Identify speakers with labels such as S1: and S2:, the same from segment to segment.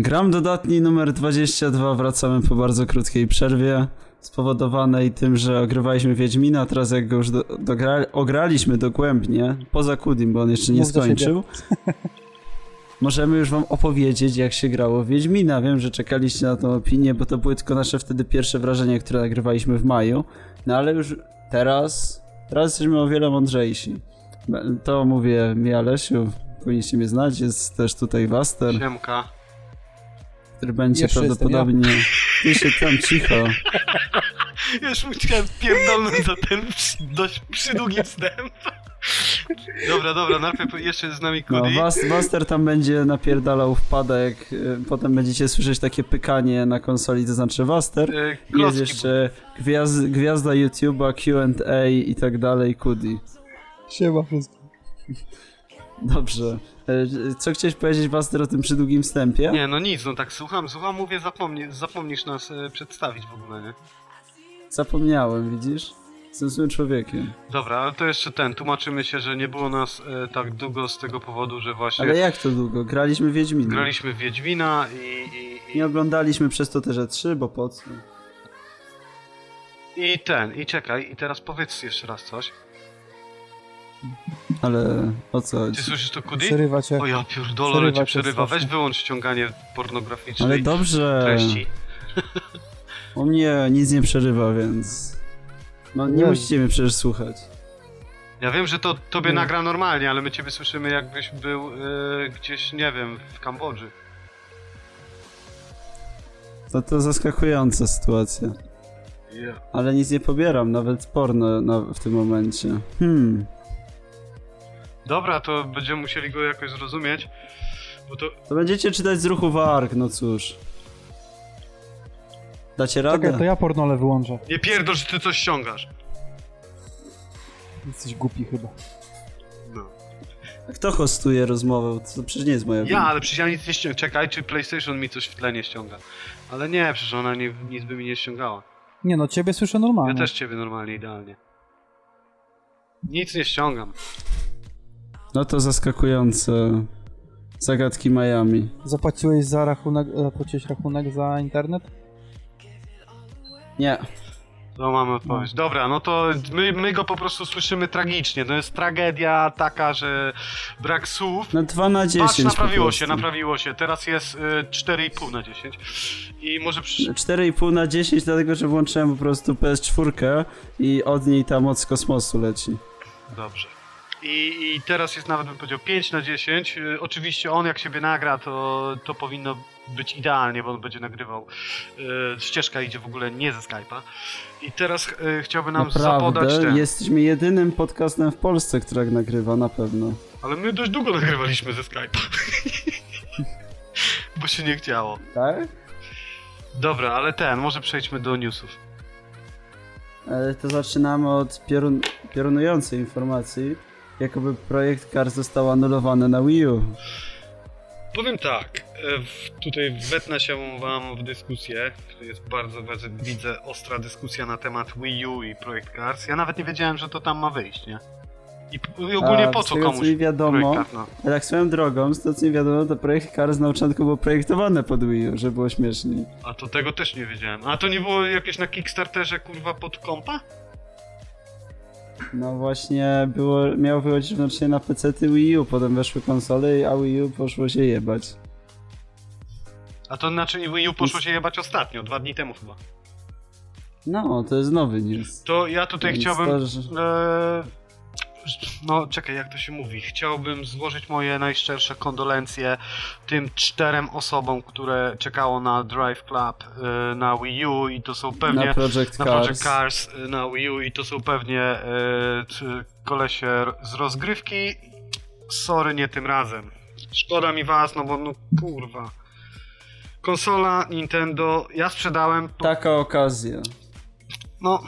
S1: Gram dodatni numer 22, wracamy po bardzo krótkiej przerwie, spowodowanej tym, że ogrywaliśmy Wiedźmina, teraz jak go już do, dogra, ograliśmy dogłębnie, poza Kudim, bo on jeszcze nie
S2: Mów
S1: skończył, możemy już wam opowiedzieć, jak się grało Wiedźmina. Wiem, że czekaliście na tą opinię, bo to były tylko nasze wtedy pierwsze wrażenia, które nagrywaliśmy w maju, no ale już teraz, teraz jesteśmy o wiele mądrzejsi. To mówię mi, Alesiu, powinniście mnie znać, jest też tutaj Waster
S3: Siemka.
S1: Który będzie
S2: Jeszcze
S1: prawdopodobnie. Ty się tam cicho.
S3: Już musiałem pierdolnąć za ten dość przydługi wstęp. Dobra, dobra, najpierw jeszcze jest z nami
S1: No,
S3: Kudi.
S1: was, Master tam będzie napierdalał wpada, jak y, potem będziecie słyszeć takie pykanie na konsoli, to znaczy Waster.
S3: E,
S1: Jest jeszcze gwiazd, gwiazda YouTube'a, Q&A i tak dalej, Kudi.
S2: Siema wszystkim.
S1: Dobrze. Y, Co chciałeś powiedzieć, Waster, o tym przydługim wstępie?
S3: Nie, no nic, no tak słucham, słucham, mówię, zapomni, zapomnisz nas e, przedstawić w ogóle, nie?
S1: Zapomniałem, widzisz? Jestem złym człowiekiem.
S3: Dobra, ale to jeszcze ten, tłumaczymy się, że nie było nas e, tak długo z tego powodu, że właśnie
S1: Ale jak to długo? Graliśmy Wiedźmina.
S3: graliśmy w Wiedźmina i, i,
S1: Nie oglądaliśmy przez to też E3, bo po co?
S3: i, i ten, i czekaj, i teraz powiedz jeszcze raz coś.
S1: Ale o co chodzi?
S3: Ty słyszysz to Kudi?
S2: Przerywa cię.
S3: O ja pierdolę,
S2: Przerywa
S3: ale cię przerywa, weź wyłącz ściąganie pornograficznej
S1: Ale dobrze.
S3: treści.
S1: U mnie nic nie przerywa, więc. No nie
S2: Nie.
S1: musicie mnie przecież słuchać.
S3: Ja wiem, że to tobie
S2: Nie.
S3: nagra normalnie, ale my ciebie słyszymy jakbyś był e, gdzieś, nie wiem, w Kambodży.
S1: To to zaskakująca sytuacja.
S3: Yeah.
S1: Ale nic nie pobieram, nawet porno na, w tym momencie. Hmm.
S3: Dobra, to będziemy musieli go jakoś zrozumieć, bo to...
S1: To będziecie czytać z ruchu warg, no cóż. Dacie radę?
S2: Czekaj, to ja pornole wyłączę.
S3: Nie pierdol, że ty coś ściągasz.
S2: Jesteś głupi chyba.
S3: No.
S1: Kto hostuje rozmowę? To przecież nie jest moja
S3: Ja,
S1: wina.
S3: ale przecież ja nic nie ściągam. Czekaj, czy PlayStation mi coś w tle nie ściąga. Ale nie, przecież ona nie, nic by mi nie ściągała.
S2: Nie no, ciebie słyszę normalnie.
S3: Ja też ciebie normalnie, idealnie. Nic nie ściągam.
S1: No to zaskakujące. Zagadki Miami.
S2: Zapłaciłeś za rachunek, zapłaciłeś rachunek za internet?
S1: Nie.
S3: To mamy odpowiedź. Dobra, no to my, my go po prostu słyszymy tragicznie. To jest tragedia taka, że brak słów.
S1: No 2 na 10.
S3: Patrz, naprawiło się, naprawiło się. Teraz jest y, 4,5 na 10. I może przy...
S1: 4,5 na 10, dlatego że włączyłem po prostu PS4 i od niej ta moc kosmosu leci.
S3: Dobrze. I, I teraz jest nawet bym powiedział 5 na 10. Y, oczywiście on jak siebie nagra, to, to powinno być idealnie, bo on będzie nagrywał. Y, ścieżka idzie w ogóle nie ze Skype'a. I teraz y, chciałby nam zapodać
S1: Naprawdę,
S3: ten.
S1: jesteśmy jedynym podcastem w Polsce, który nagrywa, na pewno.
S3: Ale my dość długo nagrywaliśmy ze Skype'a. bo się nie chciało.
S1: Tak?
S3: Dobra, ale ten, może przejdźmy do newsów.
S1: Ale to zaczynamy od piorun piorunującej informacji, jakoby projekt Cars został anulowany na Wii U.
S3: Powiem tak, e, w- tutaj wetnę się wam w dyskusję, to jest bardzo, bardzo, widzę, ostra dyskusja na temat Wii U i Projekt Cars. Ja nawet nie wiedziałem, że to tam ma wyjść, nie? I, ogólnie
S1: A,
S3: po co komuś
S1: mi wiadomo,
S3: Projekt Cars, no.
S1: Ale tak swoją drogą, z tego co mi wiadomo, to projekt Cars na początku był projektowany pod Wii U, żeby było śmieszniej.
S3: A to tego też nie wiedziałem. A to nie było jakieś na Kickstarterze, kurwa, pod kompa?
S1: No właśnie, było, miało wychodzić wyłącznie na PC Wii U, potem weszły konsole, a Wii U poszło się jebać.
S3: A to znaczy Wii U poszło się jebać ostatnio, dwa dni temu chyba.
S1: No, to jest nowy news.
S3: To ja tutaj chciałbym...
S1: że-
S3: E, no, czekaj, jak to się mówi? Chciałbym złożyć moje najszczersze kondolencje tym czterem osobom, które czekało na Drive Club e, na Wii U i to są pewnie...
S1: Na Project
S3: na
S1: Cars.
S3: Project Cars e, na Wii U i to są pewnie e, kolesie z rozgrywki. Sorry, nie tym razem. Szkoda mi was, no bo no kurwa. Konsola Nintendo, ja sprzedałem
S1: Taka okazja.
S3: no,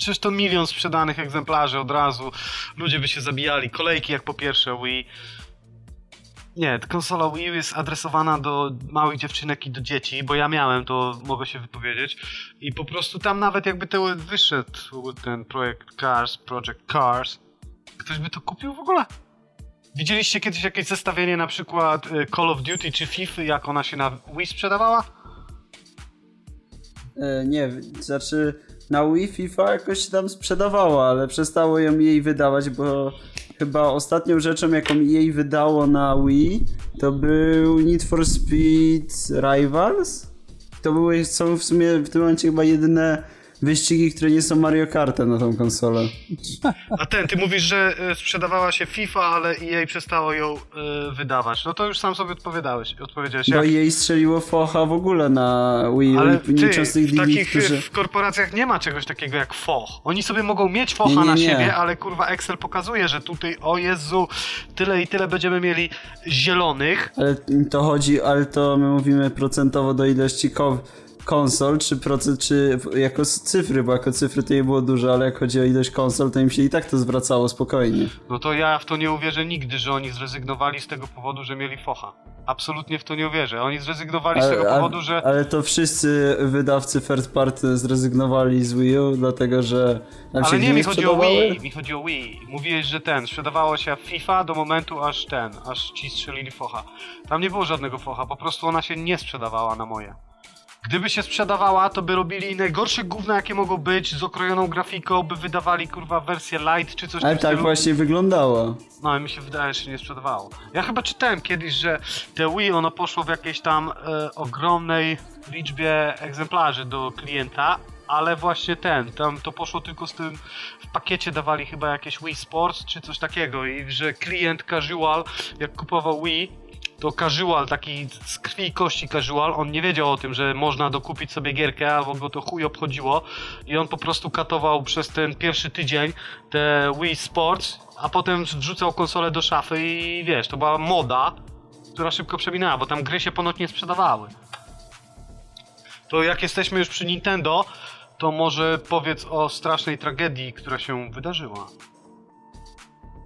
S3: przecież to milion sprzedanych egzemplarzy od razu. Ludzie by się zabijali. Kolejki jak po pierwsze Wii. Nie, konsola Wii jest adresowana do małych dziewczynek i do dzieci, bo ja miałem, to mogę się wypowiedzieć. I po prostu tam nawet jakby to wyszedł ten projekt Cars, Project Cars, ktoś by to kupił w ogóle? Widzieliście kiedyś jakieś zestawienie na przykład y, Call of Duty czy FIFA, jak ona się na Wii sprzedawała?
S1: E, nie, znaczy na Wii FIFA jakoś tam sprzedawała, ale przestało ją jej wydawać, bo chyba ostatnią rzeczą, jaką jej wydało na Wii, to był Need for Speed Rivals. To były, są w sumie w tym momencie chyba jedyne wyścigi, które nie są Mario Kartem na tą konsolę.
S3: A ten, ty mówisz, że y, sprzedawała się FIFA, ale EA przestało ją y, wydawać. No to już sam sobie odpowiadałeś, odpowiedziałeś.
S1: Bo
S3: Jak...
S1: jej strzeliło focha w ogóle na Wii U
S3: Ale ty, w takich
S1: którzy...
S3: w korporacjach nie ma czegoś takiego jak foch. Oni sobie mogą mieć focha
S1: Nie, nie,
S3: na
S1: nie.
S3: siebie, ale kurwa Excel pokazuje, że tutaj, o Jezu, tyle i tyle będziemy mieli zielonych.
S1: Ale to chodzi, ale to my mówimy procentowo do ilości ko- konsol, czy procent, czy jako cyfry, bo jako cyfry to nie było dużo, ale jak chodzi o ilość konsol, to im się i tak to zwracało spokojnie.
S3: No to ja w to nie uwierzę nigdy, że oni zrezygnowali z tego powodu, że mieli focha. Absolutnie w to nie uwierzę. Oni zrezygnowali z tego
S1: Ale,
S3: powodu, że...
S1: ale to wszyscy wydawcy third party zrezygnowali z Wii U, dlatego że
S3: Ale nie, mi chodzi o. Wii, mi chodzi o Wii. Mówiłeś, że ten, sprzedawało się FIFA do momentu aż ten, aż ci strzelili focha. Tam nie było żadnego focha, po prostu ona się nie sprzedawała na moje. Gdyby się sprzedawała, to by robili najgorsze gówna jakie mogą być, z okrojoną grafiką, by wydawali kurwa wersję light czy coś
S1: Ale tak
S3: stylu.
S1: właśnie wyglądała.
S3: No i mi się wydaje, że się nie sprzedawało. Ja chyba czytałem kiedyś, że te Wii ono poszło w jakiejś tam e, ogromnej liczbie egzemplarzy do klienta, ale właśnie ten, tam to poszło tylko z tym, w pakiecie dawali chyba jakieś Wii Sports czy coś takiego i że klient casual, jak kupował Wii, to casual, taki z krwi i kości casual, on nie wiedział o tym, że można dokupić sobie gierkę, albo go to chuj obchodziło i on po prostu katował przez ten pierwszy tydzień te Wii Sports, a potem wrzucał konsolę do szafy i wiesz, to była moda, która szybko przeminęła, bo tam gry się ponoć nie sprzedawały. To jak jesteśmy już przy Nintendo, to może powiedz o strasznej tragedii, która się wydarzyła.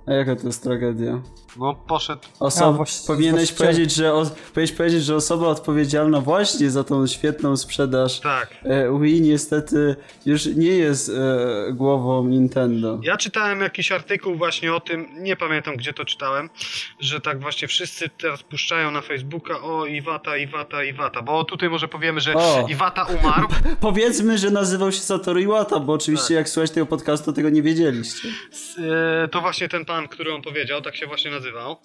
S1: A jaka to jest tragedia?
S3: No poszedł
S1: Oso-
S2: A, właśnie-
S1: powinieneś
S2: właśnie-
S1: powiedzieć, że o- powinieneś powiedzieć, że osoba odpowiedzialna właśnie za tą świetną sprzedaż
S3: tak.
S1: e, Wii niestety już nie jest e, głową Nintendo.
S3: Ja czytałem jakiś artykuł właśnie o tym, nie pamiętam gdzie to czytałem, że tak właśnie wszyscy teraz puszczają na Facebooka o Iwata, Iwata, Iwata, bo tutaj może powiemy, że
S1: O.
S3: Iwata umarł.
S1: Powiedzmy, że nazywał się Satoru Iwata, bo oczywiście
S3: Tak.
S1: jak słuchać tego podcastu, tego nie wiedzieliście.
S3: S- e, To właśnie ten pan, który on powiedział, tak się właśnie nazywał.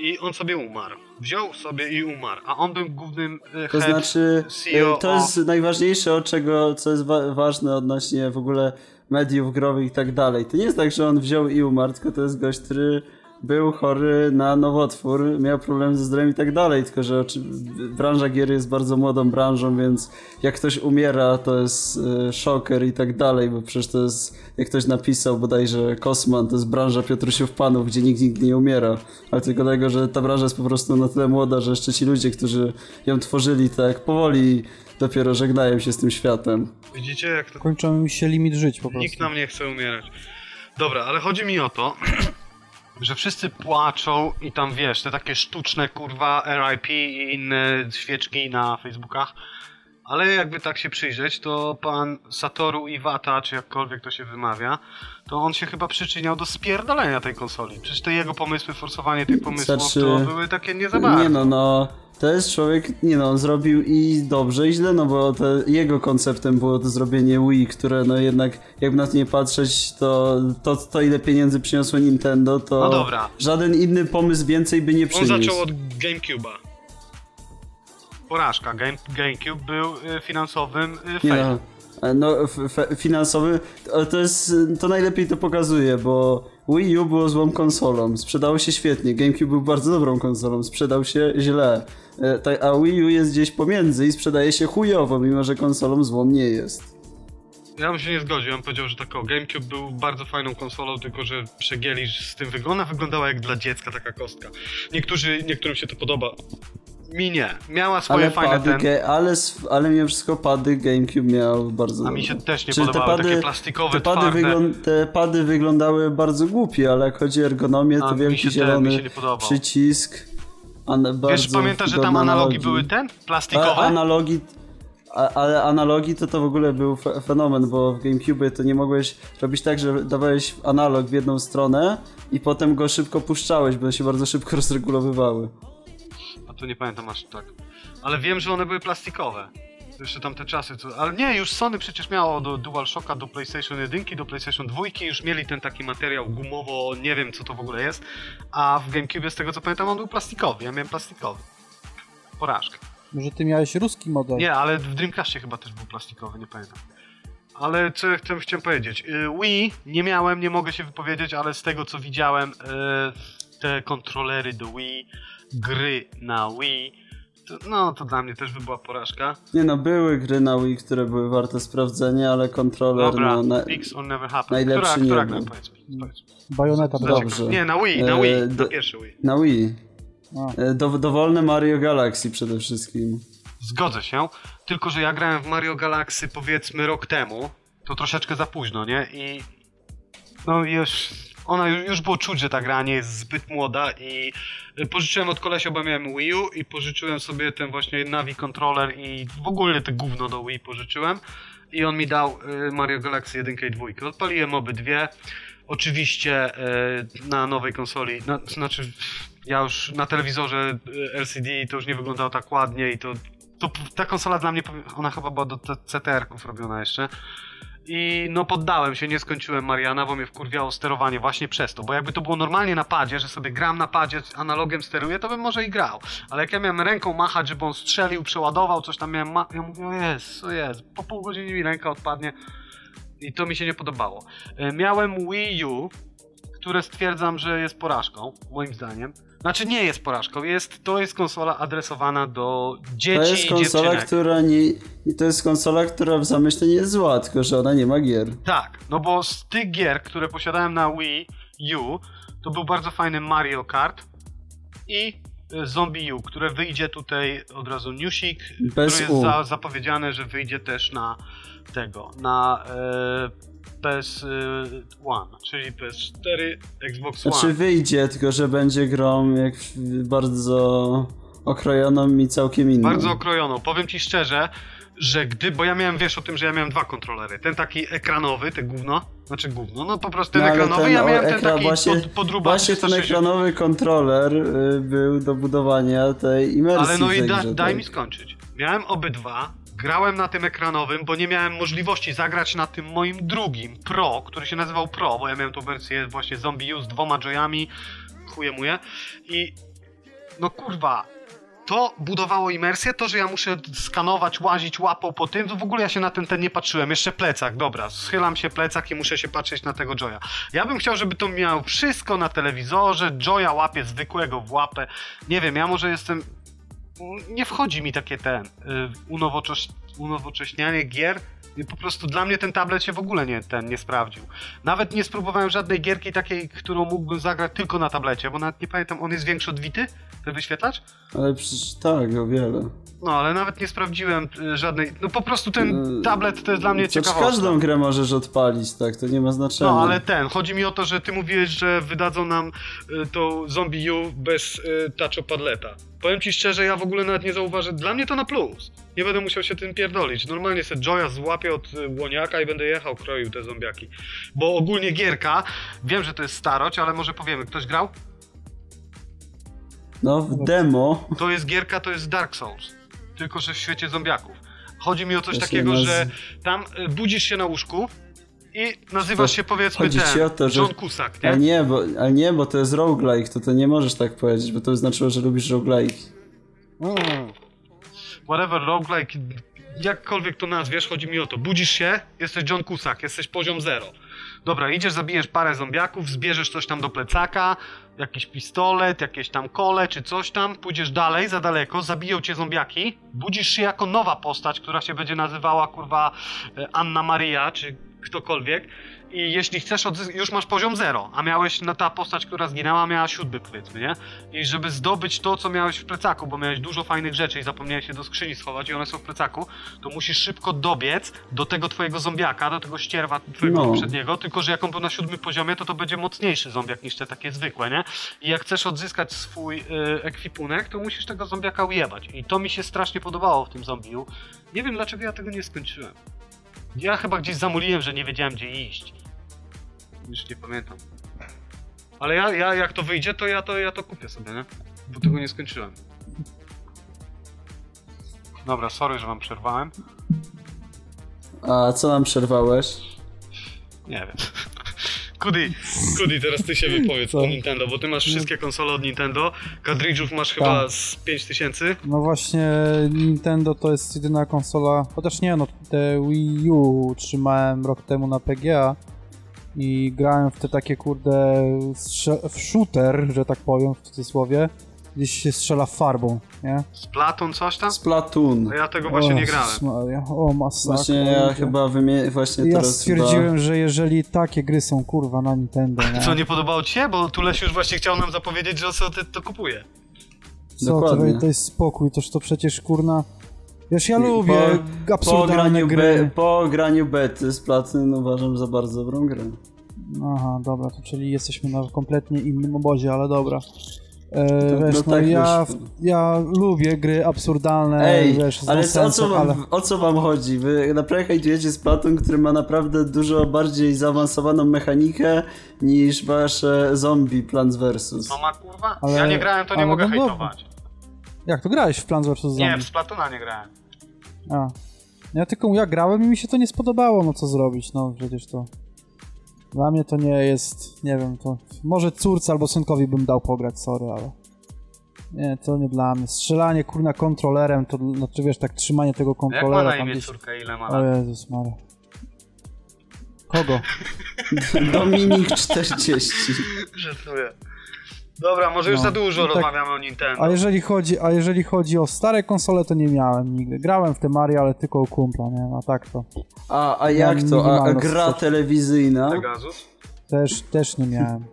S3: I on sobie umarł. Wziął sobie i umarł. A on był głównym e,
S1: To
S3: head
S1: znaczy,
S3: CEO
S1: e, to jest najważniejsze, od czego, co jest wa- ważne odnośnie w ogóle mediów growych i tak dalej. To nie jest tak, że on wziął i umarł, tylko to jest gość, który był chory na nowotwór, miał problem ze zdrowiem i tak dalej, tylko że oczy- branża gier jest bardzo młodą branżą, więc jak ktoś umiera, to jest e, szoker i tak dalej, bo przecież to jest, jak ktoś napisał bodajże Kosman, to jest branża Piotrusiów Panów, gdzie nikt nigdy nie umiera, ale tylko dlatego, że ta branża jest po prostu na tyle młoda, że jeszcze ci ludzie, którzy ją tworzyli, tak powoli dopiero żegnają się z tym światem.
S3: Widzicie jak to...
S2: Kończą mi się limit żyć po prostu.
S3: Nikt nam nie chce umierać. Dobra, ale chodzi mi o to, że wszyscy płaczą i tam wiesz, te takie sztuczne kurwa RIP i inne świeczki na Facebookach. Ale jakby tak się przyjrzeć, to pan Satoru Iwata, czy jakkolwiek to się wymawia, to on się chyba przyczyniał do spierdolenia tej konsoli. Przecież te jego pomysły, forsowanie tych pomysłów,
S1: Znaczy-
S3: to były takie nie za bardzo.
S1: Nie no, no, to jest człowiek, nie no, on zrobił i dobrze i źle, no bo to jego konceptem było to zrobienie Wii, które no jednak, jakby na to nie patrzeć, to to, to ile pieniędzy przyniosło Nintendo, to
S3: No dobra.
S1: żaden inny pomysł więcej by nie
S3: On
S1: przyniósł.
S3: zaczął od GameCube'a. Porażka. Game, GameCube był y, finansowym y,
S1: Nie
S3: failem.
S1: No, no finansowy, to, jest, to najlepiej to pokazuje, bo Wii U było złą konsolą, sprzedało się świetnie, GameCube był bardzo dobrą konsolą, sprzedał się źle, E, a Wii U jest gdzieś pomiędzy i sprzedaje się chujowo, mimo że konsolą złą nie jest.
S3: Ja bym się nie zgodził, ja bym powiedział, że tak o, GameCube był bardzo fajną konsolą, tylko że przegięli z tym wygląda, wyglądała jak dla dziecka taka kostka. Niektórzy, niektórym się to podoba. Mi nie. Miała swoje
S1: Ale
S3: fajne
S1: pady,
S3: ten...
S1: ale, ale mimo wszystko pady GameCube miał bardzo
S3: A mi się też nie
S1: Czy te
S3: podobały, takie
S1: pady-
S3: plastikowe,
S1: te pady,
S3: twarde.
S1: wyglą- te pady wyglądały bardzo głupie, ale jak chodzi o ergonomię,
S3: A
S1: to
S3: mi
S1: wielki
S3: te-
S1: zielony
S3: podobał.
S1: przycisk. An-
S3: Wiesz, pamiętasz, że tam analogi były ten?
S1: A,
S3: Plastikowe?
S1: analogi, A, ale analogii to to w ogóle był fe fenomen, bo w GameCube to nie mogłeś robić tak, że dawałeś analog w jedną stronę i potem go szybko puszczałeś, bo się bardzo szybko rozregulowywały.
S3: To nie pamiętam aż tak. Ale wiem, że one były plastikowe. Jeszcze tamte czasy, co... ale nie, już Sony przecież miało do DualShocka, do PlayStation 1, do PlayStation 2, już mieli ten taki materiał gumowo, nie wiem co to w ogóle jest, a w GameCube z tego co pamiętam on był plastikowy, ja miałem plastikowy. Porażkę.
S2: Może ty miałeś ruski model?
S3: Nie, ale w Dreamcastie chyba też był plastikowy, nie pamiętam. Ale co ja chciałem, chciałem powiedzieć? Y, Wii nie miałem, nie mogę się wypowiedzieć, ale z tego co widziałem, y, te kontrolery do Wii, gry na Wii, to, no to dla mnie też by była porażka.
S1: Nie no, były gry na Wii, które były warte sprawdzenia, ale kontroler
S3: Dobra,
S1: no... Na...
S3: Or Never Happen.
S1: najlepszy
S3: która,
S1: nie
S3: która gra, powiedz mi. Powiedz mi.
S2: Bajoneta
S1: Dobrze.
S3: Nie, na Wii, na
S1: E,
S3: Wii, na
S1: do-
S3: pierwszy Wii.
S1: Na Wii. E, Do, dowolne Mario Galaxy przede wszystkim.
S3: Zgodzę się, tylko że ja grałem w Mario Galaxy powiedzmy rok temu, to troszeczkę za późno, nie? I no już, ona już, już było czuć, że ta gra nie jest zbyt młoda i y, pożyczyłem od kolesia, bo miałem Wii U i pożyczyłem sobie ten właśnie Navi Controller i w ogóle te gówno do Wii pożyczyłem i on mi dał y, Mario Galaxy 1 i 2. Odpaliłem obydwie. Oczywiście y, na nowej konsoli, na, znaczy ja już na telewizorze LCD to już nie wyglądało tak ładnie i to, to ta konsola dla mnie, ona chyba była do CTR-ków robiona jeszcze. I no poddałem się, nie skończyłem Mariana, bo mnie wkurwiało sterowanie właśnie przez to, bo jakby to było normalnie na padzie, że sobie gram na padzie, analogiem steruję, to bym może i grał. Ale jak ja miałem ręką machać, żeby on strzelił, przeładował, coś tam miałem, ma- ja mówię, o Jezu, jest, po pół godziny mi ręka odpadnie i to mi się nie podobało. E, Miałem Wii U, które stwierdzam, że jest porażką, moim zdaniem. Znaczy nie jest porażką, jest, to jest konsola adresowana do dzieci
S1: To jest konsola,
S3: dziewczynek.
S1: która nie... i To jest konsola, która w zamyśle nie jest zła, tylko że ona nie ma gier.
S3: Tak, no bo z tych gier, które posiadałem na Wii U, to był bardzo fajny Mario Kart i e, Zombie U, które wyjdzie tutaj od razu newsik,
S1: Bez
S3: który jest za, zapowiedziane, że wyjdzie też na tego, na e, PS1, czyli PS4, Xbox
S1: Znaczy
S3: One.
S1: wyjdzie, tylko że będzie grą jak bardzo okrojoną i całkiem inną.
S3: Bardzo okrojoną. Powiem ci szczerze, że gdy, bo ja miałem, wiesz o tym, że ja miałem dwa kontrolery. Ten taki ekranowy, te gówno, znaczy gówno, no po prostu ten
S1: No,
S3: ekranowy,
S1: ten
S3: ja miałem ten
S1: ekran-
S3: taki
S1: właśnie-
S3: pod, podruba
S1: Właśnie ten
S3: 360.
S1: ekranowy kontroler y, był do budowania tej imersji
S3: Ale no i da, daj
S1: tak.
S3: mi skończyć. Miałem obydwa, grałem na tym ekranowym, bo nie miałem możliwości zagrać na tym moim drugim Pro, który się nazywał Pro, bo ja miałem tą wersję właśnie Zombie U z dwoma joyami, chuje muje. I no kurwa, to budowało imersję, to, że ja muszę skanować, łazić łapą po tym, to w ogóle ja się na ten, ten nie patrzyłem. Jeszcze plecak, dobra, schylam się plecak i muszę się patrzeć na tego Joya. Ja bym chciał, żeby to miało wszystko na telewizorze, Joya łapie zwykłego w łapę. Nie wiem, ja może jestem... Nie wchodzi mi takie ten, y, unowocześ... unowocześnianie gier. Po prostu dla mnie ten tablet się w ogóle nie, ten nie sprawdził. Nawet nie spróbowałem żadnej gierki takiej, którą mógłbym zagrać tylko na tablecie, bo nawet nie pamiętam, on jest większy od Wity, ten wyświetlacz?
S1: Ale przecież tak, o wiele.
S3: No, ale nawet nie sprawdziłem y, żadnej. No po prostu ten
S1: Yy,
S3: tablet to jest dla mnie ciekawostka.
S1: każdą grę możesz odpalić, tak, to nie ma znaczenia.
S3: No, ale ten, chodzi mi o to, że ty mówiłeś, że wydadzą nam y, tą Zombie U bez y, touchopadleta. Powiem ci szczerze, ja w ogóle nawet nie zauważę, dla mnie to na plus. Nie będę musiał się tym pierdolić. Normalnie sobie Joya złapię od y, łoniaka i będę jechał, kroił te zombiaki. Bo ogólnie gierka, wiem, że to jest starość, ale może powiemy, ktoś grał?
S1: No, w demo...
S3: To jest gierka, to jest Dark Souls. Tylko, że w świecie zombiaków. Chodzi mi o coś
S1: Właśnie
S3: takiego,
S1: naz-
S3: że tam y, budzisz się na łóżku i nazywasz
S1: To
S3: się powiedzmy
S1: chodzi
S3: ten,
S1: ci o to, że-
S3: John Cusack, nie?
S1: Ale nie, bo, ale nie, bo to jest roguelike, to to nie możesz tak powiedzieć, bo to by znaczyło, że lubisz roguelike.
S3: Mm. Whatever, roguelike, jakkolwiek to nazwiesz, chodzi mi o to. Budzisz się, jesteś John Cusack, jesteś poziom zero. Dobra, idziesz, zabijesz parę zombiaków, zbierzesz coś tam do plecaka, jakiś pistolet, jakieś tam kole czy coś tam, pójdziesz dalej, za daleko, zabiją cię zombiaki, budzisz się jako nowa postać, która się będzie nazywała kurwa e, Anna Maria czy ktokolwiek i jeśli chcesz już masz poziom 0, a miałeś, na ta postać, która zginęła, miała siódmy powiedzmy, nie? I żeby zdobyć to, co miałeś w plecaku, bo miałeś dużo fajnych rzeczy i zapomniałeś się do skrzyni schować i one są w plecaku, to musisz szybko dobiec do tego twojego zombiaka, do tego ścierwa twojego
S1: No.
S3: poprzedniego, tylko że jak on był na siódmym poziomie, to to będzie mocniejszy zombiak niż te takie zwykłe, nie? I jak chcesz odzyskać swój y, ekwipunek, to musisz tego zombiaka ujebać. I to mi się strasznie podobało w tym zombiu. Nie wiem dlaczego ja tego nie skończyłem. Ja chyba gdzieś zamuliłem, że nie wiedziałem gdzie iść. Już nie pamiętam. Ale ja, ja jak to wyjdzie, to ja to ja to kupię sobie, nie? Bo tego nie skończyłem. Dobra, sorry, że wam przerwałem.
S1: A co nam przerwałeś?
S3: Nie wiem. Kudi, Kudi, teraz ty się wypowiedz
S2: Co?
S3: o Nintendo, bo ty masz wszystkie konsole od Nintendo. Kadridżów masz chyba
S2: Tak.
S3: z 5000.
S2: No właśnie, Nintendo to jest jedyna konsola, chociaż nie, no te Wii U trzymałem rok temu na PGA i grałem w te takie kurde w shooter, że tak powiem w cudzysłowie, gdzieś się strzela farbą, nie?
S3: Splatoon coś tam?
S1: Splatoon.
S3: No ja tego właśnie
S2: o,
S3: nie grałem.
S2: O masakra.
S1: Właśnie ja
S2: ludzie.
S1: chyba wymie... właśnie
S2: Ja
S1: teraz
S2: stwierdziłem,
S1: chyba...
S2: że jeżeli takie gry są kurwa na Nintendo, nie?
S3: Co, nie podobało ci się? Bo Tules już właśnie chciał nam zapowiedzieć, że co ty to kupuje.
S2: Co,
S1: Dokładnie.
S2: to, to jest spokój, toż to przecież kurna... Wiesz, ja
S1: Po-
S2: lubię
S1: Po
S2: absurdalne
S1: graniu,
S2: gry.
S1: be... po graniu bety Splatoon uważam za bardzo dobrą grę.
S2: Aha, dobra, to czyli jesteśmy na kompletnie innym obozie, ale dobra. E,
S1: No-
S2: wiesz,
S1: no
S2: no,
S1: tak
S2: ja, ja lubię gry absurdalne,
S1: Ej,
S2: wiesz, z
S1: ale co, o, co wam,
S2: ale...
S1: o co wam chodzi? Wy naprawdę hejtujecie Splatoon, który ma naprawdę dużo bardziej zaawansowaną mechanikę niż wasze zombie Plants vs.
S3: No ma kurwa?
S2: Ale-
S3: ja nie grałem, to nie mogę
S2: no
S3: hejtować.
S2: Jak, to grałeś w Plants vs. Zombie?
S3: Nie, w Splatoona nie grałem.
S2: A. Ja tylko, ja grałem i mi się to nie spodobało, no co zrobić, no przecież to... Dla mnie to nie jest, nie wiem, to... Może córce albo synkowi bym dał pograć, sorry, ale... Nie, to nie dla mnie. Strzelanie, kurna, kontrolerem, to znaczy, wiesz, tak trzymanie tego
S3: Jak ma
S2: kontrolera
S3: na imię
S2: gdzieś...
S3: córka, ile ma
S2: O
S3: lat?
S2: Jezus Maria. Kogo?
S1: Dominik 40.
S3: Żartuję. Dobra, może już
S2: No.
S3: za dużo
S2: I tak-
S3: rozmawiamy o Nintendo.
S2: A jeżeli chodzi, a jeżeli chodzi o stare konsole, to nie miałem nigdy. Grałem w te Mario, ale tylko u kumpla, nie? A tak to.
S1: A, a jak to? A, a gra telewizyjna?
S3: Pegasus?
S2: Też, też nie miałem.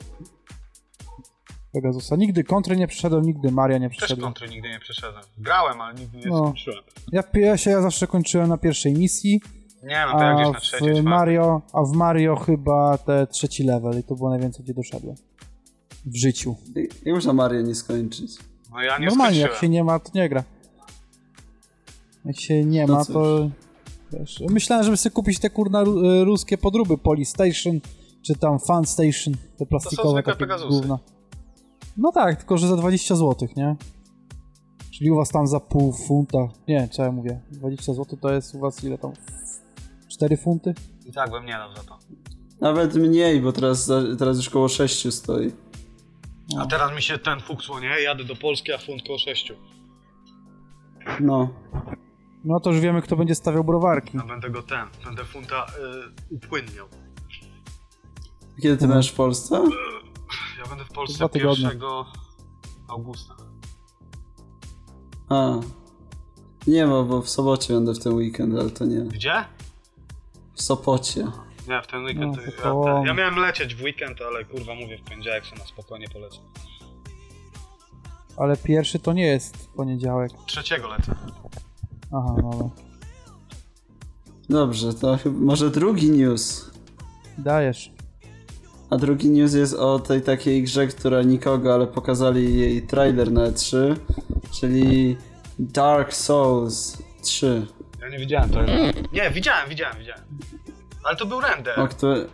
S2: Pegasusa. Nigdy kontry nie przeszedłem, nigdy Maria nie
S3: Też
S2: przeszedłem.
S3: kontry nigdy nie przeszedłem. Grałem, ale nigdy nie
S2: No.
S3: skończyłem.
S2: Ja, ja się ja zawsze kończyłem na pierwszej misji,
S3: Nie, no to ja
S2: a
S3: gdzieś na trzeciej,
S2: w. Mario, a w Mario chyba te trzeci level i to było najwięcej, gdzie doszedłem. W życiu.
S1: Jak można Mario nie skończyć?
S3: No ja nie
S2: Normalnie, jak
S3: skończyłem.
S2: się nie ma, to nie gra. Jak się nie
S1: No
S2: ma,
S1: cóż.
S2: to... Wiesz, myślałem, żeby sobie kupić te kurna e, ruskie podróby Polystation, czy tam Fun Station, te plastikowe
S3: zwykłe
S2: takie gówna. No tak, tylko że za 20 zł, nie? Czyli u was tam za pół funta. Nie, co ja mówię? 20 zł to jest u was ile tam? 4 funty?
S3: I tak bym nie dał za to.
S1: Nawet mniej, bo teraz, teraz już koło 6 stoi.
S3: A teraz mi się ten fuksło, nie? Jadę do Polski, a funt koło 6.
S1: No.
S2: No to już wiemy, kto będzie stawiał browarki.
S3: A będę go ten, będę funta y, upłynniał.
S1: Kiedy ty będziesz w Polsce?
S3: Ja będę w Polsce
S2: Dwa tygodnie.
S3: 1 augusta.
S1: A. Nie ma, bo w sobocie będę w ten weekend, ale to nie.
S3: Gdzie?
S1: W Sopocie.
S3: Nie, w ten weekend
S2: No,
S3: to
S2: to
S3: ja, ten, ja miałem lecieć w weekend, ale kurwa mówię w poniedziałek sobie na spokojnie polecę.
S2: Ale pierwszy to nie jest poniedziałek.
S3: Trzeciego lecę.
S2: Aha, dobra.
S1: Dobrze, to chyba może drugi news.
S2: Dajesz.
S1: A drugi news jest o tej takiej grze, która nikogo, ale pokazali jej trailer na E3, czyli Dark Souls 3,
S3: Ja nie widziałem to. Nie, widziałem, widziałem, widziałem. Ale to był render.
S1: o który...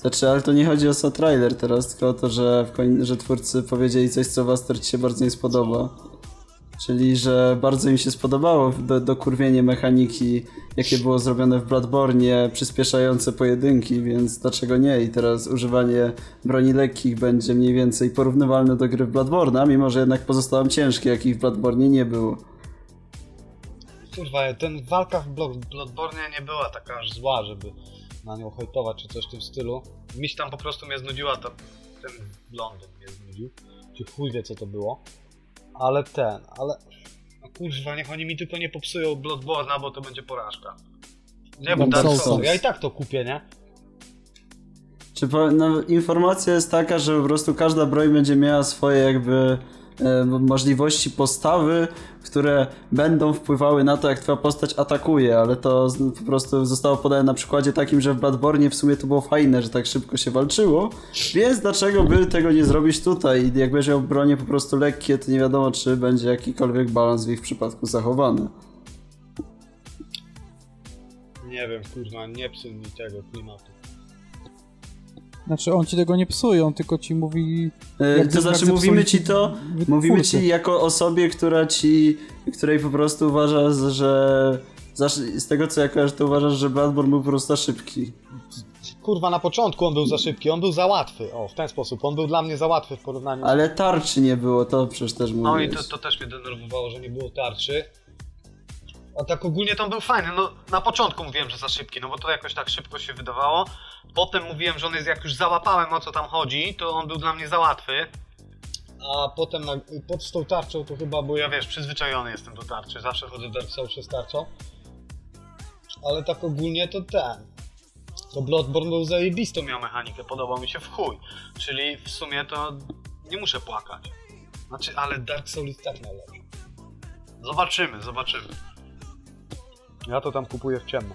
S1: Znaczy, ale to nie chodzi o sam trailer teraz, tylko o to, że, koń... że twórcy powiedzieli coś, co Waster ci się bardzo nie spodoba. Czyli, że bardzo im się spodobało do, dokurwienie mechaniki, jakie było zrobione w Bloodborne, przyspieszające pojedynki, więc dlaczego nie? I teraz używanie broni lekkich będzie mniej więcej porównywalne do gry w Bloodborne, mimo że jednak pozostają ciężkie, jakich w Bloodborne nie było.
S3: Kurwa, ten walka w Blood- Bloodborne nie była taka aż zła, żeby na nią hejtować czy coś w tym stylu. Miś tam po prostu mnie znudziła, ta, ten blondyn mnie znudził. Czy chuj wie co to było. Ale ten, ale... No kurwa, niech oni mi tylko nie popsują Bloodborne'a, bo to będzie porażka. Nie, bo
S2: Dark
S3: Dark
S2: Souls.
S3: Ja i tak to kupię, nie?
S1: Czy no, informacja jest taka, że po prostu każda broń będzie miała swoje jakby możliwości postawy, które będą wpływały na to, jak twoja postać atakuje, ale to po prostu zostało podane na przykładzie takim, że w Bloodborne w sumie to było fajne, że tak szybko się walczyło, więc dlaczego by tego nie zrobić tutaj? Jak będziesz miał bronie po prostu lekkie, to nie wiadomo, czy będzie jakikolwiek balans w ich przypadku zachowany.
S3: Nie wiem, kurwa, nie psuj mi tego klimatu.
S2: Znaczy on ci tego nie psuje, on tylko ci mówi...
S1: E,
S2: jak
S1: To znaczy mówimy
S2: ci
S1: to,
S2: wytwórcy.
S1: mówimy ci jako osobie, która ci, której po prostu uważa, że z tego co ja kojarzę, to uważasz, że Bloodborne był po prostu za szybki.
S4: Kurwa, na początku on był za szybki, on był za łatwy. O, w ten sposób. On był dla mnie za łatwy w porównaniu
S1: Ale tarczy nie było, to przecież też mówiłeś.
S3: No i to, to też mnie denerwowało, że nie było tarczy. A tak ogólnie on był fajny. No, na początku mówiłem, że za szybki, no bo to jakoś tak szybko się wydawało. Potem mówiłem, że on jest, jak już załapałem o co tam chodzi, to on był dla mnie za łatwy.
S4: A potem na, pod tą tarczą to chyba
S3: Bo ja wiesz, przyzwyczajony jestem do tarczy, zawsze chodzę do
S4: Dark Soulsie z tarczą. Ale tak ogólnie to ten. To Bloodborne był zajebisty.
S3: to miał mechanikę, podobał mi się w chuj. Czyli w sumie to nie muszę płakać. Znaczy, ale
S4: Dark Souls tak najlepszy.
S3: zobaczymy, zobaczymy.
S4: Ja to tam kupuję w ciemno.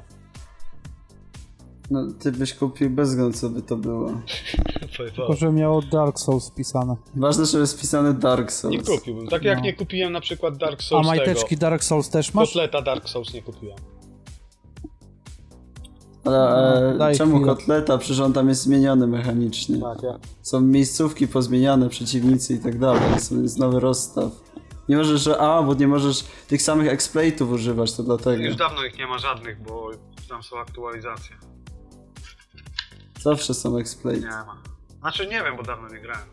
S1: No, ty byś kupił bez względu co by to było.
S2: Tylko, że miało Dark Souls wpisane.
S1: Ważne, że jest wpisane Dark Souls.
S4: Nie kupiłbym. Tak jak
S2: No.
S4: nie kupiłem na przykład Dark
S2: A
S4: Souls
S2: majteczki
S4: tego.
S2: Dark Souls też masz?
S4: Kotleta Dark Souls nie kupiłem.
S1: Ale
S2: No,
S1: e, czemu
S2: chwilę.
S1: kotleta? Przecież on tam jest zmieniony mechanicznie.
S4: Tak, ja.
S1: Są miejscówki pozmieniane, przeciwnicy i tak dalej. Są- Jest nowy rozstaw. Nie możesz, że a, bo nie możesz tych samych exploitów używać, to dlatego.
S3: Już dawno ich nie ma żadnych, bo tam są aktualizacje.
S1: Zawsze są
S3: Nie
S1: exploity.
S3: ma. Znaczy nie wiem, bo dawno nie grałem.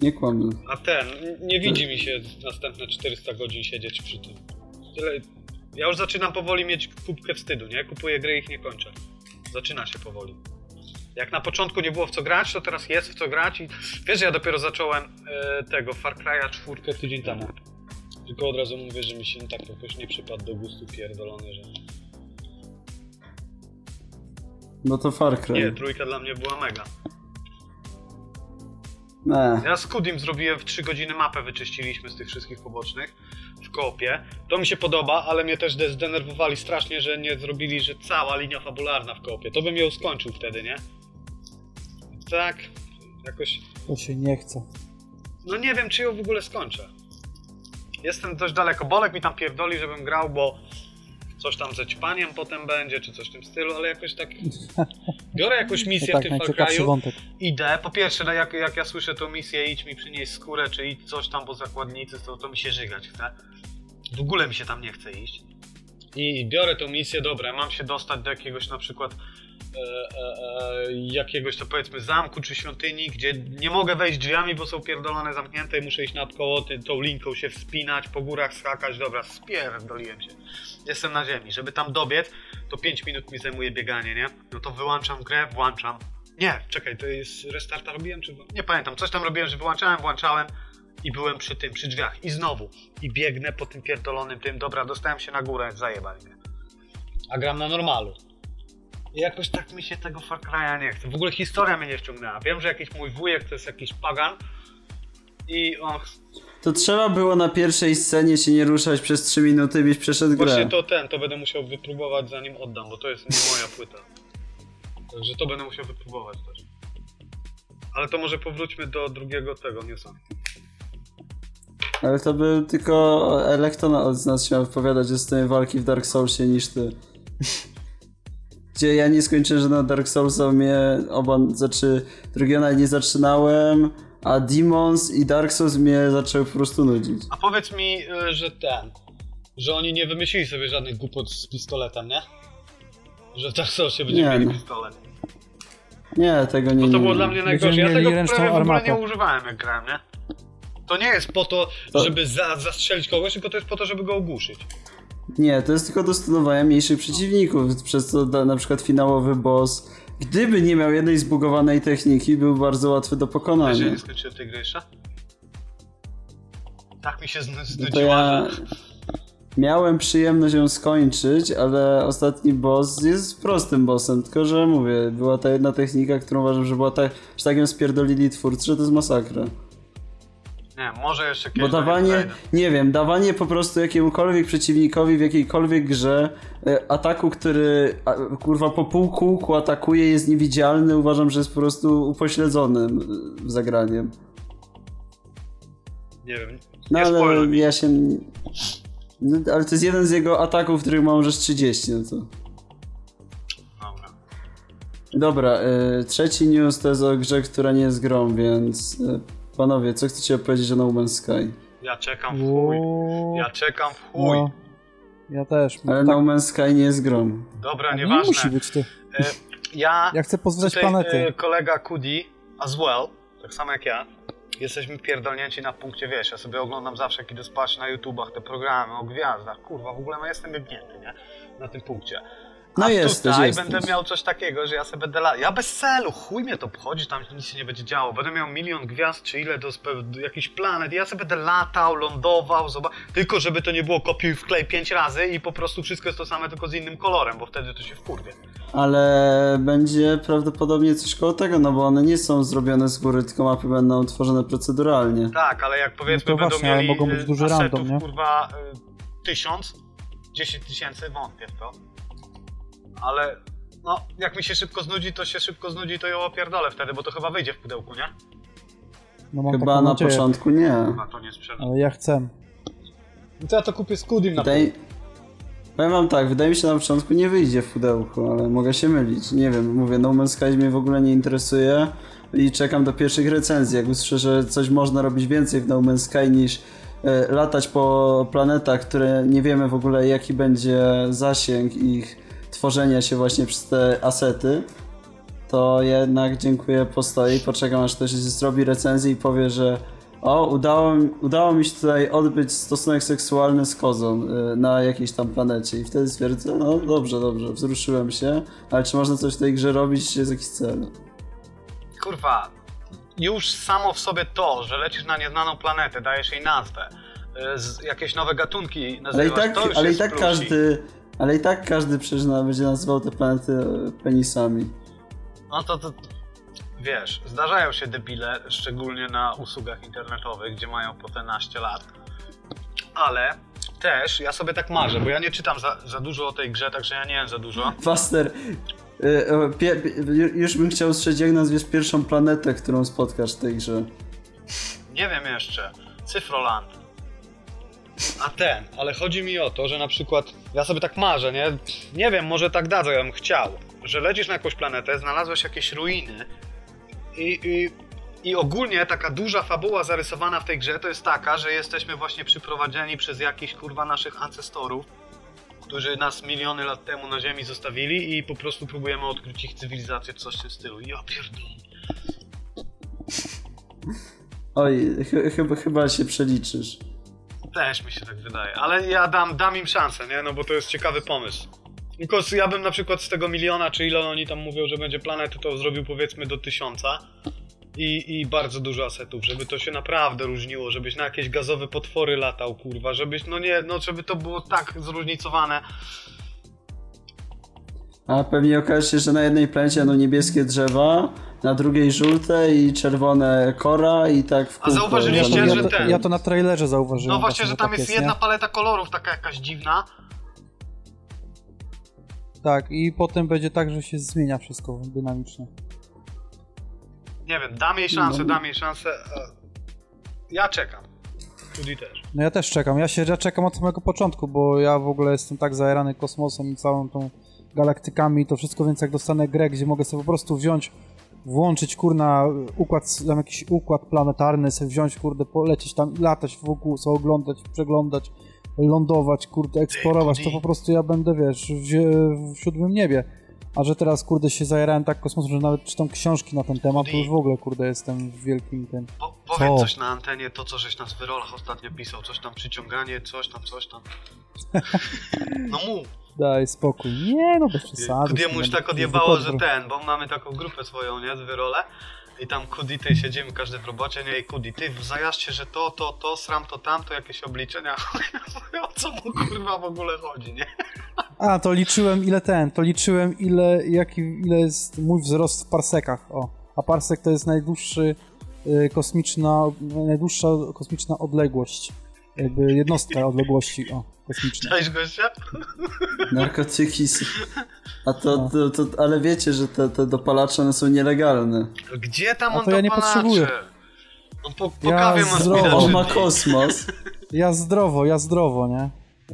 S1: Nie kłamie.
S3: A ten, nie widzi mi się następne 400 godzin siedzieć przy tym. Tyle, ja już zaczynam powoli mieć kubkę wstydu, nie? Kupuję gry i ich nie kończę. Zaczyna się powoli. Jak na początku nie było w co grać, to teraz jest w co grać i wiesz, że ja dopiero zacząłem e, tego Far Cry'a 4 tydzień temu. Tylko od razu mówię, że mi się tak jakoś nie przypadł do gustu pierdolony, że...
S1: No to Far Cry.
S3: Nie, trójka dla mnie była mega.
S1: Nie.
S3: Ja z Kudim zrobiłem w 3 godziny mapę, wyczyściliśmy z tych wszystkich pobocznych w koopie. To mi się podoba, ale mnie też de- zdenerwowali strasznie, że nie zrobili, że cała linia fabularna w koopie. To bym ją skończył wtedy, nie? Tak, jakoś...
S2: To się nie chce.
S3: No nie wiem, czy ją w ogóle skończę. Jestem dość daleko. Bolek mi tam pierdoli, żebym grał, bo coś tam ze ćpaniem potem będzie, czy coś w tym stylu, ale jakoś tak... Biorę jakąś misję w
S2: tak,
S3: tym Far Cry'u, idę. Po pierwsze, no jak, jak ja słyszę tą misję, idź mi przynieść skórę, czy idź coś tam, bo zakładnicy, to, to mi się żygać chce. W ogóle mi się tam nie chce iść. I biorę tą misję, dobra, mam się dostać do jakiegoś na przykład jakiegoś to powiedzmy zamku czy świątyni, gdzie nie mogę wejść drzwiami, bo są pierdolone zamknięte i muszę iść naokoło, ty, tą linką się wspinać, po górach skakać, dobra, spierdoliłem się. Jestem na ziemi, żeby tam dobiec, to 5 minut mi zajmuje bieganie, nie? No to wyłączam grę, włączam. Nie, czekaj, to jest restarta robiłem, czy... Nie pamiętam, coś tam robiłem, że wyłączałem, włączałem i byłem przy tym, przy drzwiach. I znowu. I biegnę po tym pierdolonym tym, dobra, dostałem się na górę, zajebali mnie.
S4: A gram na normalu.
S3: I jakoś tak mi się tego Far Cry'a nie chce. W ogóle historia mnie nie wciągnęła. Wiem, że jakiś mój wujek to jest jakiś pagan i on...
S1: To trzeba było na pierwszej scenie się nie ruszać przez 3 minuty, byś przeszedł grę.
S3: Właśnie to ten, to będę musiał wypróbować zanim oddam, bo to jest nie moja płyta. Także to będę musiał wypróbować też. Ale to może powróćmy do drugiego tego newsa.
S1: Ale to by tylko Elekton od nas się miał wypowiadać o systemie walki w Dark Soulsie niż ty. Gdzie ja nie skończyłem żadnego Dark Soulsa, mnie oba, znaczy drugiego nawet nie zaczynałem, a Demons i Dark Souls mnie zaczęły po prostu nudzić.
S3: A powiedz mi, y, że
S4: Ten. Że oni nie wymyślili sobie żadnych głupot z pistoletem, nie?
S3: że w Dark Soulsie będzie
S1: Nie,
S3: mieli
S1: no.
S3: pistolet.
S1: Nie, tego nie
S3: No to było
S1: nie.
S3: dla mnie najgorsze. Ja tego prawie w ogóle nie używałem jak grałem, nie? To nie jest po to,
S1: To-
S3: żeby za, zastrzelić kogoś, tylko to jest po to, żeby go ogłuszyć.
S1: Nie, to jest tylko do stunowania mniejszych przeciwników, przez co da, na przykład finałowy boss, gdyby nie miał jednej zbugowanej techniki, był bardzo łatwy do
S3: Wiesz,
S1: pokonania.
S3: nie skończyłem tej gry jeszcze? Tak mi się
S1: No
S3: znudziła,
S1: ja... Miałem przyjemność ją skończyć, ale ostatni boss jest prostym bossem, tylko że mówię, była ta jedna technika, którą uważam, że była tak, że tak ją spierdolili twórcy, że to jest masakra.
S3: Nie, może jeszcze kiedyś
S1: Bo
S3: niego
S1: dawanie, nie wiem, dawanie po prostu jakiemukolwiek przeciwnikowi w jakiejkolwiek grze e, ataku, który a, kurwa po pół kółku atakuje, jest niewidzialny, uważam, że jest po prostu upośledzonym e, zagraniem.
S3: Nie wiem,
S1: No
S3: nie
S1: ale
S3: spoiluj mi.
S1: ja się... No, ale to jest jeden z jego ataków, których ma może z 30, no to...
S3: Dobra.
S1: Dobra, e, trzeci news to jest o grze, która nie jest grą, więc... e, panowie, co chcecie opowiedzieć o No Man's Sky?
S3: Ja czekam w chuj. Ja czekam w chuj.
S2: no, ja też.
S1: Ale
S2: tak,
S1: No Man's Sky nie jest grą.
S3: Dobra,
S2: nie
S3: nieważne.
S2: musi być ty.
S3: E, ja,
S2: Ja chcę pozwiedzać
S3: tutaj,
S2: planety.
S3: e, kolega Kudi, as well, tak samo jak ja, jesteśmy pierdolnięci na punkcie, wiesz, ja sobie oglądam zawsze, jak idę spać na YouTubach te programy o gwiazdach, kurwa, w ogóle no jestem jebnięty, nie? Na tym punkcie. A
S1: No jesteś,
S3: tutaj
S1: jesteś.
S3: będę miał coś takiego, że ja sobie będę la... Ja bez celu, chuj mnie to obchodzi, tam nic się nie będzie działo. Będę miał milion gwiazd, czy ile do, spe- do jakichś planet. Ja sobie będę latał, lądował, zobacz. Tylko żeby to nie było kopiuj wklej pięć razy i po prostu wszystko jest to same, tylko z innym kolorem, bo wtedy to się wkurwie.
S1: Ale będzie prawdopodobnie coś koło tego, no bo one nie są zrobione z góry, tylko mapy będą tworzone proceduralnie.
S3: Tak, ale jak powiedzmy
S2: No to
S3: będą
S2: właśnie, ale
S3: mieli
S2: mogą być
S3: y,
S2: duży
S3: asetów,
S2: random, nie?
S3: kurwa, y, tysiąc, dziesięć tysięcy, wątpię w to. Ale, no, jak mi się szybko znudzi, to się szybko znudzi, to ją opierdolę wtedy, bo to chyba wyjdzie w pudełku, nie?
S2: No mam
S1: Chyba
S2: taką
S1: na
S2: nadzieję,
S1: początku nie.
S3: A to nie sprzedam.
S2: Ale ja chcę.
S4: No to ja to kupię z Kudim na
S1: Wydaje... Powiem wam tak, wydaje mi się, że na początku nie wyjdzie w pudełku, ale mogę się mylić. Nie wiem, mówię, No Man's Sky mnie w ogóle nie interesuje i czekam do pierwszych recenzji. Jak usłyszę, że coś można robić więcej w No Man's Sky niż e, latać po planetach, które nie wiemy w ogóle jaki będzie zasięg ich tworzenia się właśnie przez te asety, to jednak dziękuję, postoję i poczekam aż ktoś zrobi recenzję i powie, że o, udało, mi- udało mi się tutaj odbyć stosunek seksualny z kozą y, na jakiejś tam planecie i wtedy stwierdzę, no dobrze, dobrze, wzruszyłem się, ale czy można coś w tej grze robić, jest jakiś cel.
S3: Kurwa, już samo w sobie to, że lecisz na nieznaną planetę, dajesz jej nazwę, y, z, jakieś nowe gatunki
S1: Ale i
S3: nazywasz,
S1: tak, ale i tak
S3: plusik.
S1: każdy, ale i tak każdy przecież będzie nazywał te planety e, penisami.
S3: No to, to wiesz, zdarzają się debile, szczególnie na usługach internetowych, gdzie mają po te naście lat. Ale też ja sobie tak marzę, bo ja nie czytam za, za dużo o tej grze, także ja nie wiem za dużo.
S1: Faster, e, pie, już bym chciał usłyszeć jak nazwiesz pierwszą planetę, którą spotkasz w tej grze.
S3: Nie wiem jeszcze. Cyfroland. A ten, ale chodzi mi o to, że na przykład ja sobie tak marzę, nie? Nie wiem, może tak dadzą, ja bym chciał, że lecisz na jakąś planetę, znalazłeś jakieś ruiny i, i, i ogólnie taka duża fabuła zarysowana w tej grze to jest taka, że jesteśmy właśnie przyprowadzeni przez jakichś kurwa naszych ancestorów, którzy nas miliony lat temu na Ziemi zostawili i po prostu próbujemy odkryć ich cywilizację, coś w stylu. Ja pierdolę.
S1: Oj, ch chyba, chyba się przeliczysz.
S3: Też mi się tak wydaje, ale ja dam, dam im szansę, nie? No bo to jest ciekawy pomysł. Tylko ja bym na przykład z tego miliona, czy ile oni tam mówią, że będzie planety, to zrobił powiedzmy do tysiąca. I, I bardzo dużo asetów, żeby to się naprawdę różniło, żebyś na jakieś gazowe potwory latał, kurwa, żebyś, no nie, no żeby to było tak zróżnicowane.
S1: A pewnie okaże się, że na jednej planecie będą niebieskie drzewa, na drugiej żółte i czerwone kora i tak w
S3: A
S1: kółko.
S3: zauważyliście,
S2: ja,
S3: że
S2: to,
S3: ten-
S2: ja to na trailerze zauważyłem.
S3: No właśnie, że tam
S2: tak
S3: jest
S2: nie?
S3: jedna paleta kolorów taka jakaś dziwna.
S2: Tak, i potem będzie tak, że się zmienia wszystko dynamicznie.
S3: Nie wiem, dam jej szansę,
S1: No.
S3: dam jej szansę. a Ja czekam. Też.
S2: No ja też czekam. Ja się ja czekam od samego początku, bo ja w ogóle jestem tak zajarany kosmosem i całą tą galaktykami i to wszystko, więc jak dostanę grę, gdzie mogę sobie po prostu wziąć, włączyć kurna układ, tam jakiś układ planetarny, sobie wziąć, kurde, polecieć tam i latać wokół, sobie oglądać, przeglądać, lądować, kurde, eksplorować, to po prostu ja będę, wiesz, w, w siódmym niebie. A że teraz, kurde, się zajarałem tak kosmosem, że nawet czytam książki na ten temat, to już w ogóle, kurde, jestem w wielkim tym...
S3: Po, powiedz
S2: Co?
S3: coś na antenie, to co żeś nas w wyrolach ostatnio pisał, coś tam przyciąganie, coś tam, coś tam. No mów.
S2: Daj spokój. Nie, no bez przesady.
S3: Kudiemu już tak odjebało, że ten, bo mamy taką grupę swoją, nie, z wyrole. I tam Kudi, ty siedzimy każdy w robocie, nie? I Kudi, ty że to, to, to, sram to, tamto, jakieś obliczenia. o co mu kurwa w ogóle chodzi, nie?
S2: A, to liczyłem ile ten, to liczyłem ile, jaki, ile jest mój wzrost w parsekach, o. A parsek to jest najdłuższy y, kosmiczna, najdłuższa kosmiczna odległość. Jakby jednostka odległości, o, kosmicznej.
S3: Cześć gościa.
S1: Narkotyki. A to,
S2: No.
S1: to, to, ale wiecie, że te, te dopalacze one są nielegalne.
S3: Gdzie tam
S2: A
S3: on
S2: to ja nie
S3: dopalacze?
S2: potrzebuję.
S3: On po, po
S2: Ja
S3: kawie ma
S2: zdrowo.
S1: On ma kosmos,
S2: Ja zdrowo, ja zdrowo, nie?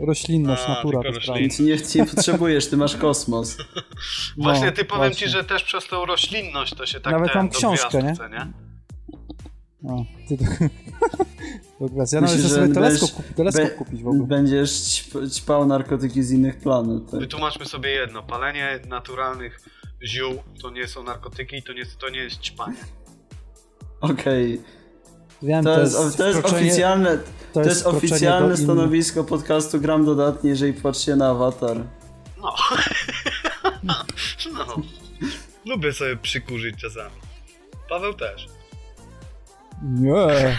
S2: Roślinność,
S3: A,
S2: natura,
S1: więc nie, nie potrzebujesz, ty masz kosmos.
S2: No,
S3: Właśnie ty powiem
S2: właśnie.
S3: ci, że też przez tą roślinność to się tak
S2: Nawet
S3: ten,
S2: mam książkę, nie?
S3: nie?
S2: O, ty to... to gwiazd. Ja
S1: Myślę,
S2: nawet chcę
S1: że
S2: sobie teleskop, teleskop
S1: be-
S2: kupić w ogóle.
S1: Będziesz ćp- ćpał narkotyki z innych planet. Tak.
S3: Wytłumaczmy sobie jedno. Palenie naturalnych ziół to nie są narkotyki i to nie, to nie jest ćpanie.
S1: Okej,
S2: Wiem,
S1: to, jest, to jest oficjalne, to jest oficjalne
S2: do in-
S1: stanowisko podcastu Gram Dodatnie, jeżeli patrzycie na awatar.
S3: No. no. Lubię sobie przykurzyć czasami. Paweł też.
S2: Nie.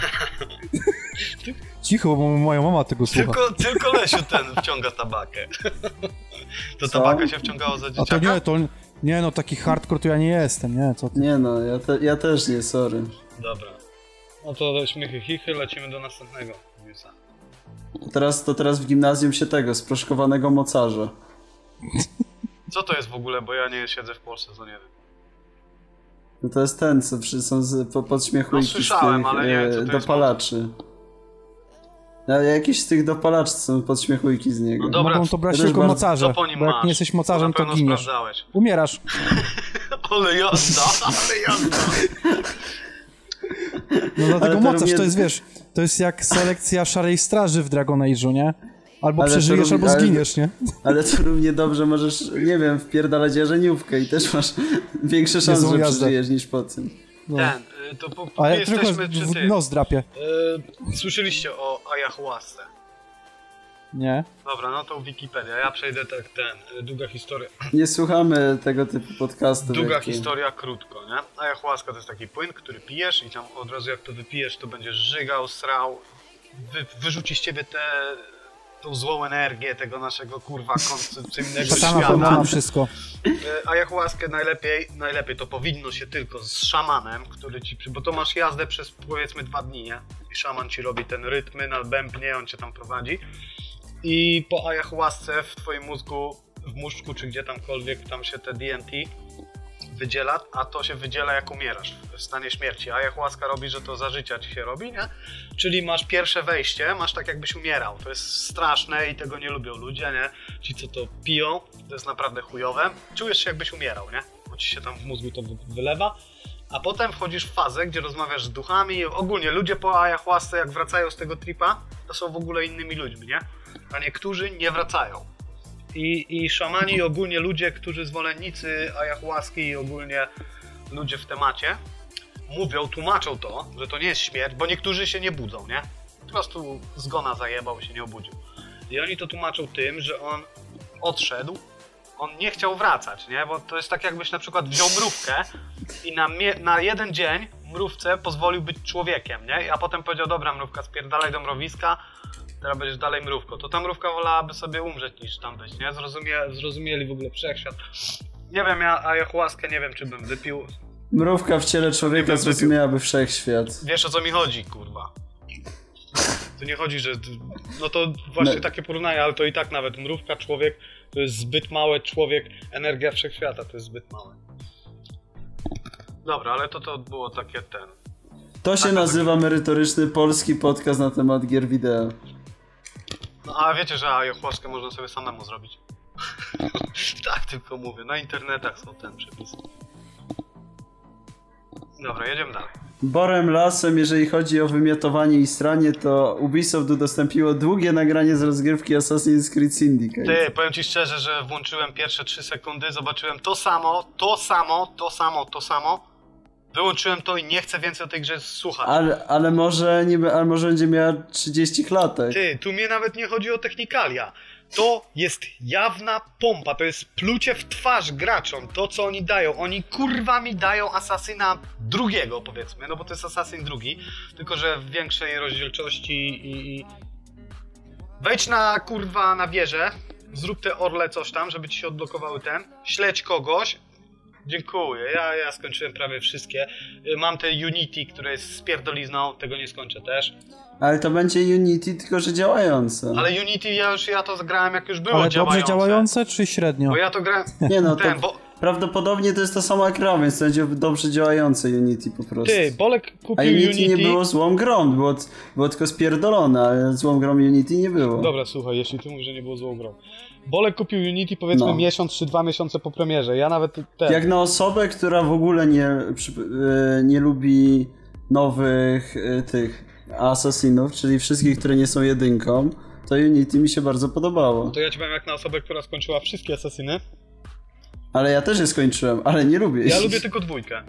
S2: Cicho, bo moja mama tego słucha.
S3: Tylko, tylko Lesiu ten wciąga tabakę. To
S1: Co?
S3: tabakę się wciągało za
S2: A
S3: dzieciaka?
S2: to nie, to nie no, taki hardcore to ja nie jestem, nie, co ty.
S1: Nie no, ja, te, ja też nie, sorry.
S3: Dobra. No to śmiechy chichy, lecimy do następnego newsa.
S1: To teraz, to teraz w gimnazjum się tego, sproszkowanego mocarza.
S3: Co to jest w ogóle, bo ja nie siedzę w Polsce, to nie wiem.
S1: No to jest ten, co przy, są z, po, podśmiechujki
S3: No, słyszałem,
S1: z tych
S3: ale nie wiem, co to
S1: e,
S3: jest
S1: dopalaczy. No, jakiś z tych dopalaczy są podśmiechujki z niego.
S3: No dobra,
S2: Mogą to brać
S1: też
S2: tylko
S1: bardzo-
S2: mocarze, bo jak
S3: masz?
S2: nie jesteś mocarzem, to
S3: pewno
S2: giniesz.
S3: sprawdzałeś.
S2: Umierasz.
S3: Ale jazda, ale jazda.
S2: No dlatego
S1: Ale to
S2: mocarz to jest, wiesz, to jest jak selekcja szarej straży w Dragon Age'u, nie? Albo
S1: Ale to
S2: przeżyjesz,
S1: równie-
S2: albo
S1: ale-
S2: zginiesz, nie?
S1: Ale to równie dobrze możesz, nie wiem, wpierdalać jarzeniówkę i też masz większe szanse, że przeżyjesz niż po tym.
S2: No.
S3: Ten, to po, po,
S2: A ja tylko
S3: jesteśmy przy
S2: w
S3: tym.
S2: nos drapie.
S3: Y, Słyszeliście o ayahuasce.
S2: Nie?
S3: Dobra, no to Wikipedia. Ja przejdę tak ten, y, długa historia.
S1: Nie słuchamy tego typu podcastów.
S3: Długa
S1: jak
S3: historia krótko, nie? Ayahuasca to jest taki płyn, który pijesz i tam od razu jak to wypijesz, to będziesz żygał, srał, wy, wyrzuci z ciebie tę tą złą energię tego naszego kurwa koncepcyjnego świata.
S2: pomona wszystko.
S3: E, Ayahuaskę najlepiej, najlepiej to powinno się tylko z szamanem, który ci, bo to masz jazdę przez powiedzmy dwa dni, nie? I szaman ci robi ten rytmy na bębnie, on cię tam prowadzi. I po ayahuasce w twoim mózgu, w mózgu czy gdzie tamkolwiek, tam się te DNT wydziela, a to się wydziela jak umierasz w stanie śmierci. Ayahuasca robi, że to za życia ci się robi, nie? Czyli masz pierwsze wejście, masz tak jakbyś umierał. To jest straszne i tego nie lubią ludzie, nie? Ci co to piją, to jest naprawdę chujowe. Czujesz się jakbyś umierał, nie? Bo ci się tam w mózgu to wy- wylewa. A potem wchodzisz w fazę, gdzie rozmawiasz z duchami. Ogólnie ludzie po ayahuasce, jak wracają z tego tripa, to są w ogóle innymi ludźmi, nie? A niektórzy nie wracają. I, I szamani, ogólnie ludzie, którzy zwolennicy ayahuaski i ogólnie ludzie w temacie, mówią, tłumaczą to, że to nie jest śmierć, bo niektórzy się nie budzą, nie? Po prostu zgona zajebał się nie obudził. I oni to tłumaczą tym, że on odszedł, on nie chciał wracać, nie? Bo to jest tak jakbyś na przykład wziął mrówkę i na, na jeden dzień mrówce pozwolił być człowiekiem, nie? A potem powiedział, dobra mrówka, spierdalaj do mrowiska, teraz będziesz dalej mrówką. To ta mrówka wolałaby sobie umrzeć niż tam być, nie? Zrozumie, zrozumieli w ogóle wszechświat. Nie wiem, ja ayahuaskę nie wiem, czy bym wypił.
S1: Mrówka w ciele człowieka zrozumiałaby wszechświat.
S3: Wiesz o co mi chodzi, kurwa. To nie chodzi, że. No to właśnie
S1: No.
S3: takie porównanie, ale to i tak nawet mrówka, człowiek to jest zbyt małe, człowiek, energia wszechświata to jest zbyt małe. Dobra, ale to to było takie ten.
S1: To się nazywa merytoryczny polski podcast na temat gier wideo.
S3: No a wiecie, że ayahuaskę można sobie samemu zrobić. tak tylko mówię, na internetach są ten przepisy. Dobra, jedziemy dalej.
S1: Borem lasem, jeżeli chodzi o wymiotowanie i stranie, to Ubisoft udostępniło długie nagranie z rozgrywki Assassin's Creed Syndicate.
S3: Ty, powiem ci szczerze, że włączyłem pierwsze 3 sekundy, zobaczyłem to samo, to samo, to samo, to samo Wyłączyłem to i nie chcę więcej o tej grze słuchać.
S1: Ale, ale, może nie, be- ale może będzie miała 30 klatek.
S3: Ty, tu mnie nawet nie chodzi o technikalia. To jest jawna pompa, to jest plucie w twarz graczom, to co oni dają. Oni kurwa mi dają Asasyna drugiego, powiedzmy, no bo to jest Asasyn drugi, tylko że w większej rozdzielczości i... i... Wejdź na kurwa na wieżę, zrób te orle coś tam, żeby ci się odblokowały ten, śledź kogoś, Dziękuję, ja, ja skończyłem prawie wszystkie. Y, Mam te Unity, które jest spierdolizną, tego nie skończę też.
S1: Ale to będzie Unity, tylko że działające.
S3: Ale Unity ja już ja to zagrałem jak już było
S2: Ale
S3: działające.
S2: dobrze działające, czy średnio?
S3: Bo ja to grałem.
S1: Nie no, to
S3: Ten, bo
S1: prawdopodobnie to jest ta sama gra, więc to będzie dobrze działające Unity po prostu.
S3: ty, Bolek kupił
S1: A Unity,
S3: Unity.
S1: nie było złą grą, było, było tylko spierdolone, ale złą grą Unity nie było.
S3: Dobra, słuchaj, jeśli ty mówisz, że nie było złą grą. Bolek kupił Unity powiedzmy
S1: No.
S3: miesiąc czy dwa miesiące po premierze. Ja nawet ten.
S1: Jak na osobę, która w ogóle nie, e, nie lubi nowych e, tych Assassinów, czyli wszystkich, które nie są jedynką, to Unity mi się bardzo podobało.
S3: To ja ci powiem jak na osobę, która skończyła wszystkie asasyny.
S1: Ale ja też je skończyłem, ale nie lubię.
S3: Ja lubię tylko dwójkę.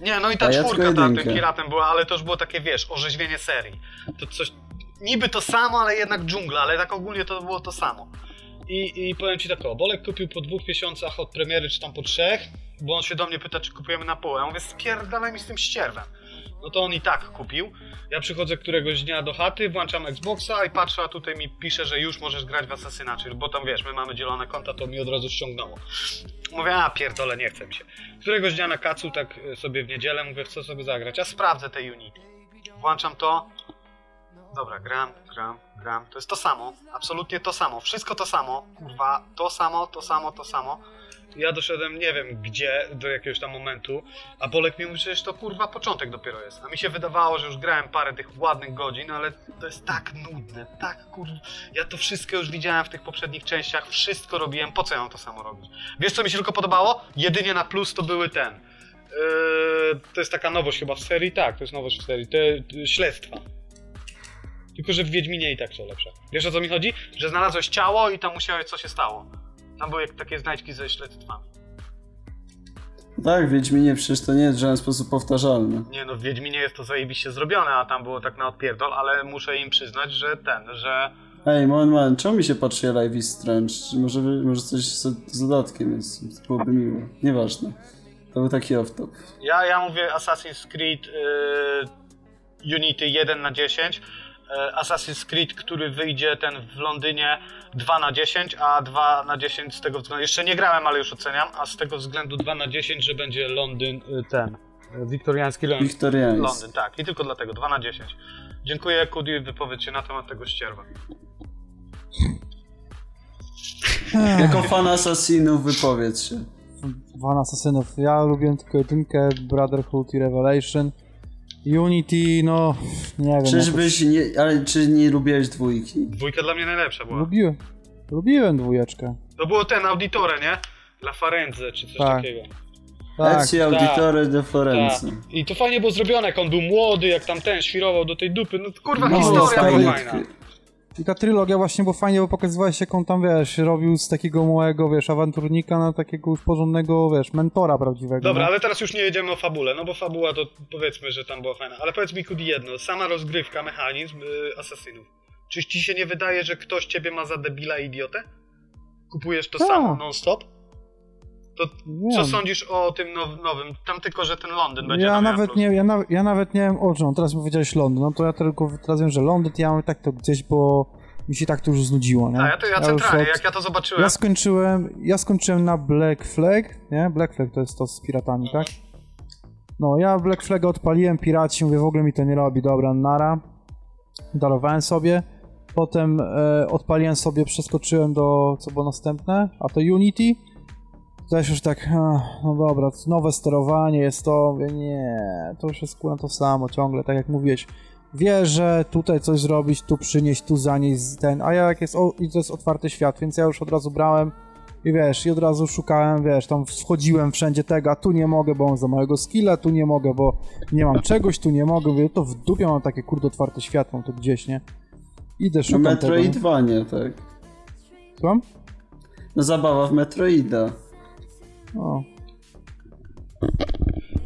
S3: Nie, no i ta
S1: A ja
S3: czwórka
S1: tylko
S3: tam tym piratem była, ale to już było takie, wiesz, orzeźwienie serii. To coś, niby to samo, ale jednak dżungla, ale tak ogólnie to było to samo. I, I powiem ci tak o, Bolek kupił po dwóch miesiącach od premiery, czy tam po trzech, bo on się do mnie pyta, czy kupujemy na pół. Ja mówię, spierdalaj mi z tym ścierwem. No to on i tak kupił. Ja przychodzę któregoś dnia do chaty, włączam Xboxa i patrzę, a tutaj mi pisze, że już możesz grać w Assassina, czyli bo tam wiesz, my mamy dzielone konta, to mi od razu ściągnęło. Mówię, a pierdolę, nie chce mi się. Któregoś dnia na kacu, tak y, sobie w niedzielę, mówię, co sobie zagrać, a sprawdzę te Unity. Włączam to. Dobra, gram, gram, gram. To jest to samo, absolutnie to samo, wszystko to samo, kurwa, to samo, to samo, to samo. Ja doszedłem nie wiem gdzie, do jakiegoś tam momentu, a Bolek mi mówi, że to kurwa początek dopiero jest. A mi się wydawało, że już grałem parę tych ładnych godzin, ale to jest tak nudne, tak kurwa. Ja to wszystko już widziałem w tych poprzednich częściach, wszystko robiłem, po co ja mam to samo robić? Wiesz co mi się tylko podobało? Jedynie na plus to były ten. Yy, to jest taka nowość chyba w serii, tak, to jest nowość w serii, te, te śledztwa. Tylko, że w Wiedźminie i tak są lepsze. Wiesz o co mi chodzi? Że znalazłeś ciało i tam musiałeś, co się stało. Tam były takie znajdźki ze śledztwami.
S1: Tak, w Wiedźminie przecież to nie jest w żaden sposób powtarzalne.
S3: Nie no, w Wiedźminie jest to zajebiście zrobione, a tam było tak na odpierdol, ale muszę im przyznać, że ten, że...
S1: Ej, moment, moment, czemu mi się patrzy Life is Strange? Może, może coś z, z dodatkiem jest, byłoby miło. Nieważne. To był taki off-top.
S3: Ja, ja mówię Assassin's Creed y, Unity 1 na 10, y, Assassin's Creed, który wyjdzie ten w Londynie 2 na 10, a 2 na 10 z tego względu, jeszcze nie grałem, ale już oceniam, a z tego względu 2 na 10, że będzie Londyn y, ten, y, wiktoriański Londyn.
S1: Wiktoriański.
S3: Londyn, tak, i tylko dlatego, 2 na 10. Dziękuję Kudi, wypowiedz się na temat tego ścierwa.
S1: Jako fan Assassinów wypowiedz się.
S2: Van Assassinów. Ja lubiłem tylko jedynkę, Brotherhood i Revelation. Unity, no, nie wiem.
S1: Czyżbyś nie, ale czy nie lubiłeś dwójki?
S3: Dwójka dla mnie najlepsza była.
S2: Lubiłem. Lubiłem dwójeczkę.
S3: To było ten, Auditore, nie? La Farenze, czy coś
S2: Tak.
S3: takiego.
S2: Tak.
S1: Ezio Auditore de Florence.
S3: Tak. I to fajnie było zrobione, jak on był młody, jak tam ten świrował do tej dupy. No kurwa,
S2: No,
S3: historia była fajna.
S2: I ta trylogia właśnie, bo fajnie, bo pokazywałeś jak on tam, wiesz, robił z takiego małego, wiesz, awanturnika na takiego już porządnego, wiesz, mentora prawdziwego.
S3: Dobra,
S2: nie?
S3: ale teraz już nie jedziemy o fabule, no bo fabuła to powiedzmy, że tam była fajna. Ale powiedz mi Kudi jedno, sama rozgrywka, mechanizm y, Asasynów. Czyż ci się nie wydaje, że ktoś ciebie ma za debila i idiotę? Kupujesz to
S2: Tak.
S3: samo non-stop? To
S2: Nie
S3: co
S2: wiem.
S3: sądzisz o tym now- nowym? Tam tylko, że ten Londyn będzie
S2: Ja
S3: na
S2: nawet nie, ja, na, ja nawet nie wiem o czym, teraz powiedziałeś Londyn, no to ja tylko teraz wiem, że Londyn, ja mam tak to gdzieś, bo mi się tak to już znudziło, nie?
S3: A ja to ja
S2: już
S3: centralnie,
S2: od-
S3: jak ja to zobaczyłem.
S2: Ja skończyłem, ja skończyłem na Black Flag, nie? Black Flag to jest to z piratami, tak? No, ja Black Flag odpaliłem, piraci, mówię, w ogóle mi to nie robi, dobra, nara. Darowałem sobie. Potem e, odpaliłem sobie, przeskoczyłem do, co było następne, a to Unity. Też już tak, no dobra, nowe sterowanie jest to, nie, to już jest kurwa to samo ciągle, tak jak mówiłeś. Wierzę, tutaj coś zrobić, tu przynieść, tu zanieść ten, a ja jak jest, o, i to jest otwarty świat, więc ja już od razu brałem i wiesz, i od razu szukałem, wiesz, tam wchodziłem wszędzie tego, a tu nie mogę, bo mam za małego skilla, tu nie mogę, bo nie mam czegoś, tu nie mogę, mówię, to w dupie mam takie kurde otwarte świat, mam to gdzieś, nie? Idę, szukam tego.
S1: Metroidvania, tak.
S2: Słucham?
S1: No zabawa w Metroida.
S2: O,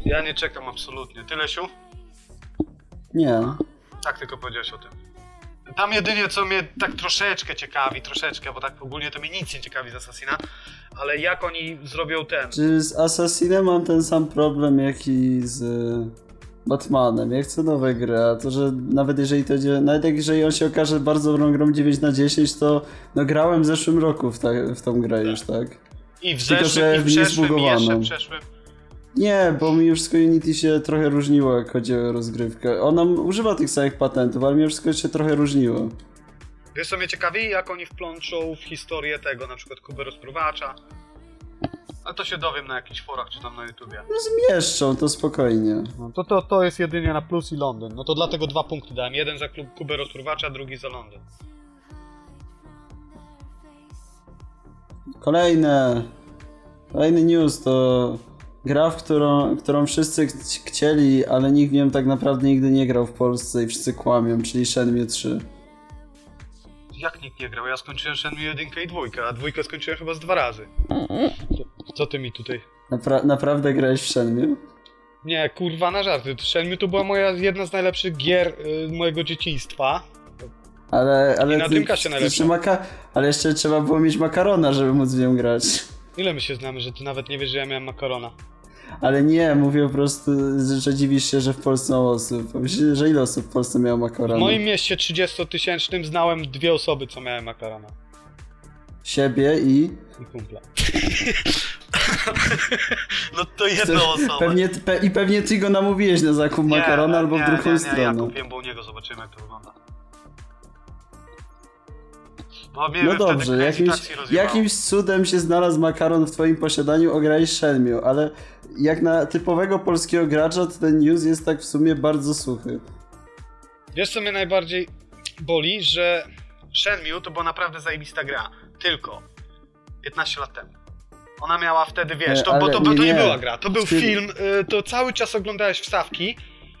S3: Ja nie czekam absolutnie. Ty, Lesiu?
S1: Nie.
S3: Tak tylko powiedziałeś o tym. Tam jedynie co mnie tak troszeczkę ciekawi, troszeczkę, bo tak ogólnie to mnie nic nie ciekawi z Assassina, ale jak oni zrobią ten.
S1: Czy z Assassinem mam ten sam problem, jak i z y, Batmanem? Ja chcę nowe gry, a to, że nawet jeżeli to nawet jak jeżeli on się okaże bardzo dobrą grą 9 na 10, to no grałem w zeszłym roku w, ta, w tą grę już, tak?
S3: I w
S1: Tylko,
S3: zeszłym,
S1: że
S3: i w przeszłym, i
S1: niezbugowaną.
S3: jeszcze w przeszłym.
S1: Nie, bo mi już z Unity się trochę różniło, jak chodzi o rozgrywkę. Ona używa tych samych patentów, ale mi wszystko się trochę różniło.
S3: Wiesz co mnie ciekawi? Jak oni wplączą w historię tego, na przykład Kubę rozpruwacza. Ale to się dowiem na jakichś forach, czy tam na YouTubie.
S1: No zmieszczą, to spokojnie.
S3: No, to, to, to jest jedynie na plus i Londyn. No to dlatego dwa punkty dałem. Jeden za klub Kubę rozpruwacza, drugi za Londyn.
S1: Kolejne. Kolejny news to gra, w którą, którą wszyscy ch- chcieli, ale nikt w nią tak naprawdę nigdy nie grał w Polsce i wszyscy kłamią, czyli Shenmue 3.
S3: Jak nikt nie grał? Ja skończyłem Shenmue 1 i 2, a dwójkę skończyłem chyba z dwa razy. Co, co ty mi tutaj...
S1: Napra naprawdę grałeś w Shenmue?
S3: Nie, kurwa na żarty. Shenmue to była moja jedna z najlepszych gier y, mojego dzieciństwa.
S1: Ale, ale
S3: I na Dreamcastie
S1: maka ale jeszcze trzeba było mieć makarona, żeby móc w nią grać.
S3: Ile my się znamy, że ty nawet nie wiesz, że ja miałem makarona?
S1: Ale nie, mówię po prostu, że dziwisz się, że w Polsce mało osób. Myślę, że ile osób w Polsce miało
S3: W
S1: makarona?
S3: moim mieście 30-tysięcznym znałem dwie osoby, co miały makarona.
S1: Siebie i...
S3: I kumpla. no to jedna osoba.
S1: Pewnie, pe, I pewnie ty go namówiłeś na zakup makarona albo w drugą
S3: nie, nie,
S1: stronę.
S3: Ja kupiłem, bo u niego zobaczymy, jak to wygląda. No, mnie
S1: No dobrze, jakimś,
S3: rozjebało.
S1: jakimś cudem się znalazł makaron w twoim posiadaniu, ograłeś Shenmue, ale jak na typowego polskiego gracza, to ten news jest tak w sumie bardzo suchy.
S3: Wiesz co mnie najbardziej boli, że Shenmue to była naprawdę zajebista gra. Tylko 15 lat temu. Ona miała wtedy, wiesz,
S1: Nie,
S3: to, bo
S1: ale
S3: to, bo to nie,
S1: nie, nie.
S3: była gra, to był film, y, to cały czas oglądałeś wstawki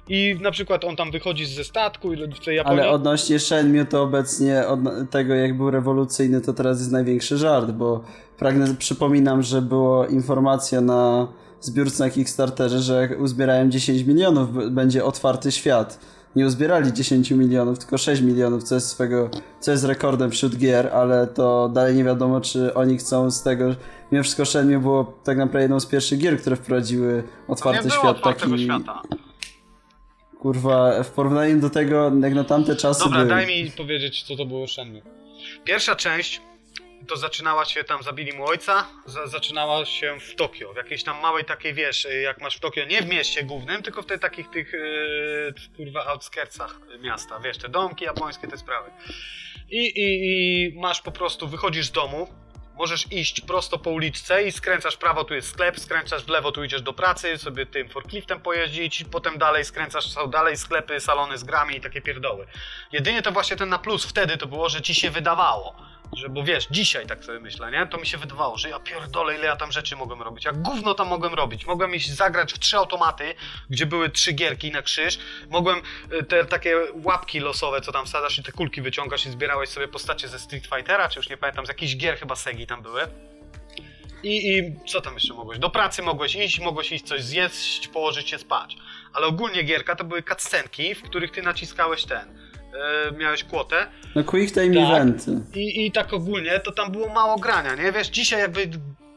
S3: i na przykład on tam wychodzi ze statku i w tej Japonii...
S1: Ale odnośnie Shenmue to obecnie od tego jak był rewolucyjny to teraz jest największy żart, bo pragnę, przypominam, że była informacja na zbiórce na Kickstarterze, że jak uzbierałem 10 milionów będzie otwarty świat. Nie uzbierali 10 milionów, tylko 6 milionów, co jest swego, co jest rekordem wśród gier, ale to dalej nie wiadomo, czy oni chcą z tego. Mimo wszystko Shenmue było tak naprawdę jedną z pierwszych gier, które wprowadziły otwarty
S3: nie było
S1: świat
S3: otwartego
S1: taki.
S3: świata.
S1: Kurwa, w porównaniu do tego, jak na tamte czasy
S3: Dobra,
S1: były.
S3: daj mi powiedzieć, co to było Shenmue. Pierwsza część to zaczynała się, tam zabili mu ojca, za, zaczynała się w Tokio, w jakiejś tam małej takiej, wiesz, jak masz w Tokio, nie w mieście głównym, tylko w tych takich tych, yy, kurwa, outskirtsach miasta, wiesz, te domki japońskie, te sprawy. I, i, I masz po prostu, wychodzisz z domu, możesz iść prosto po uliczce i skręcasz prawo, tu jest sklep, skręcasz w lewo, tu idziesz do pracy, sobie tym forkliftem pojeździć, potem dalej skręcasz, są dalej sklepy, salony z grami i takie pierdoły. Jedynie to właśnie ten na plus wtedy to było, że ci się wydawało, że bo wiesz, dzisiaj tak sobie myślę, nie? To mi się wydawało, że ja pierdolę, ile ja tam rzeczy mogłem robić. Jak gówno tam mogłem robić. Mogłem iść zagrać w trzy automaty, gdzie były trzy gierki na krzyż. Mogłem y, te takie łapki losowe, co tam wsadzasz i te kulki wyciągasz i zbierałeś sobie postacie ze Street Fightera, czy już nie pamiętam, z jakichś gier chyba Segi tam były. I, I co tam jeszcze mogłeś? Do pracy mogłeś iść, mogłeś iść coś zjeść, położyć się spać. Ale ogólnie gierka to były cutscenki, w których ty naciskałeś ten. Yy, miałeś kłotę
S1: No quick time
S3: Tak.
S1: eventy.
S3: i, I tak ogólnie to tam było mało grania, nie? Wiesz, dzisiaj jakby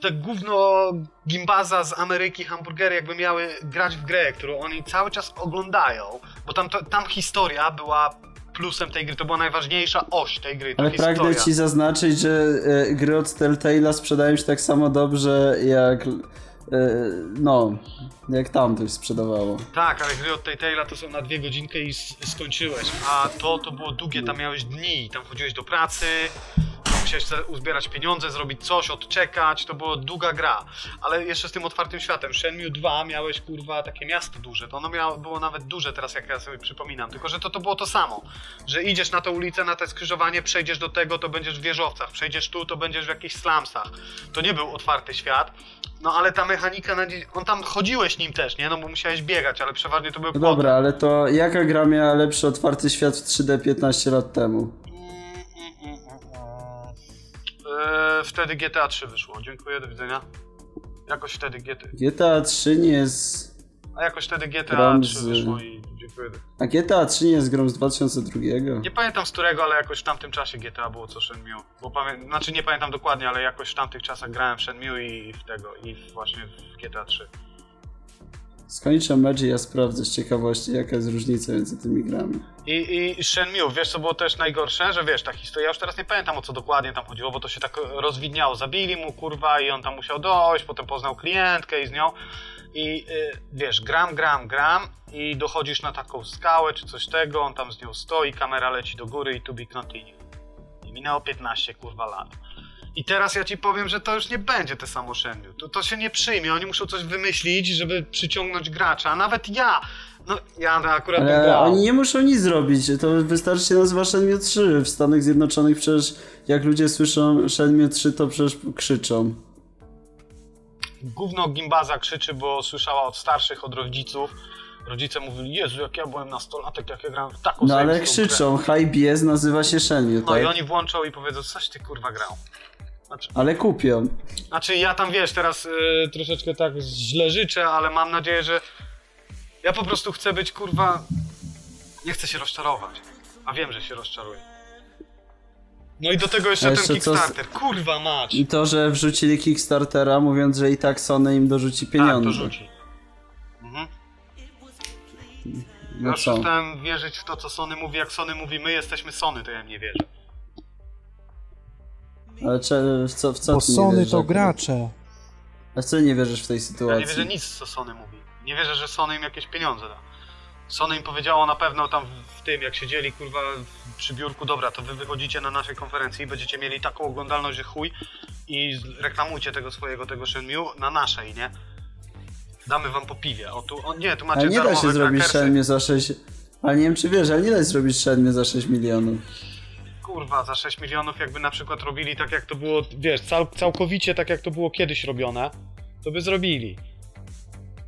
S3: te gówno gimbaza z Ameryki, hamburgery jakby miały grać w grę, którą oni cały czas oglądają, bo tam, to, tam historia była plusem tej gry, to była najważniejsza oś tej gry,
S1: Ale
S3: historia.
S1: pragnę ci zaznaczyć, że e, gry od Telltale'a sprzedają się tak samo dobrze jak e, no, jak tamtych sprzedawało.
S3: Tak, ale gry od Telltale'a to są na dwie godzinkę i skończyłeś, a to to było długie, tam miałeś dni, tam chodziłeś do pracy, musiałeś uzbierać pieniądze, zrobić coś, odczekać, to była długa gra. Ale jeszcze z tym otwartym światem, Shenmue 2 miałeś kurwa takie miasto duże, to ono miało, było nawet duże teraz jak ja sobie przypominam, tylko że to, to było to samo, że idziesz na tę ulicę, na te skrzyżowanie, przejdziesz do tego, to będziesz w wieżowcach, przejdziesz tu, to będziesz w jakichś slumsach. To nie był otwarty świat, no ale ta mechanika, na on tam chodziłeś nim też, nie, no bo musiałeś biegać, ale przeważnie to był
S1: No dobra, ale to jaka gra miała lepszy otwarty świat w 3D 15 lat temu?
S3: Eee, wtedy GTA 3 wyszło. Dziękuję, do widzenia. Jakoś wtedy GTA.
S1: GTA 3 nie jest...
S3: A jakoś wtedy GTA
S1: Gram
S3: 3
S1: z-
S3: wyszło i dziękuję.
S1: A GTA 3 nie jest grą z 2002?
S3: Nie pamiętam z którego, ale jakoś w tamtym czasie GTA było co Shenmue. Bo pamię... Znaczy nie pamiętam dokładnie, ale jakoś w tamtych czasach grałem w Shenmue i w tego, i właśnie w GTA 3.
S1: Skończę mecz i ja sprawdzę z ciekawości, jaka jest różnica między tymi grami.
S3: I, I Shenmue, wiesz co było też najgorsze? Że wiesz, ta historia, ja już teraz nie pamiętam o co dokładnie tam chodziło, bo to się tak rozwidniało. Zabili mu kurwa i on tam musiał dojść, potem poznał klientkę i z nią. I y, wiesz, gram, gram, gram i dochodzisz na taką skałę czy coś tego, on tam z nią stoi, kamera leci do góry i to be continue. I minęło 15 kurwa lat. I teraz ja ci powiem, że to już nie będzie te samo Shenmue. To, to się nie przyjmie, oni muszą coś wymyślić, żeby przyciągnąć gracza. A nawet ja, no ja akurat bym
S1: Ale
S3: grał.
S1: oni nie muszą nic zrobić, to wystarczy się nazywa Shenmue 3. W Stanach Zjednoczonych przecież jak ludzie słyszą Shenmue 3, to przecież krzyczą.
S3: Gówno Gimbaza krzyczy, bo słyszała od starszych, od rodziców. Rodzice mówili, Jezu, jak ja byłem nastolatek, jak ja grałem w taką
S1: No ale
S3: grę.
S1: krzyczą, High BS nazywa się Shenmue,
S3: No
S1: tak?
S3: i oni włączą i powiedzą, coś ty kurwa grał. Znaczy,
S1: Ale kupią.
S3: znaczy ja tam wiesz, teraz y, troszeczkę tak źle życzę, ale mam nadzieję, że ja po prostu chcę być kurwa. Nie chcę się rozczarować. A wiem, że się rozczaruję. No i do tego jeszcze,
S1: jeszcze
S3: ten
S1: co
S3: Kickstarter. Kurwa mać.
S1: I to, że wrzucili Kickstartera, mówiąc, że i tak Sony im dorzuci
S3: Tak,
S1: pieniądze.
S3: to rzuci. Mhm.
S1: No
S3: ja
S1: co?
S3: przestałem wierzyć w to, co Sony mówi. Jak Sony mówi, my jesteśmy Sony, to ja im nie wierzę.
S1: Ale cze, w co, w co
S2: Bo
S1: ty nie
S2: Sony
S1: wierzysz
S2: to
S1: akurat?
S2: gracze.
S1: A w co nie wierzysz w tej
S3: Ja
S1: sytuacji?
S3: nie wierzę nic, co Sony mówi. Nie wierzę, że Sony im jakieś pieniądze da. Sony im powiedziało na pewno tam w- tym, jak siedzieli kurwa przy biurku, dobra, to wy wychodzicie na naszej konferencji i będziecie mieli taką oglądalność, że chuj i reklamujcie tego swojego, tego Shenmue na naszej, nie? Damy wam po piwie. O tu, o nie, tu macie
S1: Ale nie da się zrobić. Shenmue za 6... Ale nie wiem czy wiesz, ale nie da się zrobić Shenmue za 6 milionów.
S3: Kurwa, za 6 milionów jakby na przykład robili tak jak to było, wiesz, cał, całkowicie tak jak to było kiedyś robione, to by zrobili.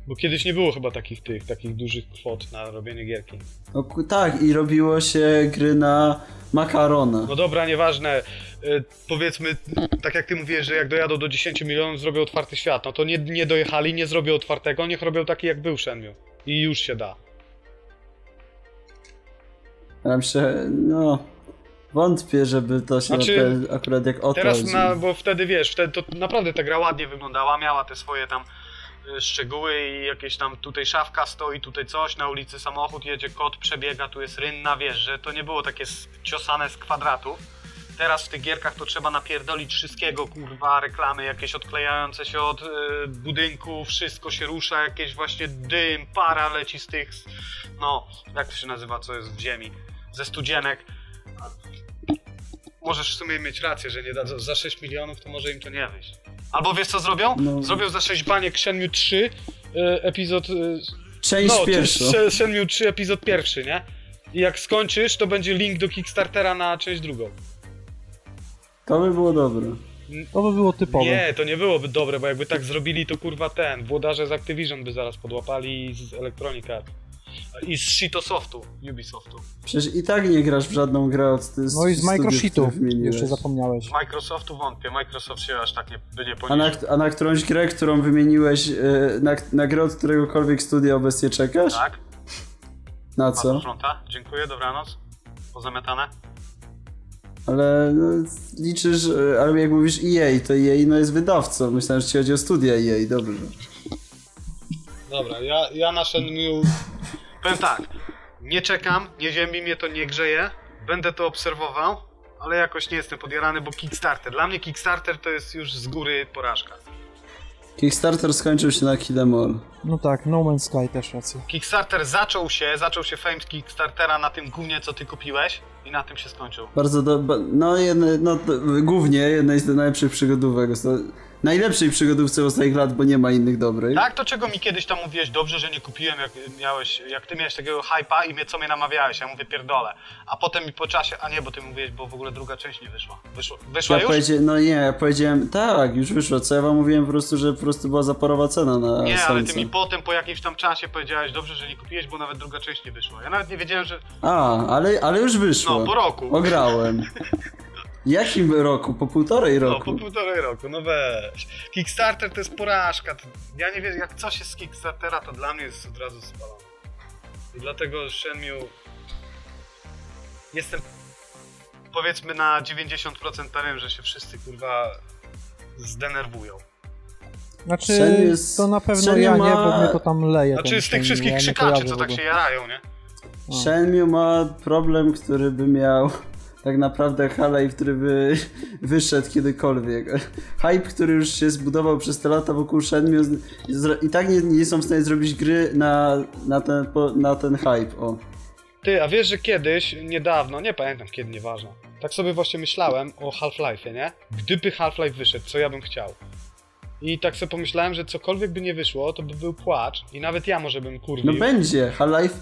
S3: Bo kiedyś nie było chyba takich tych, takich dużych kwot na robienie gierki.
S1: No tak, i robiło się gry na makarona.
S3: No dobra, nieważne. Y, powiedzmy, tak jak ty mówisz, że jak dojadą do 10 milionów, zrobią otwarty świat. No to nie, nie dojechali, nie zrobią otwartego, niech robią taki jak był Shenmue. I już się da.
S1: Ja myślę, no... Wątpię, żeby to się
S3: Znaczy,
S1: akurat jak o
S3: Teraz, na, bo wtedy wiesz, wtedy to naprawdę ta gra ładnie wyglądała, miała te swoje tam szczegóły i jakieś tam tutaj szafka stoi, tutaj coś, na ulicy samochód jedzie, kot przebiega, tu jest rynna, wiesz, że to nie było takie ciosane z kwadratów. Teraz w tych gierkach to trzeba napierdolić wszystkiego, kurwa, reklamy jakieś odklejające się od y, budynku, wszystko się rusza, jakieś właśnie dym, para leci z tych, no, jak to się nazywa, co jest w ziemi, ze studzienek. Możesz w sumie mieć rację, że nie da za 6 milionów, to może im to nie wyjść. Albo wiesz co zrobią?
S1: No.
S3: Zrobią za 6 baniek Shenmue 3, y, epizod... Y,
S1: Część
S3: no,
S1: pierwsza.
S3: Sh- Shenmue 3, epizod pierwszy, nie? I jak skończysz, to będzie link do Kickstartera na część drugą.
S1: To by było dobre.
S2: To by było typowe.
S3: Nie, to nie byłoby dobre, bo jakby tak zrobili, to kurwa ten, włodarze z Activision by zaraz podłapali z Electronic Arts. I z Shitosoftu, Ubisoftu.
S1: Przecież i tak nie grasz w żadną grę od ty-
S2: No i z Microsheetu
S1: wymieniłeś.
S2: jeszcze zapomniałeś.
S3: Z Microsoftu wątpię, Microsoft się aż tak nie, by nie
S1: A na, a na którąś grę, którą wymieniłeś, e, na, na grę od któregokolwiek studia obecnie czekasz?
S3: Tak?
S1: Na co?
S3: Battlefronta. Dziękuję, dobranoc. Pozamiatane.
S1: Ale no, liczysz, e, ale jak mówisz EA, to EA no jest wydawcą. Myślałem, że ci chodzi o studia EA, dobrze.
S3: Dobra, ja, ja na Shenmue... Powiem tak, nie czekam, nie ziemi mnie to nie grzeje, będę to obserwował, ale jakoś nie jestem podjarany, bo Kickstarter. Dla mnie Kickstarter to jest już z góry porażka.
S1: Kickstarter skończył się na Kill Em All.
S2: No tak, No Man's Sky też racja.
S3: Kickstarter zaczął się, zaczął się fame Kickstartera na tym gównie, co ty kupiłeś i na tym się skończył.
S1: Bardzo do, no, jedne, no głównie jednej z najlepszych przygodówek. Najlepszej przygodówce ostatnich lat, bo nie ma innych dobrych.
S3: Tak, to czego mi kiedyś tam mówiłeś, dobrze, że nie kupiłem, jak miałeś, jak ty miałeś takiego hypa i mnie, co mnie namawiałeś, ja mówię pierdolę. A potem mi po czasie, a nie, bo ty mówiłeś, bo w ogóle druga część nie wyszła. Wyszła, wyszła
S1: Ja
S3: już?
S1: no nie, ja powiedziałem, tak, już wyszło. Co ja wam mówiłem po prostu, że po prostu była zaporowa cena na
S3: Nie, ale ty mi potem po jakimś tam czasie powiedziałeś, dobrze, że nie kupiłeś, bo nawet druga część nie wyszła. Ja nawet nie wiedziałem, że...
S1: A, ale, ale już wyszło.
S3: No, po roku.
S1: Ograłem. Jakim roku? Po półtorej
S3: No,
S1: roku.
S3: po półtorej roku, no weź. Kickstarter to jest porażka. Ja nie wiem, jak coś jest z Kickstartera, to dla mnie jest od razu spalone. I dlatego Shenmue... Jestem powiedzmy na 90% pewien, że się wszyscy kurwa zdenerwują.
S2: Znaczy,
S1: jest-
S2: to na pewno
S1: Shen
S2: ja
S1: ma-
S2: nie, bo mnie to tam leje.
S3: Znaczy z tych wszystkich krzykaczy, co tak się jarają, nie?
S2: No.
S1: Shenmue ma problem, który by miał tak naprawdę Halej, który by wyszedł kiedykolwiek. Hype, który już się zbudował przez te lata wokół Shenmue i tak nie, nie są w stanie zrobić gry na, na, ten, na ten hype. O.
S3: Ty, a wiesz, że kiedyś, niedawno, nie pamiętam kiedy, nieważne, tak sobie właśnie myślałem o Half-Life'ie, nie? Gdyby Half-Life wyszedł, co ja bym chciał? I tak sobie pomyślałem, że cokolwiek by nie wyszło, to by był płacz i nawet ja może bym kurwił.
S1: No będzie. Half-Life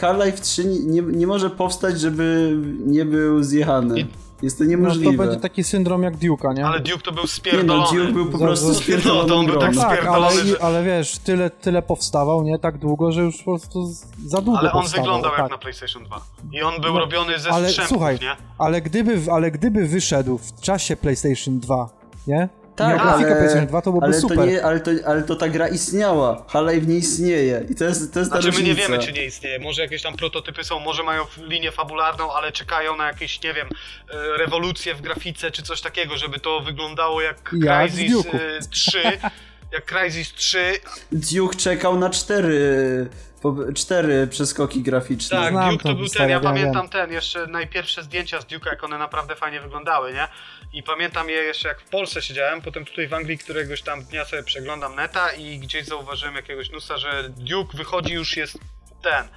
S1: Half-Life 3 nie, nie, nie może powstać, żeby nie był zjechany. Jest to
S2: No
S1: niemożliwe.
S2: to będzie taki syndrom jak Duke'a, nie?
S3: Ale Duke to był
S1: Nie no,
S3: spierdolony.
S1: Duke był po
S2: Za-
S1: prostu spierdoloną
S3: No, to on był tak
S2: tak, ale,
S3: spierdolony, że-
S2: ale wiesz, tyle, tyle powstawał, nie? Tak długo, że już po prostu za długo
S3: Ale on
S2: powstawał.
S3: wyglądał
S2: tak.
S3: jak na PlayStation 2. I on był
S2: No,
S3: robiony ze
S2: ale
S3: strzępów,
S2: słuchaj,
S3: nie?
S2: Ale gdyby, ale gdyby wyszedł w czasie PlayStation 2, nie?
S1: Tak,
S2: PlayStation 2, to byłoby
S1: ale,
S2: super.
S1: to nie, ale, to, ale to ta gra istniała. Half-Life nie istnieje. I to jest, to jest ta
S3: Znaczy my nie wiemy, czy nie istnieje. Może jakieś tam prototypy są, może mają linię fabularną, ale czekają na jakieś, nie wiem, e, rewolucje w grafice, czy coś takiego, żeby to wyglądało jak
S2: w
S3: Crysis
S2: Duke'u.
S3: e, 3. Jak Crysis 3.
S1: Duke czekał na cztery, po, cztery przeskoki graficzne.
S3: Tak,
S2: Znam
S3: Duke to
S2: tą
S3: był ten, ja
S2: wiem,
S3: pamiętam ten, jeszcze najpierwsze zdjęcia z Duke'a, jak one naprawdę fajnie wyglądały, nie? I pamiętam je jeszcze jak w Polsce siedziałem, potem tutaj w Anglii któregoś tam dnia sobie przeglądam neta i gdzieś zauważyłem jakiegoś newsa, że Duke wychodzi już jest ten.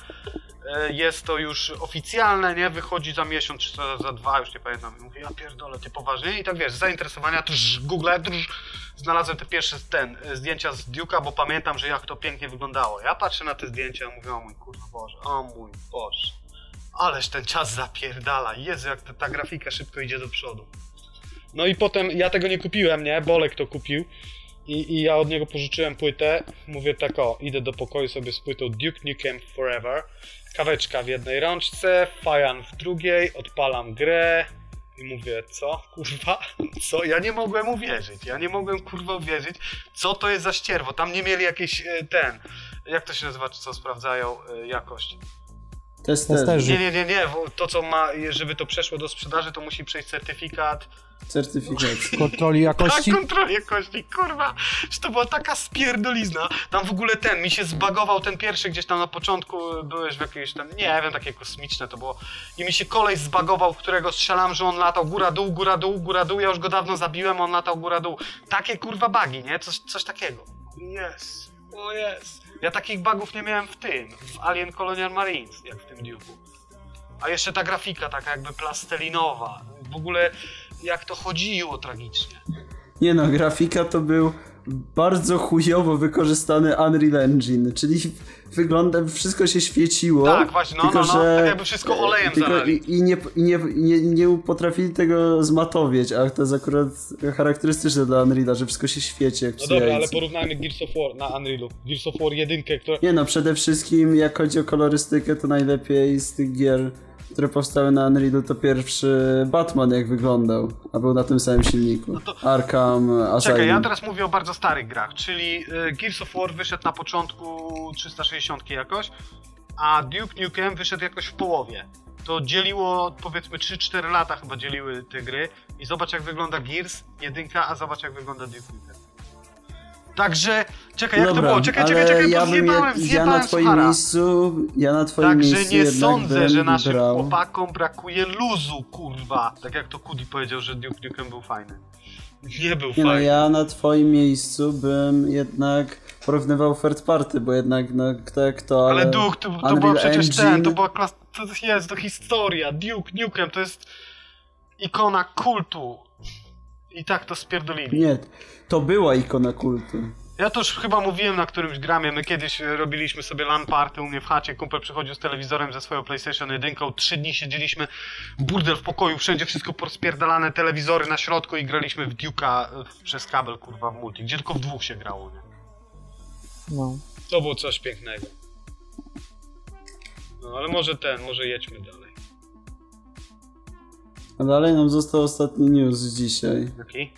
S3: e, Jest to już oficjalne, nie? Wychodzi za miesiąc czy za, za dwa, już nie pamiętam. Mówię, ja pierdolę, ty poważnie? I tak wiesz, zainteresowania, trz, Google, trz, znalazłem te pierwsze ten, e, zdjęcia z Duke'a, bo pamiętam, że jak to pięknie wyglądało. Ja patrzę na te zdjęcia i mówię, o mój kurwa Boże, o mój Boże. Ależ ten czas zapierdala. Jezu, jak ta, ta grafika szybko idzie do przodu. No i potem, ja tego nie kupiłem, nie? Bolek to kupił. I, I ja od niego pożyczyłem płytę. Mówię tak o, idę do pokoju sobie z płytą Duke Nukem Forever. Kaweczka w jednej rączce, fajan w drugiej, odpalam grę. I mówię, co? Kurwa? Co? Ja nie mogłem uwierzyć. Ja nie mogłem kurwa uwierzyć, co to jest za ścierwo. Tam nie mieli jakiś e, ten. Jak to się nazywa, czy co sprawdzają e, jakość?
S1: Testerzy.
S3: Nie, nie, nie, nie. bo To co ma, żeby to przeszło do sprzedaży, to musi przejść certyfikat.
S1: Certyfikacji.
S2: Kontroli jakości.
S3: Tak, kontroli jakości, kurwa. Że to była taka spierdolizna. Tam w ogóle ten, mi się zbagował ten pierwszy gdzieś tam na początku, byłeś w jakiejś tam, nie wiem, takie kosmiczne to było. I mi się kolej zbagował, w którego strzelam, że on latał góra dół, góra dół, góra dół. Ja już go dawno zabiłem, on latał góra dół. Takie kurwa bagi, nie? Coś, coś takiego. Jest. O jest. Ja takich bugów nie miałem w tym, w Alien Colonial Marines, jak w tym Duke'u. A jeszcze ta grafika taka jakby plastelinowa. W ogóle jak to chodziło tragicznie.
S1: Nie no, grafika to był bardzo chujowo wykorzystany Unreal Engine, czyli wygląda, wszystko się świeciło.
S3: Tak, właśnie, no,
S1: tylko,
S3: no, no,
S1: że,
S3: tak jakby wszystko olejem
S1: tylko i, i, nie, i nie, nie, nie potrafili tego zmatowieć, a to jest akurat charakterystyczne dla Unreala, że wszystko się świeci jak
S3: No dobra, ale
S1: jajcu.
S3: porównajmy Gears of War na Unrealu. Gears of War 1, która...
S1: Nie no, przede wszystkim jak chodzi o kolorystykę, to najlepiej z tych gier, które powstały na Unrealu, to pierwszy Batman jak wyglądał, a był na tym samym silniku. Arkham, Asylum.
S3: Czekaj, ja teraz mówię o bardzo starych grach, czyli y, Gears of War wyszedł na początku 360 jakoś, a Duke Nukem wyszedł jakoś w połowie. To dzieliło, powiedzmy 3-4 lata chyba dzieliły te gry i zobacz jak wygląda Gears 1, a zobacz jak wygląda Duke Nukem. Także, czekaj, jak
S1: Dobra,
S3: to było? Czekaj, czekaj, czekaj,
S1: ja
S3: bo zjebałem,
S1: ja
S3: zjebałem
S1: na twoim
S3: suchara.
S1: miejscu, ja na twoim
S3: Także
S1: miejscu
S3: nie sądzę, że naszym
S1: wybrał.
S3: chłopakom brakuje luzu, kurwa. Tak jak to Kudi powiedział, że Duke Nukem był fajny. Nie był
S1: Nie no,
S3: fajny.
S1: ja na twoim miejscu bym jednak porównywał third party, bo jednak no kto jak kto, ale...
S3: Ale Duke, to, to była przecież ten,
S1: Engine-
S3: to była klas... To jest to historia. Duke Nukem to jest ikona kultu. I tak to spierdolili.
S1: Nie, to była ikona kultu.
S3: Ja to już chyba mówiłem na którymś gramie, my kiedyś e, robiliśmy sobie LAN party u mnie w chacie, kumpel przychodził z telewizorem ze swoją PlayStation 1, trzy dni siedzieliśmy, burdel w pokoju, wszędzie wszystko porozpierdalane, telewizory na środku i graliśmy w Duke'a e, przez kabel, kurwa, w multi, gdzie tylko w dwóch się grało, nie?
S2: No.
S3: To było coś pięknego. No ale może ten, może jedźmy dalej.
S1: A dalej nam został ostatni news z dzisiaj,
S3: Jaki?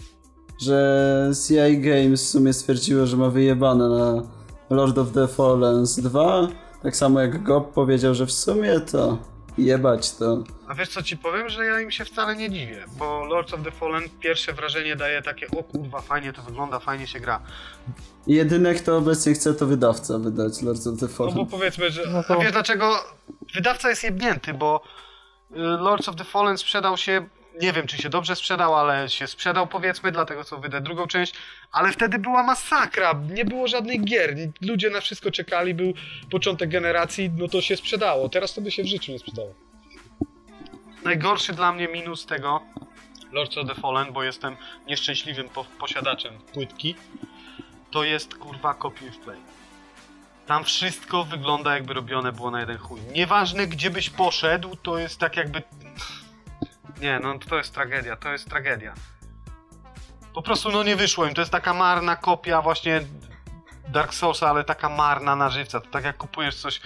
S1: że CI Games w sumie stwierdziło, że ma wyjebane na Lord of the Fallens 2, tak samo jak Gob powiedział, że w sumie to jebać to.
S3: A wiesz co ci powiem, że ja im się wcale nie dziwię, bo Lords of the Fallen pierwsze wrażenie daje takie o kurwa, fajnie to wygląda, fajnie się gra.
S1: Jedyny, kto obecnie chce, to wydawca wydać Lords of the
S3: No
S1: Fallen.
S3: bo powiedzmy, że...
S2: No to-
S3: A wiesz dlaczego? Wydawca jest jebnięty, bo Lords of the Fallen sprzedał się... Nie wiem, czy się dobrze sprzedał, ale się sprzedał powiedzmy, dlatego co wyda drugą część, ale wtedy była masakra, nie było żadnych gier, ludzie na wszystko czekali, był początek generacji, no to się sprzedało, teraz to by się w życiu nie sprzedało. Najgorszy dla mnie minus tego Lords of the Fallen, bo jestem nieszczęśliwym po posiadaczem płytki, to jest kurwa copy of play. Tam wszystko wygląda jakby robione było na jeden chuj. Nieważne gdzie byś poszedł, to jest tak jakby... Nie, no to jest tragedia, to jest tragedia. Po prostu no nie wyszło im, to jest taka marna kopia właśnie Dark Soulsa, ale taka marna na żywca. To tak jak kupujesz coś,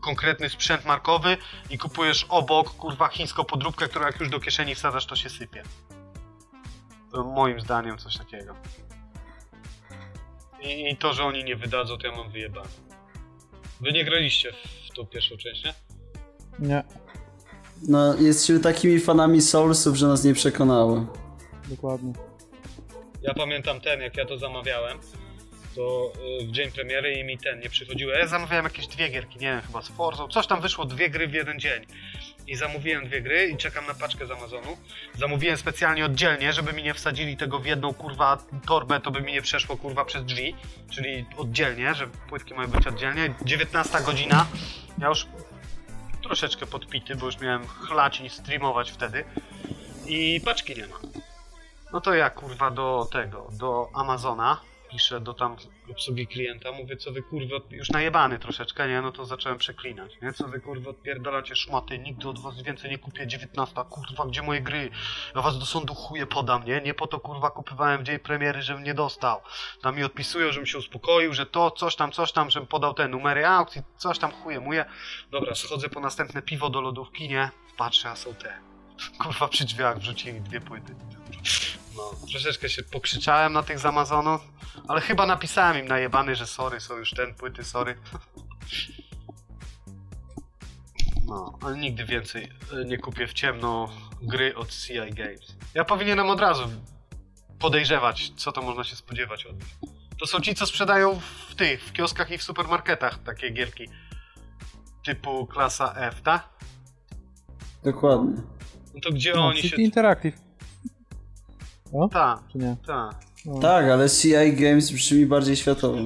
S3: konkretny sprzęt markowy i kupujesz obok, kurwa, chińską podróbkę, która jak już do kieszeni wsadzasz, to się sypie. To moim zdaniem coś takiego. I, I to, że oni nie wydadzą, to ja mam wyjebane. Wy nie graliście w tą pierwszą część, nie?
S2: Nie,
S1: No, jesteśmy takimi fanami Soulsów, że nas nie przekonało.
S2: dokładnie.
S3: Ja pamiętam ten, jak ja to zamawiałem, to y, w dzień premiery i mi ten nie przychodziło. Ja zamawiałem jakieś dwie gierki, nie wiem, chyba z Forzą. Coś tam wyszło, dwie gry w jeden dzień. I zamówiłem dwie gry i czekam na paczkę z Amazonu. Zamówiłem specjalnie oddzielnie, żeby mi nie wsadzili tego w jedną kurwa torbę, to by mi nie przeszło kurwa przez drzwi. Czyli oddzielnie, że płytki mają być oddzielnie. 19 godzina. Ja już troszeczkę podpity, bo już miałem chlać i streamować wtedy. I paczki nie ma. No to ja kurwa do tego, do Amazona piszę do tam obsługi klienta, mówię co wy kurwa, już najebany troszeczkę, nie? No to zacząłem przeklinać, nie? Co wy kurwa odpierdalacie szmaty, nigdy od was więcej nie kupię, 19, kurwa, gdzie moje gry? Ja was do sądu chuje podam, nie? Nie po to kurwa kupywałem w dzień premiery, żebym nie dostał. Tam mi odpisują, żebym się uspokoił, że to, coś tam, coś tam, żebym podał te numery aukcji, coś tam chuje muje. Dobra, schodzę po następne piwo do lodówki, nie? Patrzę, a są te. Kurwa przy drzwiach wrzucili dwie płyty. No, troszeczkę się pokrzyczałem na tych z Amazonu, ale chyba napisałem im najebany, że sorry, są już ten płyty, sorry. No, ale nigdy więcej e, nie kupię w ciemno gry od CI Games. Ja powinienem od razu podejrzewać, co to można się spodziewać od nich. To są ci, co sprzedają w tych, w kioskach i w supermarketach takie gierki typu klasa F, tak?
S1: Dokładnie.
S3: No to gdzie
S2: No,
S3: oni
S2: City
S3: się...
S2: Interactive,
S3: Tak,
S2: czy nie?
S3: tak.
S2: No,
S1: Tak, ale CI Games brzmi bardziej światowo.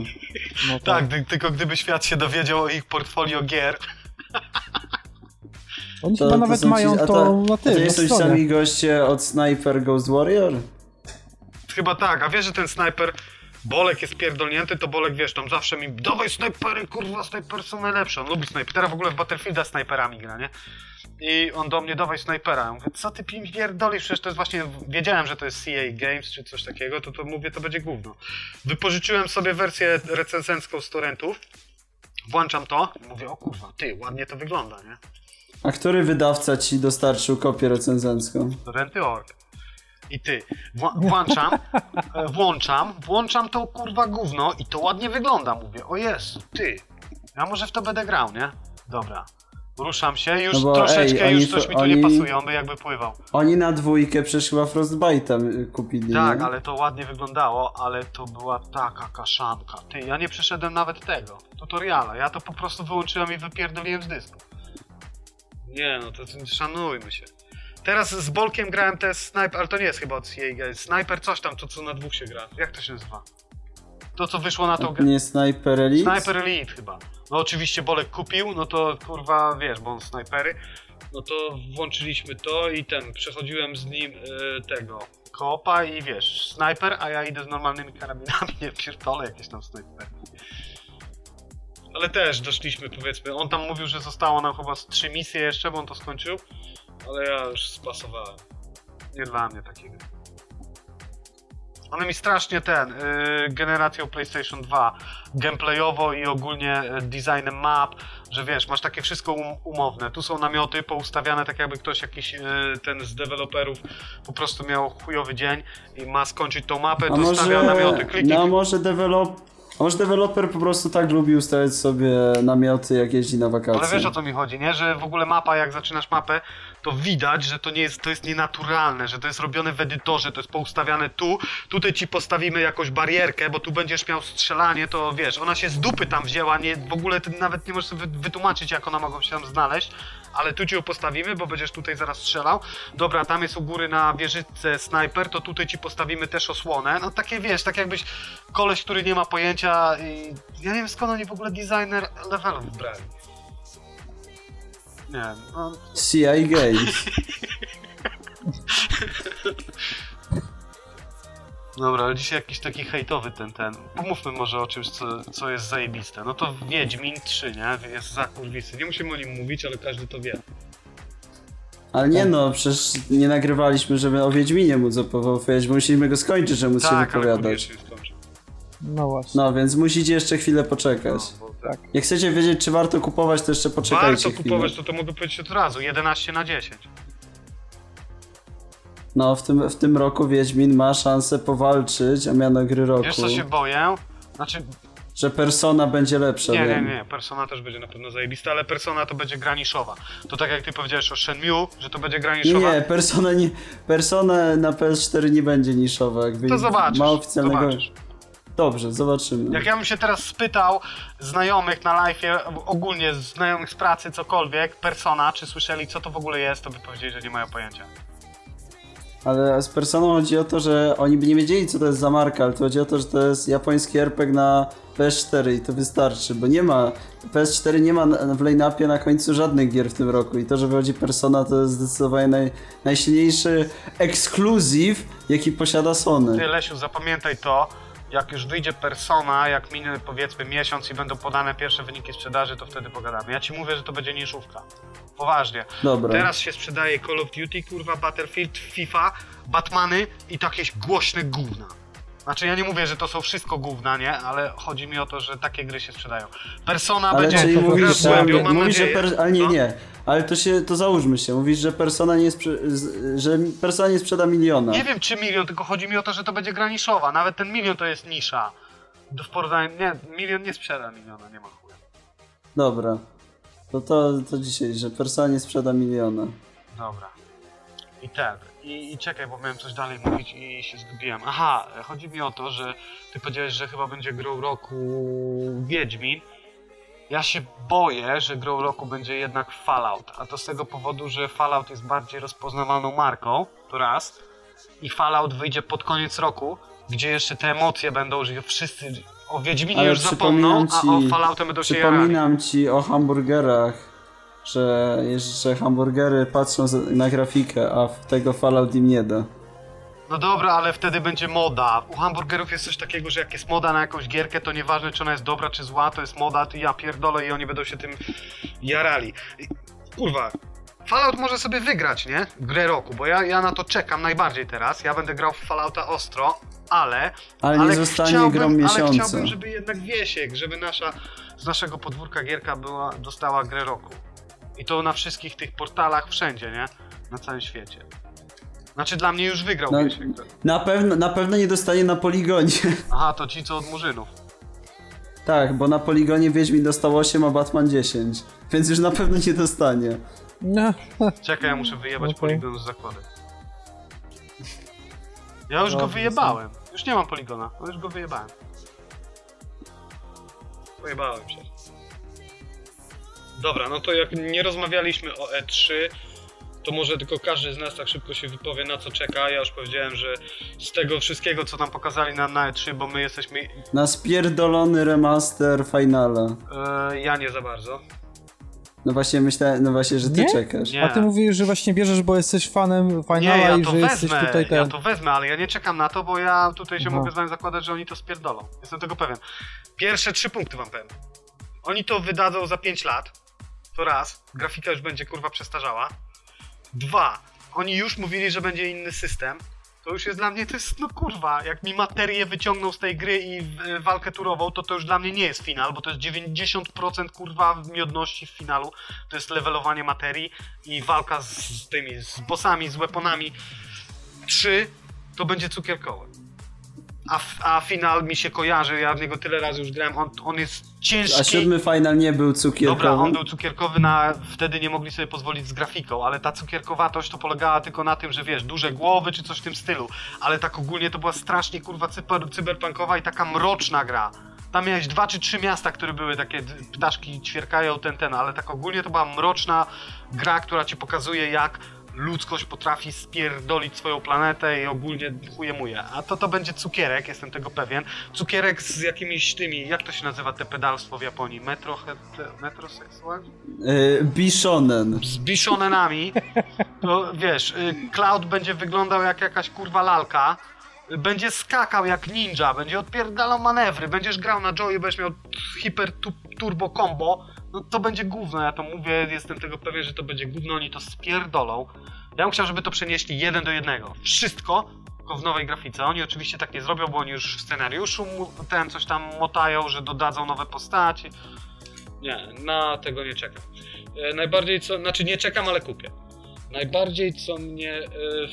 S2: no
S3: Tak, gdy, tylko gdyby świat się dowiedział o ich portfolio gier.
S2: Oni
S1: To-
S2: chyba
S1: to
S2: nawet
S1: ci-
S2: mają
S1: a
S2: to, na tym,
S1: to nie są ci sami goście od Sniper Ghost Warrior?
S3: Chyba tak, a wiesz, że ten snajper Bolek jest pierdolnięty, to Bolek, wiesz, tam zawsze mi dawaj snajpery, kurwa, snajpery są najlepsze. On lubi snajpera, w ogóle w Battlefielda snajperami gra, nie? I on do mnie, dawaj snajpera. Ja mówię, co ty pierdolisz, przecież to jest właśnie, wiedziałem, że to jest CA Games czy coś takiego, to to mówię, to będzie gówno. Wypożyczyłem sobie wersję recenzencką z torrentów, włączam to i mówię, o kurwa, ty, ładnie to wygląda, nie?
S1: A który wydawca ci dostarczył kopię recenzencką?
S3: Renty.org. I ty, włączam, e, włączam, włączam to kurwa gówno i to ładnie wygląda. Mówię, o Jezu, ty, ja może w to będę grał, nie? Dobra. Ruszam się, już
S1: No
S3: troszeczkę,
S1: ej,
S3: już coś
S1: to-
S3: mi tu nie
S1: oni-
S3: pasuje, on by jakby pływał.
S1: Oni na dwójkę przecież chyba Frostbite'a y, kupili,
S3: Tak,
S1: nie?
S3: ale to ładnie wyglądało, ale to była taka kaszanka. Ty, ja nie przeszedłem nawet tego, tutoriala, ja to po prostu wyłączyłem i wypierdoliłem z dysku. Nie no, to, to szanujmy się. Teraz z Bolkiem grałem też Sniper, ale to nie jest chyba od Games. Sniper coś tam, to co na dwóch się gra. Jak to się nazywa? To co wyszło na tą grę.
S1: Nie Sniper Elite?
S3: Sniper Elite chyba. No oczywiście Bolek kupił, no to kurwa wiesz, bo on snajpery. No to włączyliśmy to i ten, przechodziłem z nim y, tego koopa i wiesz, snajper, a ja idę z normalnymi karabinami, nie pierdolę jakieś tam snajpery. Ale też doszliśmy powiedzmy, on tam mówił, że zostało nam chyba z trzy misje jeszcze, bo on to skończył, ale ja już spasowałem. Nie dla mnie takiego. One mi strasznie ten, yy, generacją PlayStation 2, gameplayowo i ogólnie y, designem map, Że wiesz, masz takie wszystko um, umowne. Tu są namioty poustawiane tak jakby ktoś jakiś e, ten z deweloperów po prostu miał chujowy dzień i ma skończyć tą mapę,
S1: A
S3: to
S1: może,
S3: stawia namioty. Kliknij,
S1: no, a może dewelop... A może deweloper po prostu tak lubi ustawiać sobie namioty, jak jeździ na wakacje.
S3: Ale wiesz o co mi chodzi, nie? Że w ogóle mapa, jak zaczynasz mapę, to widać, że to nie jest, to jest nienaturalne, że to jest robione w edytorze, to jest poustawiane tu, tutaj ci postawimy jakąś barierkę, bo tu będziesz miał strzelanie, to wiesz, ona się z dupy tam wzięła, nie, w ogóle ty nawet nie możesz sobie wy- wytłumaczyć, jak ona mogą się tam znaleźć, ale tu ci ją postawimy, bo będziesz tutaj zaraz strzelał. Dobra, tam jest u góry na wieżyczce snajper, to tutaj ci postawimy też osłonę. No takie wiesz, tak jakbyś koleś, który nie ma pojęcia i ja nie wiem skąd oni w ogóle designer levelów brali. Nie, no,
S1: CI Games.
S3: dobra, ale dzisiaj jakiś taki hejtowy ten, ten. Pomówmy może o czymś, co, co jest zajebiste. No to Wiedźmin 3, nie? Jest za kurwisy. Nie musimy o nim mówić, ale każdy to wie.
S1: Ale nie no, przecież nie nagrywaliśmy, żeby o Wiedźminie móc opowiadać, bo musieliśmy go skończyć, żeby móc się
S3: Tak, ale
S1: wypowiadać.
S3: się skończy.
S2: No właśnie.
S1: No, więc musicie jeszcze chwilę poczekać.
S3: No, bo
S2: Tak.
S1: Jak chcecie wiedzieć, czy warto kupować, to jeszcze poczekajcie
S3: Warto
S1: chwilę.
S3: kupować, to to mogę powiedzieć od razu. 11 na 10.
S1: No, w tym, w tym roku Wiedźmin ma szansę powalczyć o miano gry roku.
S3: Wiesz co się boję? Znaczy,
S1: Że Persona będzie lepsza,
S3: nie, nie,
S1: wiem.
S3: nie, Persona też będzie na pewno zajebista, ale Persona to będzie gra niszowa. To tak jak ty powiedziałeś o Shenmue, że to będzie gra
S1: Nie,
S3: niszowa.
S1: nie, Persona, nie, Persona na PS4 nie będzie niszowa. Jakby
S3: To zobaczysz,
S1: Ma oficjalnego...
S3: zobaczysz.
S1: Dobrze, zobaczymy.
S3: Jak ja bym się teraz spytał znajomych na live, ogólnie znajomych z pracy, cokolwiek, Persona, czy słyszeli co to w ogóle jest, to by powiedzieli, że nie mają pojęcia.
S1: Ale z Personą chodzi o to, że oni by nie wiedzieli, co to jest za marka, ale to chodzi o to, że to jest japoński RPG na PS4 i to wystarczy, bo nie ma, PS4 nie ma w line-upie na końcu żadnych gier w tym roku i to, że wychodzi Persona, to jest zdecydowanie naj, najsilniejszy ekskluzyw, jaki posiada Sony.
S3: Ty, Lesiu, zapamiętaj to, jak już wyjdzie Persona, jak minie powiedzmy miesiąc i będą podane pierwsze wyniki sprzedaży, to wtedy pogadamy. Ja ci mówię, że to będzie niszówka. Poważnie.
S1: Dobra.
S3: Teraz się sprzedaje Call of Duty, kurwa, Battlefield, FIFA, Batmany i takie głośne gówna. Znaczy ja nie mówię, że to są wszystko gówna, nie? Ale chodzi mi o to, że takie gry się sprzedają. Persona
S1: Ale
S3: będzie
S1: czyli mówisz, że,
S3: głębią, mam
S1: mówisz, że per, ale nie,
S3: No.
S1: nie, ale to się, to załóżmy się, mówisz, że Persona nie, sprze, że Persona nie sprzeda miliona.
S3: Nie wiem czy milion, tylko chodzi mi o to, że to będzie gra niszowa. Nawet ten milion to jest nisza. W porównaniu, nie, milion nie sprzeda miliona, nie ma chuja.
S1: Dobra. To, to, to dzisiaj, że Persona nie sprzeda miliona.
S3: Dobra. I ten. I, I czekaj, bo miałem coś dalej mówić i się zgubiłem. Aha, chodzi mi o to, że ty powiedziałeś, że chyba będzie grą roku Wiedźmin. Ja się boję, że grą roku będzie jednak Fallout. A to z tego powodu, że Fallout jest bardziej rozpoznawalną marką, to raz. I Fallout wyjdzie pod koniec roku, gdzie jeszcze te emocje będą, że wszyscy o Wiedźminie
S1: Ale
S3: już zapomną,
S1: przypominam
S3: a
S1: ci-
S3: o Falloutem będą się jarali.
S1: Przypominam ci o hamburgerach, że jeszcze hamburgery patrzą na grafikę, a w tego Fallout im nie da.
S3: No dobra, ale wtedy będzie moda. U hamburgerów jest coś takiego, że jak jest moda na jakąś gierkę, to nieważne czy ona jest dobra czy zła, to jest moda, to ja pierdolę i oni będą się tym jarali. Kurwa, Fallout może sobie wygrać, nie? Grę roku, bo ja, ja na to czekam najbardziej teraz. Ja będę grał w Fallouta ostro, ale...
S1: Ale nie zostanie
S3: chciałbym,
S1: grą
S3: Ale
S1: miesiąca.
S3: chciałbym, żeby jednak Wiesiek, żeby nasza, z naszego podwórka gierka była, dostała grę roku. I to na wszystkich tych portalach wszędzie, nie? Na całym świecie. Znaczy dla mnie już wygrał
S1: No,
S3: Wiesiek.
S1: Na pewno, na pewno nie dostanie na poligonie.
S3: Aha, to ci co od murzynów.
S1: tak, bo na poligonie Wiedźmin dostał 8, a Batman 10. Więc już na pewno nie dostanie.
S2: No,
S3: Czekaj, ja muszę wyjebać
S2: Okej.
S3: poligon z zakładu. Ja już go
S2: Dobrze,
S3: wyjebałem. Już nie mam poligona, ale już go wyjebałem. Pojebałem się. Dobra, no to jak nie rozmawialiśmy o E3, to może tylko każdy z nas tak szybko się wypowie na co czeka. Ja już powiedziałem, że z tego wszystkiego co nam pokazali na, na E3, bo my jesteśmy...
S1: Na spierdolony remaster finala.
S3: E, ja nie za bardzo.
S1: No właśnie myślałem, no właśnie, że ty
S2: Nie?
S1: czekasz.
S3: Nie.
S2: a ty mówisz, że właśnie bierzesz, bo jesteś fanem Finala
S3: Nie, ja
S2: i że jesteś
S3: wezmę,
S2: tutaj ten...
S3: ja to wezmę, ale ja nie czekam na to, bo ja tutaj się
S2: Aha.
S3: mogę z wami zakładać, że oni to spierdolą. Jestem tego pewien. Pierwsze trzy punkty wam powiem. Oni to wydadzą za 5 lat. To raz. Grafika już będzie kurwa przestarzała. Dwa. Oni już mówili, że będzie inny system. To już jest dla mnie, to jest, no kurwa, jak mi materię wyciągną z tej gry i e, walkę turową, to to już dla mnie nie jest finał, bo to jest 90% kurwa miodności w finalu. To jest levelowanie materii i walka z, z tymi, z bossami, z weaponami. 3 to będzie cukierkowe. A, a final mi się kojarzy, ja w niego tyle razy już grałem, on, on jest ciężki.
S1: A siódmy final nie był cukierkowy.
S3: Dobra, on był cukierkowy na. Wtedy nie mogli sobie pozwolić z grafiką, ale ta cukierkowatość to polegała tylko na tym, że wiesz, duże głowy czy coś w tym stylu. Ale tak ogólnie to była strasznie kurwa cyber, cyberpunkowa i taka mroczna gra. Tam miałeś dwa czy trzy miasta, które były takie ptaszki ćwierkają ten ten, ale tak ogólnie to była mroczna gra, która ci pokazuje jak ludzkość potrafi spierdolić swoją planetę i ogólnie chujemuje. A to to będzie cukierek, jestem tego pewien. Cukierek z jakimiś tymi, jak to się nazywa te pedalstwo w Japonii? Metro, metroseksual?
S1: Y, Bishonen.
S3: z bishonenami, to wiesz, y, Cloud będzie wyglądał jak jakaś kurwa lalka, będzie skakał jak ninja, będzie odpierdalał manewry, będziesz grał na Joy, będziesz miał hiper tu, turbo combo, no to będzie gówno, ja to mówię, jestem tego pewien, że to będzie gówno, oni to spierdolą. Ja bym chciał, żeby to przenieśli jeden do jednego. Wszystko, tylko w nowej grafice. Oni oczywiście tak nie zrobią, bo oni już w scenariuszu ten coś tam motają, że dodadzą nowe postaci. Nie, na tego nie czekam. E, najbardziej co, znaczy nie czekam, ale kupię. Najbardziej co mnie e,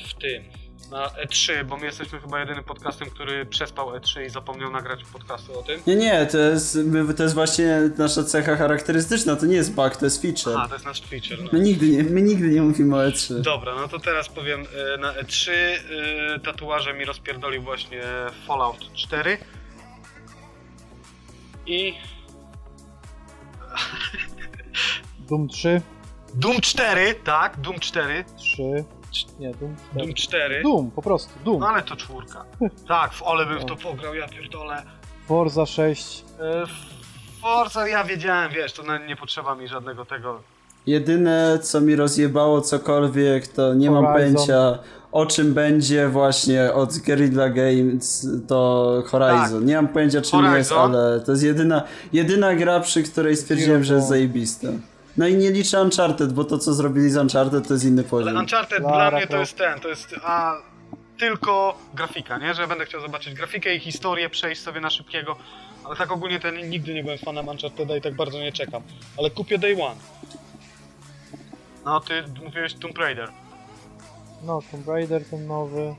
S3: w tym, na E3, bo my jesteśmy chyba jedynym podcastem, który przespał E3 i zapomniał nagrać podcastu o tym.
S1: Nie, nie, to jest, to jest właśnie nasza cecha charakterystyczna, to nie jest bug, to jest feature.
S3: A, to jest nasz feature. No.
S1: My nigdy nie, my nigdy nie mówimy o E E3.
S3: Dobra, no to teraz powiem, e, na E3 e, tatuaże mi rozpierdolił właśnie Fallout 4 i
S2: Doom 3,
S3: Doom 4, tak, Doom 4,
S2: 3, nie, Doom 4.
S3: Doom 4,
S2: Doom, po prostu, Doom.
S3: no ale to czwórka. Tak, w ole bym w to pograł, ja pierdolę.
S2: Forza 6,
S3: E, Forza, ja wiedziałem, wiesz, to na- nie potrzeba mi żadnego tego.
S1: Jedyne, co mi rozjebało cokolwiek, to nie mam
S2: Horizon.
S1: pojęcia o czym będzie właśnie od Guerrilla Games to Horizon. Nie mam pojęcia czym
S3: Horizon.
S1: jest, ale to jest jedyna, jedyna gra, przy której stwierdziłem, że jest zajebista. No i nie liczę Uncharted, bo to co zrobili z Uncharted to jest inny
S3: Ale
S1: poziom.
S3: Uncharted
S2: Lara
S3: dla mnie to jest ten, to jest a, tylko grafika, nie? Że będę chciał zobaczyć grafikę i historię, przejść sobie na szybkiego. Ale tak ogólnie ten nigdy nie byłem fanem Uncharted'a i tak bardzo nie czekam. Ale kupię Day One. No, ty mówiłeś Tomb Raider.
S2: no Tomb Raider ten nowy.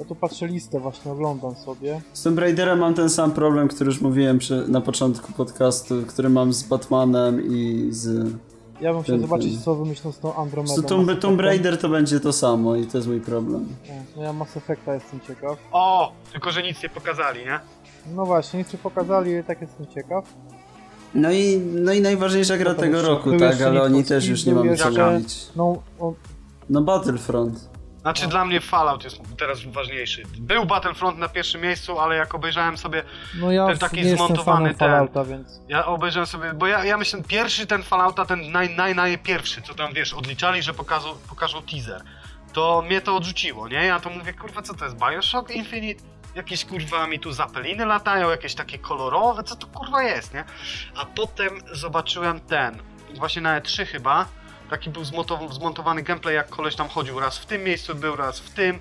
S2: Ja tu patrzę listę, właśnie oglądam sobie.
S1: Z Tomb Raiderem mam ten sam problem, który już mówiłem przy, na początku podcastu, który mam z Batmanem i z...
S2: Ja bym chciał
S1: Ten-
S2: zobaczyć,
S1: ten.
S2: co wymyślą z tą Andromedą.
S1: Z Tomb, Tomb. Raider to będzie to samo i to jest mój problem.
S2: No ja Mass Effecta jestem ciekaw.
S3: O! Tylko, że nic nie pokazali, nie?
S2: No właśnie, nic nie pokazali, tak jestem ciekaw.
S1: No i, no i najważniejsza gra
S2: No
S1: tego
S2: jeszcze-
S1: roku, tak, ale oni też już nie mamy co mówić.
S2: No, o,
S1: No Battlefront.
S3: Znaczy dla mnie Fallout jest teraz ważniejszy. Był Battlefront na pierwszym miejscu, ale jak obejrzałem sobie
S2: no ja
S3: Ten taki
S2: nie
S3: zmontowany ten.
S2: Fallouta, więc...
S3: Ja obejrzałem sobie, bo ja, ja myślę, pierwszy ten Fallouta, ten naj, naj, najpierwszy, co tam wiesz, odliczali, że pokażą, pokażą teaser. To mnie to odrzuciło, nie? Ja to mówię, kurwa, co to jest? Bioshock Infinite? Jakieś kurwa mi tu zapeliny latają, jakieś takie kolorowe, co to kurwa jest, nie? A potem zobaczyłem ten, właśnie na E3 chyba, taki był zmontow- zmontowany gameplay, jak koleś tam chodził, raz w tym miejscu był, raz w tym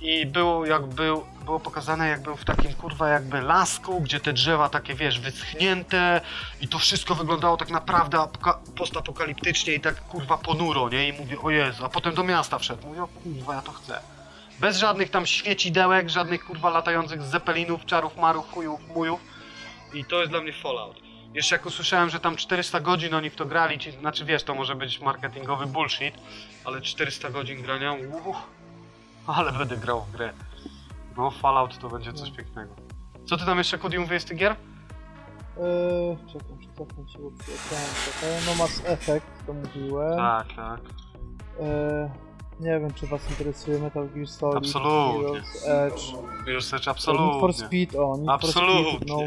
S3: i było jak był, było pokazane jak był w takim kurwa jakby lasku, gdzie te drzewa takie wiesz, wyschnięte i to wszystko wyglądało tak naprawdę apoka- postapokaliptycznie i tak kurwa ponuro, nie? I mówię, o Jezu, a potem do miasta wszedł, mówię, o kurwa, ja to chcę. Bez żadnych tam świecidełek, żadnych kurwa latających zepelinów, czarów, marów, chujów, mujów i to jest dla mnie Fallout. Jeszcze jak usłyszałem, że tam 400 godzin oni w to grali, ci, znaczy wiesz, to może być marketingowy bullshit, ale 400 godzin grania, uff, ale będę grał w grę. No, Fallout to będzie coś pięknego. Co ty tam jeszcze, Kody, mówiłeś z tych gier?
S2: Eee, czekam, czekam się, bo trochę. No Mass Effect, to mówiłem.
S3: Tak, tak.
S2: Eee, nie wiem, czy was interesuje Metal Gear Solid,
S3: Absolutnie.
S2: Heroes Edge,
S3: Już też
S2: Need for
S3: absolutnie.
S2: Speed, o, Need for
S3: Absolutnie.
S2: Speed, no,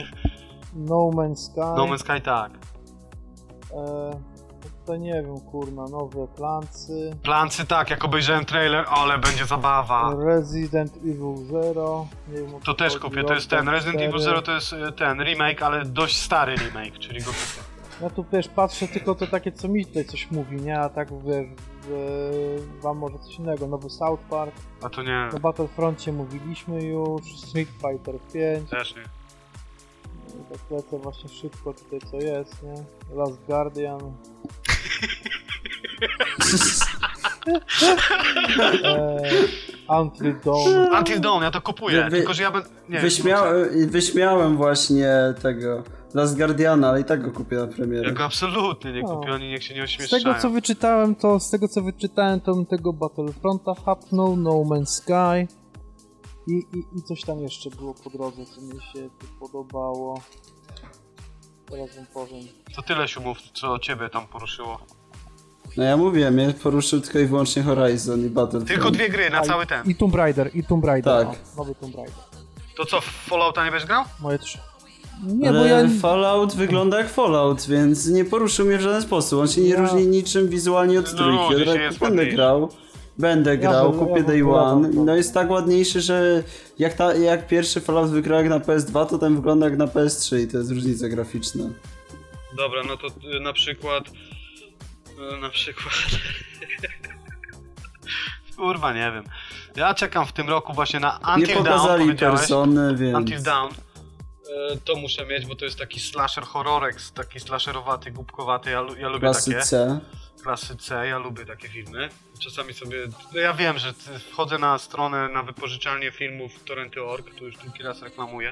S2: no Man's Sky.
S3: No Man's Sky tak.
S2: Eee, to nie wiem, kurna, nowe Plancy,
S3: Plancy tak, jak obejrzałem trailer, ale będzie zabawa.
S2: Resident Evil Zero, nie wiem o
S3: To też kupię, to jest ten. Resident Evil
S2: 4.
S3: Zero to jest y, ten remake, ale dość stary remake, czyli go kupię.
S2: Ja tu wiesz, patrzę tylko to takie, co mi tutaj coś mówi, nie? A tak wiesz, wam może coś innego. Nowy South Park.
S3: A to nie,
S2: Na Battlefroncie mówiliśmy już. Street Fighter 5.
S3: też nie.
S2: I tak lecę właśnie szybko tutaj co jest, nie? Last Guardian. Eee, Until Dawn.
S3: Until Dawn, ja to kupuję,
S1: Wy-
S3: tylko że ja będę... Nie,
S1: Wyśmia wyśmiałem właśnie tego Last Guardiana, ale i tak go kupię na premierę.
S3: Ja go absolutnie nie
S2: No.
S3: kupię, oni niech się nie
S2: Z
S3: ośmieszczają.
S2: tego co wyczytałem, to z tego co wyczytałem, to bym tego Battlefronta hapnął, No Man's Sky i, i, i coś tam jeszcze było po drodze, co mi się tu podobało. Teraz wam powiem.
S3: To tyle siumów, co ciebie tam poruszyło.
S1: No ja mówię, mnie poruszył tylko i wyłącznie Horizon i Battlefront.
S3: Tylko dwie gry na
S2: A,
S3: cały ten.
S2: I Tomb Raider, i Tomb Raider.
S1: Tak.
S2: O, nowy Tomb Raider.
S3: To co, w Fallouta nie będziesz grał?
S2: Moje trzy. Nie,
S1: Ale
S2: bo ja...
S1: Fallout wygląda jak Fallout, więc nie poruszył mnie w żaden sposób. On się nie
S2: Ja-
S1: różni niczym wizualnie od
S3: No,
S1: trójki.
S3: się,
S1: Tak,
S3: jest
S1: będę grał. Będę grał,
S2: bym-
S1: kupię
S2: ja bym
S1: Day One. No jest tak ładniejszy, że jak, ta, jak pierwszy Fallout wygrał jak na PS2, to ten wygląda jak na PS3 i to jest różnica graficzna.
S3: Dobra, no to y, na przykład... y, Na przykład... Kurwa, nie wiem. Ja czekam w tym roku właśnie na
S1: Nie
S3: Until Dawn,
S1: pokazali
S3: powiedziałeś.
S1: persony, więc...
S3: Until Dawn. E, To muszę mieć, bo to jest taki slasher horrorek, taki slasherowaty, głupkowaty. Ja, ja lubię
S1: Klasy
S3: takie.
S1: C.
S3: Klasy C, ja lubię takie filmy. Czasami sobie. No ja wiem, że wchodzę na stronę na wypożyczalnię filmów torrenty.org, tu już drugi raz reklamuję.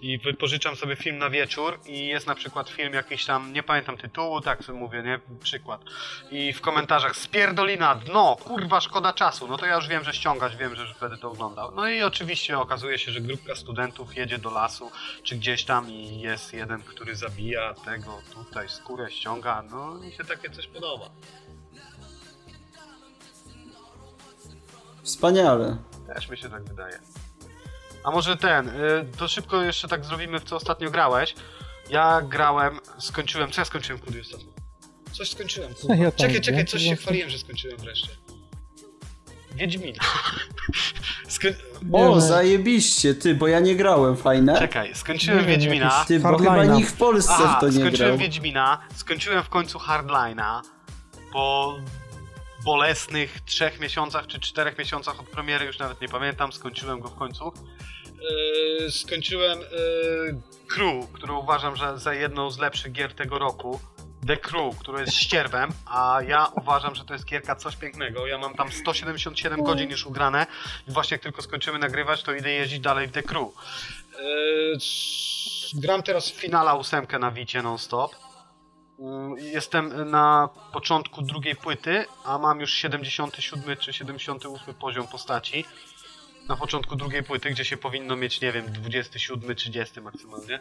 S3: I wypożyczam sobie film na wieczór i jest na przykład film jakiś tam, nie pamiętam tytułu, tak sobie mówię, nie? Przykład. I w komentarzach spierdolina, dno, kurwa, szkoda czasu. No to ja już wiem, że ściągać, wiem, że będę to oglądał. No i oczywiście okazuje się, że grupka studentów jedzie do lasu, czy gdzieś tam i jest jeden, który zabija tego, tutaj skórę ściąga. No mi się takie coś podoba.
S1: Wspaniale.
S3: Też mi się tak wydaje. A może ten, y, to szybko jeszcze tak zrobimy, w co ostatnio grałeś. Ja grałem, skończyłem, co ja skończyłem kudy ostatnio? Coś skończyłem, kurwa.
S2: Ja
S3: czekaj, czekaj, coś się chwaliłem, że skończyłem wreszcie. Wiedźmina. Skoń...
S1: O, zajebiście, ty, bo ja nie grałem, fajne.
S3: Czekaj, skończyłem
S2: Nie
S3: Wiedźmina.
S1: Ty, bo chyba nikt w Polsce
S3: Aha,
S1: w to nie
S3: skończyłem
S1: grał.
S3: Wiedźmina, skończyłem w końcu Hardline'a po bolesnych trzech miesiącach czy czterech miesiącach od premiery, już nawet nie pamiętam, skończyłem go w końcu. Yy, skończyłem yy, Crew, którą uważam że za jedną z lepszych gier tego roku. The Crew, który jest ścierwem, a ja uważam, że to jest gierka coś pięknego. Ja mam tam 177 godzin już ugrane i właśnie jak tylko skończymy nagrywać, to idę jeździć dalej w The Crew. Yy, gram teraz w finala ósemkę na Wicie non-stop. Yy, Jestem na początku drugiej płyty, a mam już 77 czy 78 poziom postaci. Na początku drugiej płyty, gdzie się powinno mieć, nie wiem, 27, 30 maksymalnie.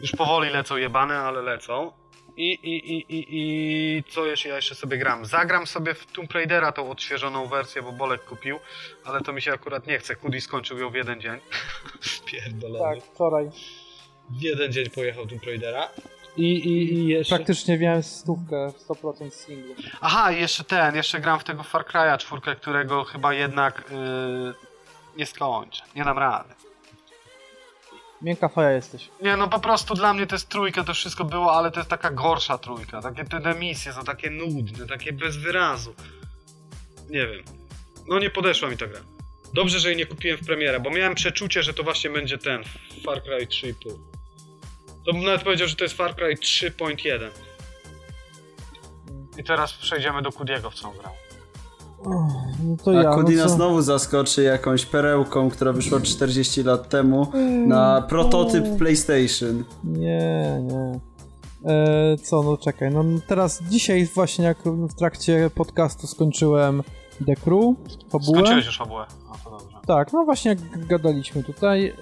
S3: Już powoli lecą jebane, ale lecą. I, i, i, i, i co jeszcze ja jeszcze sobie gram? Zagram sobie w Tomb Raidera tą odświeżoną wersję, bo Bolek kupił, ale to mi się akurat nie chce. Kudi skończył ją w jeden dzień. Pierdolony.
S2: Tak, wczoraj.
S3: W jeden dzień pojechał Tomb Raidera. I, i, i jeszcze...
S2: Praktycznie miałem stówkę, 100% singlu.
S3: Aha, i jeszcze ten, jeszcze gram w tego Far Cry'a czwórkę, którego chyba jednak yy, nie skończę. Nie dam rady.
S2: Miękka faja jesteś.
S3: Nie, no po prostu dla mnie to jest trójka, to wszystko było, ale to jest taka gorsza trójka. Takie te demisje są takie nudne, takie bez wyrazu. Nie wiem. No nie podeszła mi ta gra. Dobrze, że jej nie kupiłem w premierę, bo miałem przeczucie, że to właśnie będzie ten Far Cry 3,5. To bym nawet powiedział, że to jest Far Cry 3.1. I teraz przejdziemy do Kudiego, w co on grał.
S2: No to
S1: A
S2: ja,
S1: Kudina
S2: no co?
S1: znowu zaskoczy jakąś perełką, która wyszła 40 lat temu na prototyp PlayStation.
S2: Nie, nie. E, co, no czekaj, no teraz dzisiaj właśnie jak w trakcie podcastu skończyłem The Crew, fabułę.
S3: Skończyłeś już fabułę. No to dobrze.
S2: Tak, no właśnie jak gadaliśmy tutaj,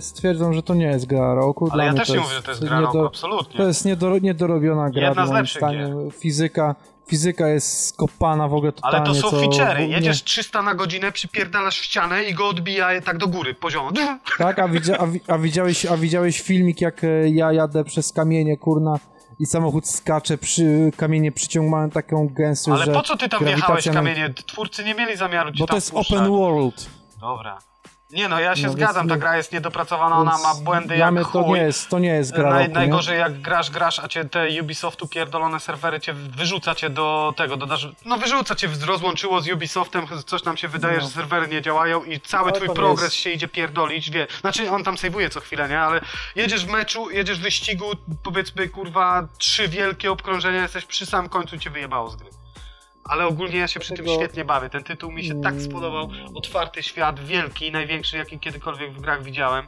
S2: stwierdzam, że to nie jest gra roku.
S3: Ale ja też nie mówię, że to jest gra roku, absolutnie.
S2: To jest niedoro, niedorobiona gra,
S3: Jedna z lepszych
S2: zdaniem. Fizyka, fizyka jest skopana w ogóle
S3: Ale
S2: totalnie.
S3: to są
S2: co
S3: feature'y. Jedziesz 300 na godzinę, przypierdalasz w ścianę i go odbija tak do góry, poziomo.
S2: Tak, a, widzia, a, a, widziałeś, a widziałeś filmik, jak e, ja jadę przez kamienie, kurna, i samochód skacze, przy, kamienie przyciągają taką gęstość,
S3: Ale po co ty tam wjechałeś kamienie? Twórcy nie mieli zamiaru ci
S2: Bo to jest
S3: wpuszczać.
S2: open world.
S3: Dobra. Nie no, ja się
S2: No,
S3: zgadzam, ta
S2: nie-
S3: gra jest niedopracowana, ona ma błędy jak
S2: mnie to
S3: chuj.
S2: nie jest, to nie jest gra
S3: Naj,
S2: roku, nie?
S3: najgorzej jak grasz, grasz, a cię te Ubisoftu pierdolone serwery cię wyrzuca cię do tego, do, dasz- no wyrzuca cię, rozłączyło z Ubisoftem, coś nam się wydaje,
S2: No.
S3: że serwery nie działają i cały
S2: Ale
S3: twój
S2: nie
S3: progres
S2: jest-
S3: się idzie pierdolić, wie, znaczy on tam sejwuje co chwilę, nie, ale jedziesz w meczu, jedziesz w wyścigu, powiedzmy kurwa trzy wielkie obkrążenia, jesteś przy samym końcu cię wyjebało z gry. Ale ogólnie ja się przy tym świetnie bawię. Ten tytuł mi się tak
S2: Mm.
S3: spodobał. Otwarty świat, wielki, największy jaki kiedykolwiek w grach widziałem.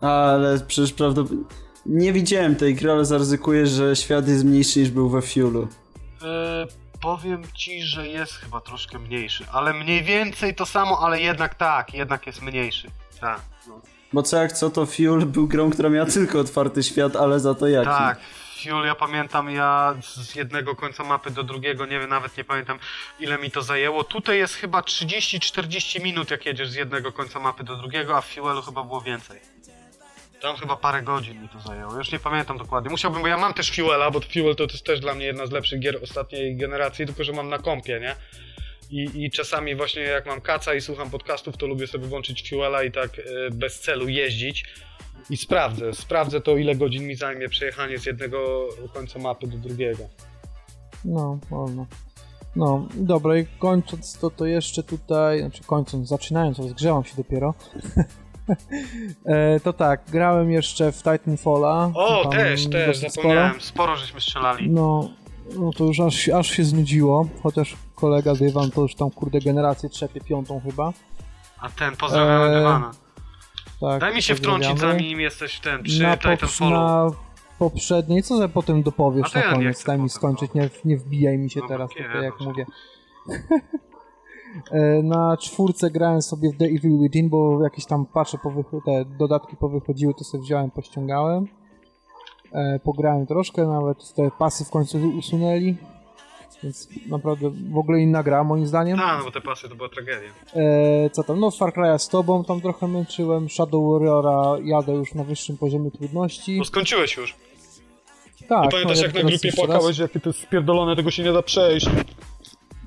S1: Ale przecież prawdopodobnie... Nie widziałem tej gry, ale zaryzykuję, że świat jest mniejszy niż był we Fuelu.
S3: E, powiem ci, że jest chyba troszkę mniejszy, ale mniej więcej to samo, ale jednak tak, jednak jest mniejszy. Tak, no.
S1: Bo co jak co, to Fuel był grą, która miała tylko otwarty świat, ale za to jaki.
S3: tak. Fuel, ja pamiętam, ja z jednego końca mapy do drugiego, nie wiem, nawet nie pamiętam ile mi to zajęło. Tutaj jest chyba 30-40 minut, jak jedziesz z jednego końca mapy do drugiego, a w Fuelu chyba było więcej. Tam chyba parę godzin mi to zajęło, już nie pamiętam dokładnie. Musiałbym, bo ja mam też Fuela, bo Fuel to jest też dla mnie jedna z lepszych gier ostatniej generacji, tylko że mam na kompie, nie? I, I czasami właśnie jak mam kaca i słucham podcastów, to lubię sobie włączyć Fuela i tak e, bez celu jeździć. I sprawdzę, sprawdzę to ile godzin mi zajmie przejechanie z jednego końca mapy do drugiego.
S2: No, wolno. No, dobra, i kończąc to, to jeszcze tutaj, znaczy kończąc, zaczynając, rozgrzewam się dopiero. e, to tak, grałem jeszcze w Titanfalla.
S3: O, też, też,
S2: dosyć sporo.
S3: zapomniałem, sporo żeśmy strzelali.
S2: No, no to już aż, aż się znudziło, chociaż kolega Dywan to już tam kurde generację trzepie piątą chyba.
S3: A ten, pozdrawiamy
S2: Eee. Tak,
S3: Daj mi się wtrącić, zanim jesteś ten, przy
S2: na,
S3: Titanfallu.
S2: na poprzedniej, co za potem dopowiesz na koniec, daj mi skończyć,
S3: no.
S2: nie, nie wbijaj mi się
S3: No,
S2: teraz,
S3: nie,
S2: tutaj jak mówię. E, na czwórce grałem sobie w The Evil Within, bo jakieś tam powycho- te dodatki powychodziły, to sobie wziąłem, pościągałem. E, pograłem troszkę, nawet te pasy w końcu usunęli. Więc naprawdę w ogóle inna gra, moim zdaniem.
S3: A, no bo te pasy to była tragedia.
S2: E, co tam, no Far Cry'a z tobą tam trochę męczyłem, Shadow Warriora jadę już na wyższym poziomie trudności.
S3: Bo skończyłeś już.
S2: Tak,
S3: I pamiętasz
S2: no,
S3: jak na grupie płakałeś, jakie to jest spierdolone, tego się nie da przejść.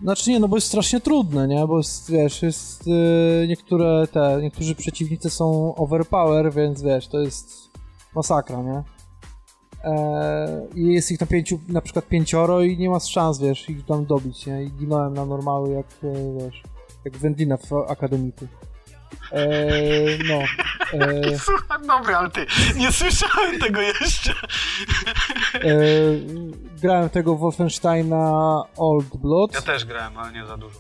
S2: Znaczy nie, no bo jest strasznie trudne, nie? Bo jest, wiesz, jest y, niektóre te, niektórzy przeciwnicy są overpower, więc wiesz, to jest masakra, nie? E, I jest ich na pięciu, na przykład pięcioro i nie ma szans, wiesz, ich tam dobić, nie? I ginąłem na normalu jak, e, wiesz, jak Wendlina w Akademiku. E, no. E,
S3: Słuchaj, dobra, ale ty, nie słyszałem tego jeszcze.
S2: e, grałem tego Wolfensteina Old Blood.
S3: Ja też grałem, ale nie za dużo.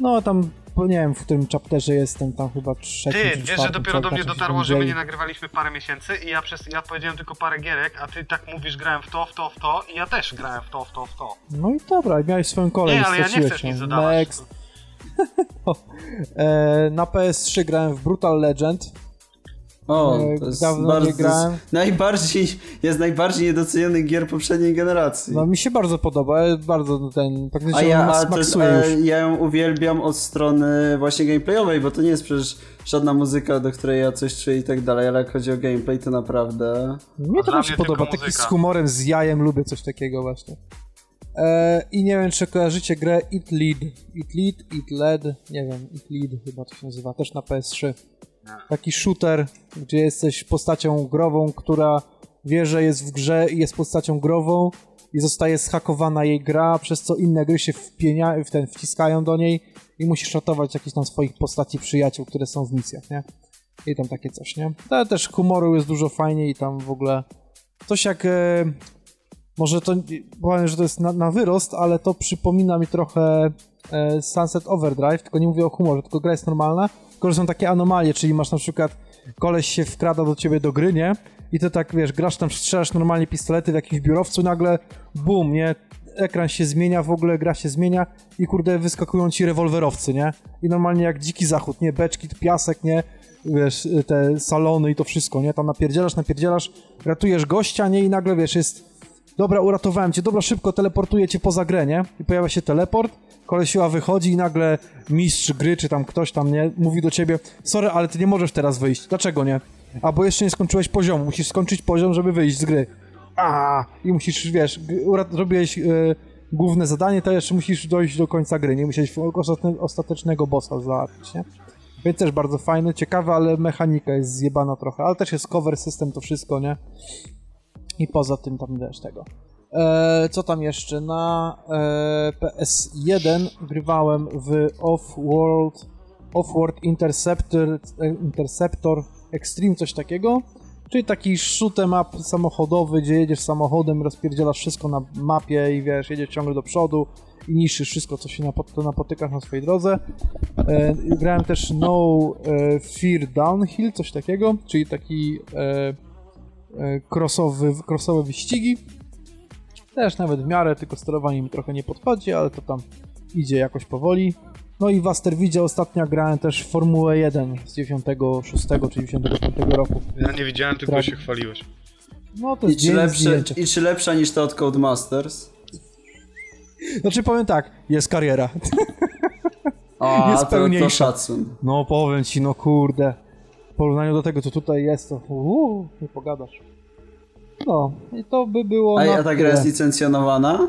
S2: No tam, nie wiem, w którym chapterze jestem, tam chyba trzecim
S3: Ty,
S2: czy
S3: wiesz, że dopiero do mnie dotarło, że my nie nagrywaliśmy parę miesięcy i ja przez, ja powiedziałem tylko parę gierek, a ty tak mówisz, grałem w to, w to, w to i ja też grałem w to, w to, w to.
S2: No i dobra, miałeś swoją kolej,
S3: Nie, ale ja nie chcę
S2: się.
S3: nic.
S2: Next. e, na PS3 grałem w Brutal Legend.
S1: O,
S2: E,
S1: to jest
S2: dawno
S1: bardzo...
S2: nie grałem.
S1: Najbardziej, jest najbardziej niedoceniony gier poprzedniej generacji.
S2: No mi się bardzo podoba, bardzo ten, praktycznie
S1: A ja, a to e,
S2: już.
S1: ja ją uwielbiam od strony właśnie gameplayowej, bo to nie jest przecież żadna muzyka, do której ja coś czuję i tak dalej, ale jak chodzi o gameplay, to naprawdę...
S2: Mnie to się podoba, taki
S3: muzyka.
S2: z humorem, z jajem, lubię coś takiego właśnie. E, I nie wiem, czy kojarzycie grę It Lead. It Lead, It Led, nie wiem, It Lead chyba to się nazywa, też na PS3. Taki shooter, gdzie jesteś postacią grową, która wie, że jest w grze i jest postacią grową i zostaje zhakowana jej gra, przez co inne gry się wpienia, w ten, wciskają do niej i musisz ratować jakichś tam swoich postaci przyjaciół, które są w misjach, nie? I tam takie coś, nie? Ale też humoru jest dużo fajnie i tam w ogóle coś jak... E, może to, powiem, że to jest na, na wyrost, ale to przypomina mi trochę e, Sunset Overdrive, tylko nie mówię o humorze, tylko gra jest normalna, tylko że są takie anomalie, czyli masz na przykład koleś się wkrada do ciebie do gry, nie? I ty tak, wiesz, grasz tam, strzelasz normalnie pistolety w jakimś biurowcu, nagle bum, nie? Ekran się zmienia, w ogóle gra się zmienia i kurde wyskakują ci rewolwerowcy, nie? I normalnie jak dziki zachód, nie? Beczki, piasek, nie? Wiesz, te salony i to wszystko, nie? Tam napierdzielasz, napierdzielasz, ratujesz gościa, nie? I nagle, wiesz, jest dobra, uratowałem cię, dobra, szybko teleportuję cię poza grę, nie? I pojawia się teleport, kolesiła wychodzi i nagle mistrz gry, czy tam ktoś tam, nie? Mówi do ciebie, sorry, ale ty nie możesz teraz wyjść. Dlaczego nie? A, bo jeszcze nie skończyłeś poziomu, musisz skończyć poziom, żeby wyjść z gry. A I musisz, wiesz, robiłeś e, główne zadanie, to jeszcze musisz dojść do końca gry, nie? Musiałeś ostatecznego bossa załatwić, nie? Więc też bardzo fajny, ciekawy, ale mechanika jest zjebana trochę. Ale też jest cover system, to wszystko, nie? I poza tym tam też tego. E, co tam jeszcze? Na e, PS1 grywałem w Off-World Off-World Interceptor, e, Interceptor Extreme, coś takiego. Czyli taki shoot'em up samochodowy, gdzie jedziesz samochodem, rozpierdzielasz wszystko na mapie i wiesz, jedziesz ciągle do przodu i niszczysz wszystko, co się napot- napotykasz na swojej drodze. E, grałem też No e, Fear Downhill, coś takiego, czyli taki e, e, crossowy, crossowe wyścigi. Też nawet w miarę, tylko sterowanie mi trochę nie podchodzi, ale to tam idzie jakoś powoli. No i w Asterwidzie ostatnio grałem też w Formułę 1 z 96 czy 95 roku.
S3: Ja nie widziałem, tylko się chwaliłeś.
S2: No to
S1: I
S2: jest
S1: czy, lepsze. I czy lepsza niż to od Codemasters?
S2: Znaczy powiem tak, jest kariera.
S1: A,
S2: Jest
S1: to, to
S2: pełniejsza.
S1: szacun.
S2: No powiem ci, no kurde. W porównaniu do tego, co tutaj jest, to uuu, nie pogadasz. No, i to by było
S1: A, a ta gra jest licencjonowana?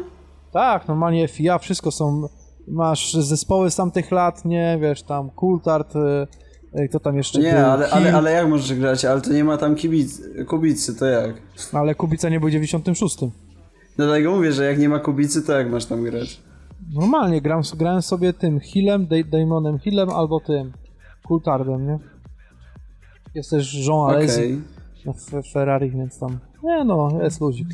S2: Tak, normalnie FIA, wszystko są... Masz zespoły z tamtych lat, nie, wiesz, tam Coulthard, y, y, kto tam jeszcze
S1: Nie,
S2: był,
S1: ale, ale, ale jak możesz grać? Ale to nie ma tam kibic, kubicy, to jak?
S2: ale Kubica nie był w 96.
S1: Dlatego mówię, że jak nie ma kubicy, to jak masz tam grać?
S2: Normalnie gram, grałem sobie tym Hillem, Da- Damonem Hillem albo tym Coulthardem, nie? Jest też Jean. Alesi no, w Ferrari, więc tam... Nie no, jest luzik.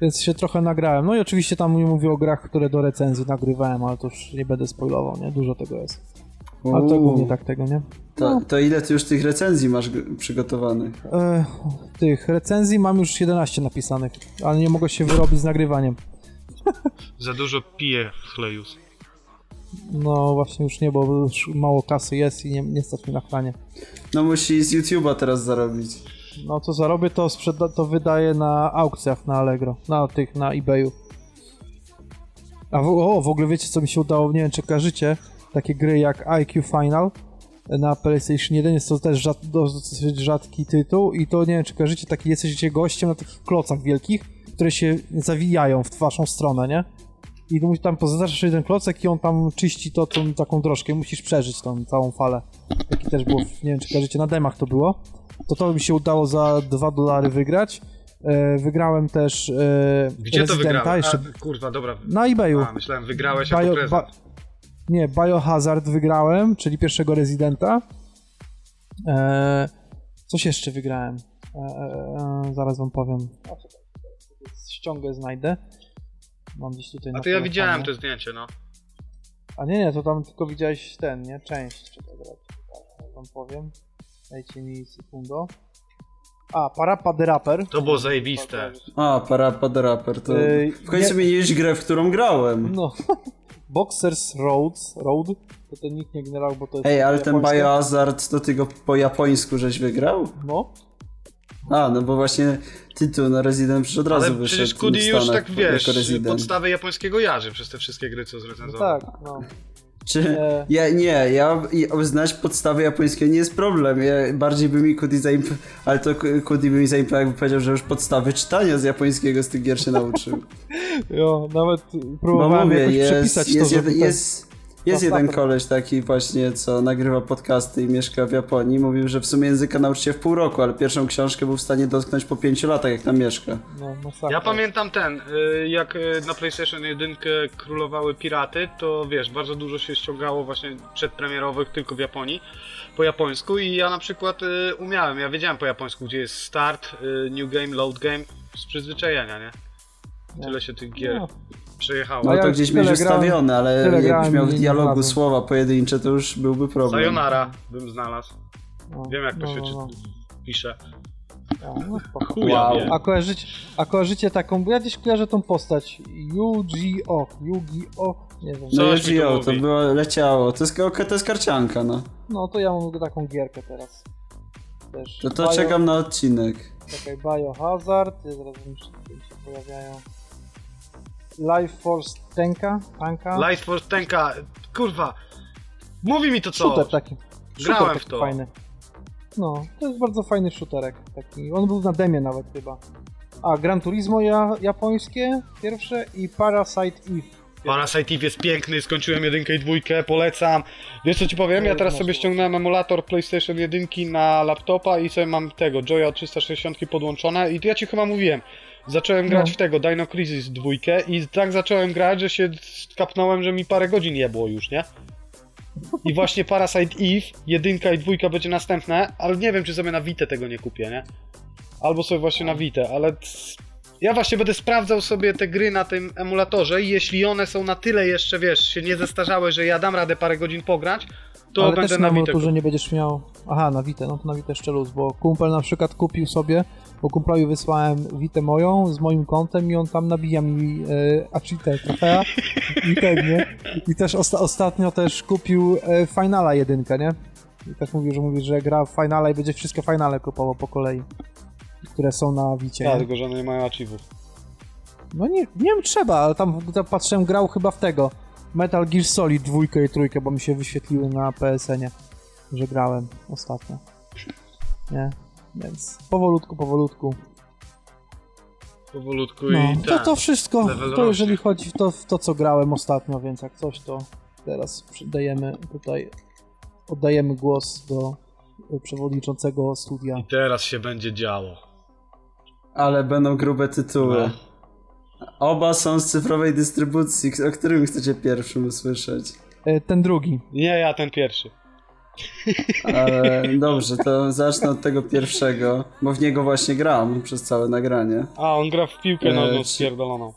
S2: Więc się trochę nagrałem. No i oczywiście tam nie mówię o grach, które do recenzji nagrywałem, ale to już nie będę spoilował, nie? Dużo tego jest. Ale to głównie tak tego, nie?
S1: To, to ile ty już tych recenzji masz przygotowanych?
S2: E, tych recenzji mam już 11 napisanych, ale nie mogę się wyrobić z nagrywaniem.
S3: Za dużo piję chlejus.
S2: No właśnie już nie, bo już mało kasy jest i nie, nie stać mi na chranie.
S1: No musi z YouTube'a teraz zarobić.
S2: No co zarobię, to, sprzeda- to wydaję na aukcjach na Allegro, na tych, na eBayu. A w, o, w ogóle wiecie co mi się udało, nie wiem czy kojarzycie, takie gry jak IQ Final na PlayStation 1, jest to też rzad, dosyć rzadki tytuł i to nie wiem czy kojarzycie, taki jesteście gościem na takich klocach wielkich, które się zawijają w waszą stronę, nie? I tu tam pozaznaczasz jeden klocek i on tam czyści to, tą taką drożkę, musisz przeżyć tą całą falę. Taki też było, nie wiem czy kojarzycie, na demach to było to to mi się udało za 2 dolary wygrać. E, wygrałem też e,
S3: Gdzie to
S2: Residenta
S3: wygrałeś?
S2: jeszcze
S3: A, kurwa, dobra.
S2: na eBayu.
S3: A, myślałem, wygrałeś jako
S2: Bio,
S3: prezent.
S2: ba, nie, Biohazard wygrałem, czyli pierwszego Residenta. E, coś jeszcze wygrałem. Zaraz wam powiem. Ściągę znajdę. Mam gdzieś tutaj
S3: A to ja widziałem to zdjęcie, no.
S2: A nie, nie, to tam tylko widziałeś ten, nie? Część. Czekaj, zaraz wam powiem. Dajcie mi sekundo. A, Parappa the Rapper.
S3: To było zajebiste.
S1: A, Parappa Rapper, to
S2: Ej,
S1: w końcu
S2: nie-
S1: mieliś grę, w którą grałem.
S2: No. Boxers Roads, Road, to ten nikt nie generał, bo to jest...
S1: Ej, ale ten. Biohazard, to ty go po japońsku żeś wygrał?
S2: No.
S1: A, no bo właśnie tytuł na Resident już od razu
S3: Ale
S1: wyszedł
S3: przecież Kudi już tak wiesz, podstawę japońskiego jarzy przez te wszystkie gry, co
S2: no
S3: zrecenzował.
S2: tak, no.
S1: Czy,
S2: Nie.
S1: ja, nie, ja, znać podstawy japońskie nie jest problem. Ja, bardziej by mi Kudi zaimp... Ale to Kudi by mi zaimponował, jakby powiedział, że już podstawy czytania z japońskiego z tych gier się nauczył.
S2: Jo, nawet
S1: Bo
S2: próbowałem
S1: mówię,
S2: jakoś
S1: jest,
S2: przepisać
S1: jest,
S2: to,
S1: jed,
S2: żeby
S1: jest, jeden koleś taki właśnie, co nagrywa podcasty i mieszka w Japonii. Mówił, że w sumie języka nauczy się w pół roku, ale pierwszą książkę był w stanie dotknąć po pięciu latach, jak tam mieszka.
S2: no, masakra.
S3: Ja pamiętam ten, y, jak y, na PlayStation 1 królowały piraty, to wiesz, bardzo dużo się ściągało właśnie przedpremierowych tylko w Japonii, po japońsku i ja na przykład y, umiałem, ja wiedziałem po japońsku, gdzie jest start, new game, load game, z przyzwyczajenia, nie? Tyle się tych gier
S2: No.
S3: Przejechało.
S1: No to gdzieś mieć ustawione, ale jakbyś miał w dialogu słowa pojedyncze, to już byłby problem.
S3: Sayonara bym znalazł.
S2: No,
S3: Wiem jak to
S2: no,
S3: się
S2: no,
S3: czy,
S2: no.
S3: pisze.
S2: Ja, no.
S3: Chuja
S1: Wow.
S3: wie.
S2: A kojarzycie, a kojarzycie taką, bo ja gdzieś kojarzę tą postać Yu-Gi-Oh! Yu-Gi-Oh! Nie wiem.
S1: No
S3: mi to
S1: Yu-Gi-Oh, to
S3: mówi.
S1: było, leciało. To jest, to jest karcianka, no.
S2: No to ja mam taką gierkę teraz. Też.
S1: To, to
S2: Bio-
S1: czekam na odcinek.
S2: Czekaj, Biohazard, ja zaraz wiem, czy tutaj się pojawiają. Life Force Tanka, Tanka.
S3: Light Force Tenka, kurwa, mówi mi to co?
S2: Shooter taki. Shooter
S3: Grałem
S2: taki
S3: w to.
S2: fajny. No, to jest bardzo fajny shooterek. Taki. On był na demie nawet chyba. A, Gran Turismo ja, japońskie pierwsze i Parasite Eve
S3: Parasite Eve jest piękny, skończyłem jedynkę i dwójkę, polecam. Wiesz co ci powiem? Ja teraz sobie ściągnąłem emulator PlayStation 1 na laptopa i sobie mam tego Joya 360 podłączone i ja ci chyba mówiłem. Zacząłem grać
S2: No.
S3: w tego Dino Crisis dwójkę i tak zacząłem grać, że się skapnąłem, że mi parę godzin je było już, nie? I właśnie Parasite Eve, jedynka i dwójka będzie następne, ale nie wiem, czy sobie na Vita tego nie kupię, nie? Albo sobie właśnie na Vita, ale ja właśnie będę sprawdzał sobie te gry na tym emulatorze i jeśli one są na tyle jeszcze, wiesz, się nie zestarzałe, że ja dam radę parę godzin pograć, to
S2: Ale
S3: będę
S2: też
S3: na
S2: na
S3: kupował.
S2: nie będziesz miał... Aha, na Vita, no to na Vita jeszcze luz, bo kumpel na przykład kupił sobie, bo kumplowi wysłałem Vitę moją z moim kontem i on tam nabija mi e, Achite trofea i tak, nie? I też osta- ostatnio też kupił e, Finala jedynkę, nie? I tak mówił, że mówi, że gra w Finala i będzie wszystkie Finale kupował po kolei, które są na Vicie.
S3: Tak, tylko że one nie mają achieve'ów.
S2: No nie, nie wiem, trzeba, ale tam, tam patrzyłem, grał chyba w tego. Metal Gear Solid dwójkę i trójkę, bo mi się wyświetliły na PSN-ie, że grałem ostatnio. Nie, więc powolutku, powolutku.
S3: Powolutku
S2: No,
S3: i
S2: to,
S3: tak.
S2: to wszystko, to jeżeli chodzi w to, w to, co grałem ostatnio, więc jak coś, to teraz przydajemy tutaj, oddajemy głos do e, przewodniczącego studia.
S3: I teraz się będzie działo.
S1: Ale będą grube tytuły.
S3: No.
S1: Oba są z cyfrowej dystrybucji. O którym chcecie pierwszym usłyszeć?
S2: E, Ten drugi.
S3: Nie, ja ten pierwszy.
S1: Ale dobrze, to zacznę od tego pierwszego, bo w niego właśnie gram przez całe nagranie.
S3: A, on gra w piłkę
S1: Eee,
S3: nożną spierdoloną.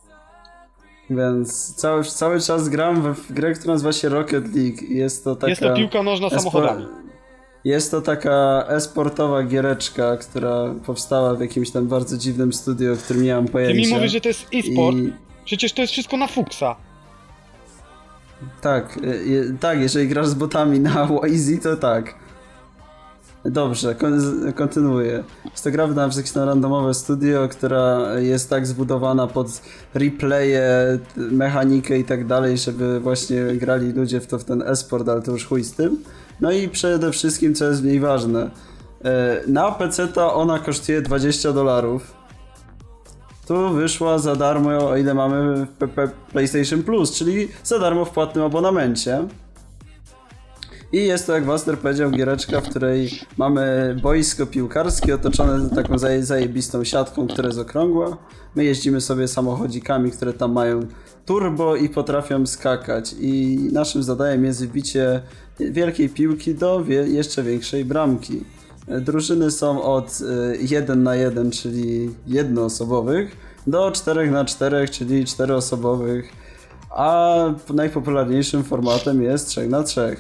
S1: Więc cały, cały czas gram w, w grę, która nazywa się Rocket League. i Jest to taka.
S3: Jest to piłka nożna samochodami.
S1: Jest to taka esportowa giereczka, która powstała w jakimś tam bardzo dziwnym studiu, o którym nie mam
S3: Ty
S1: pojęcia.
S3: mi mówisz, że to jest e-sport?
S1: I
S3: Przecież to jest wszystko na fuksa.
S1: Tak, y, y, tak, jeżeli grasz z botami na Easy, to tak. Dobrze, kon kontynuuję. Jest to gra wydana przez randomowe studio, która jest tak zbudowana pod replaye, mechanikę i tak dalej, żeby właśnie grali ludzie w to w ten esport, ale to już chuj z tym. No i przede wszystkim, co jest mniej ważne, e, na PC to ona kosztuje 20 dolarów. Tu wyszła za darmo, o ile mamy w PlayStation Plus, czyli za darmo w płatnym abonamencie. I jest to, jak Waster powiedział, giereczka, w której mamy boisko piłkarskie otoczone taką zaje- zajebistą siatką, która jest okrągła. My jeździmy sobie samochodzikami, które tam mają turbo i potrafią skakać. I naszym zadaniem jest wbicie wielkiej piłki do jeszcze większej bramki. Drużyny są od 1 na 1, czyli jednoosobowych, do 4 na 4, czyli czteroosobowych, a najpopularniejszym formatem jest 3 na 3.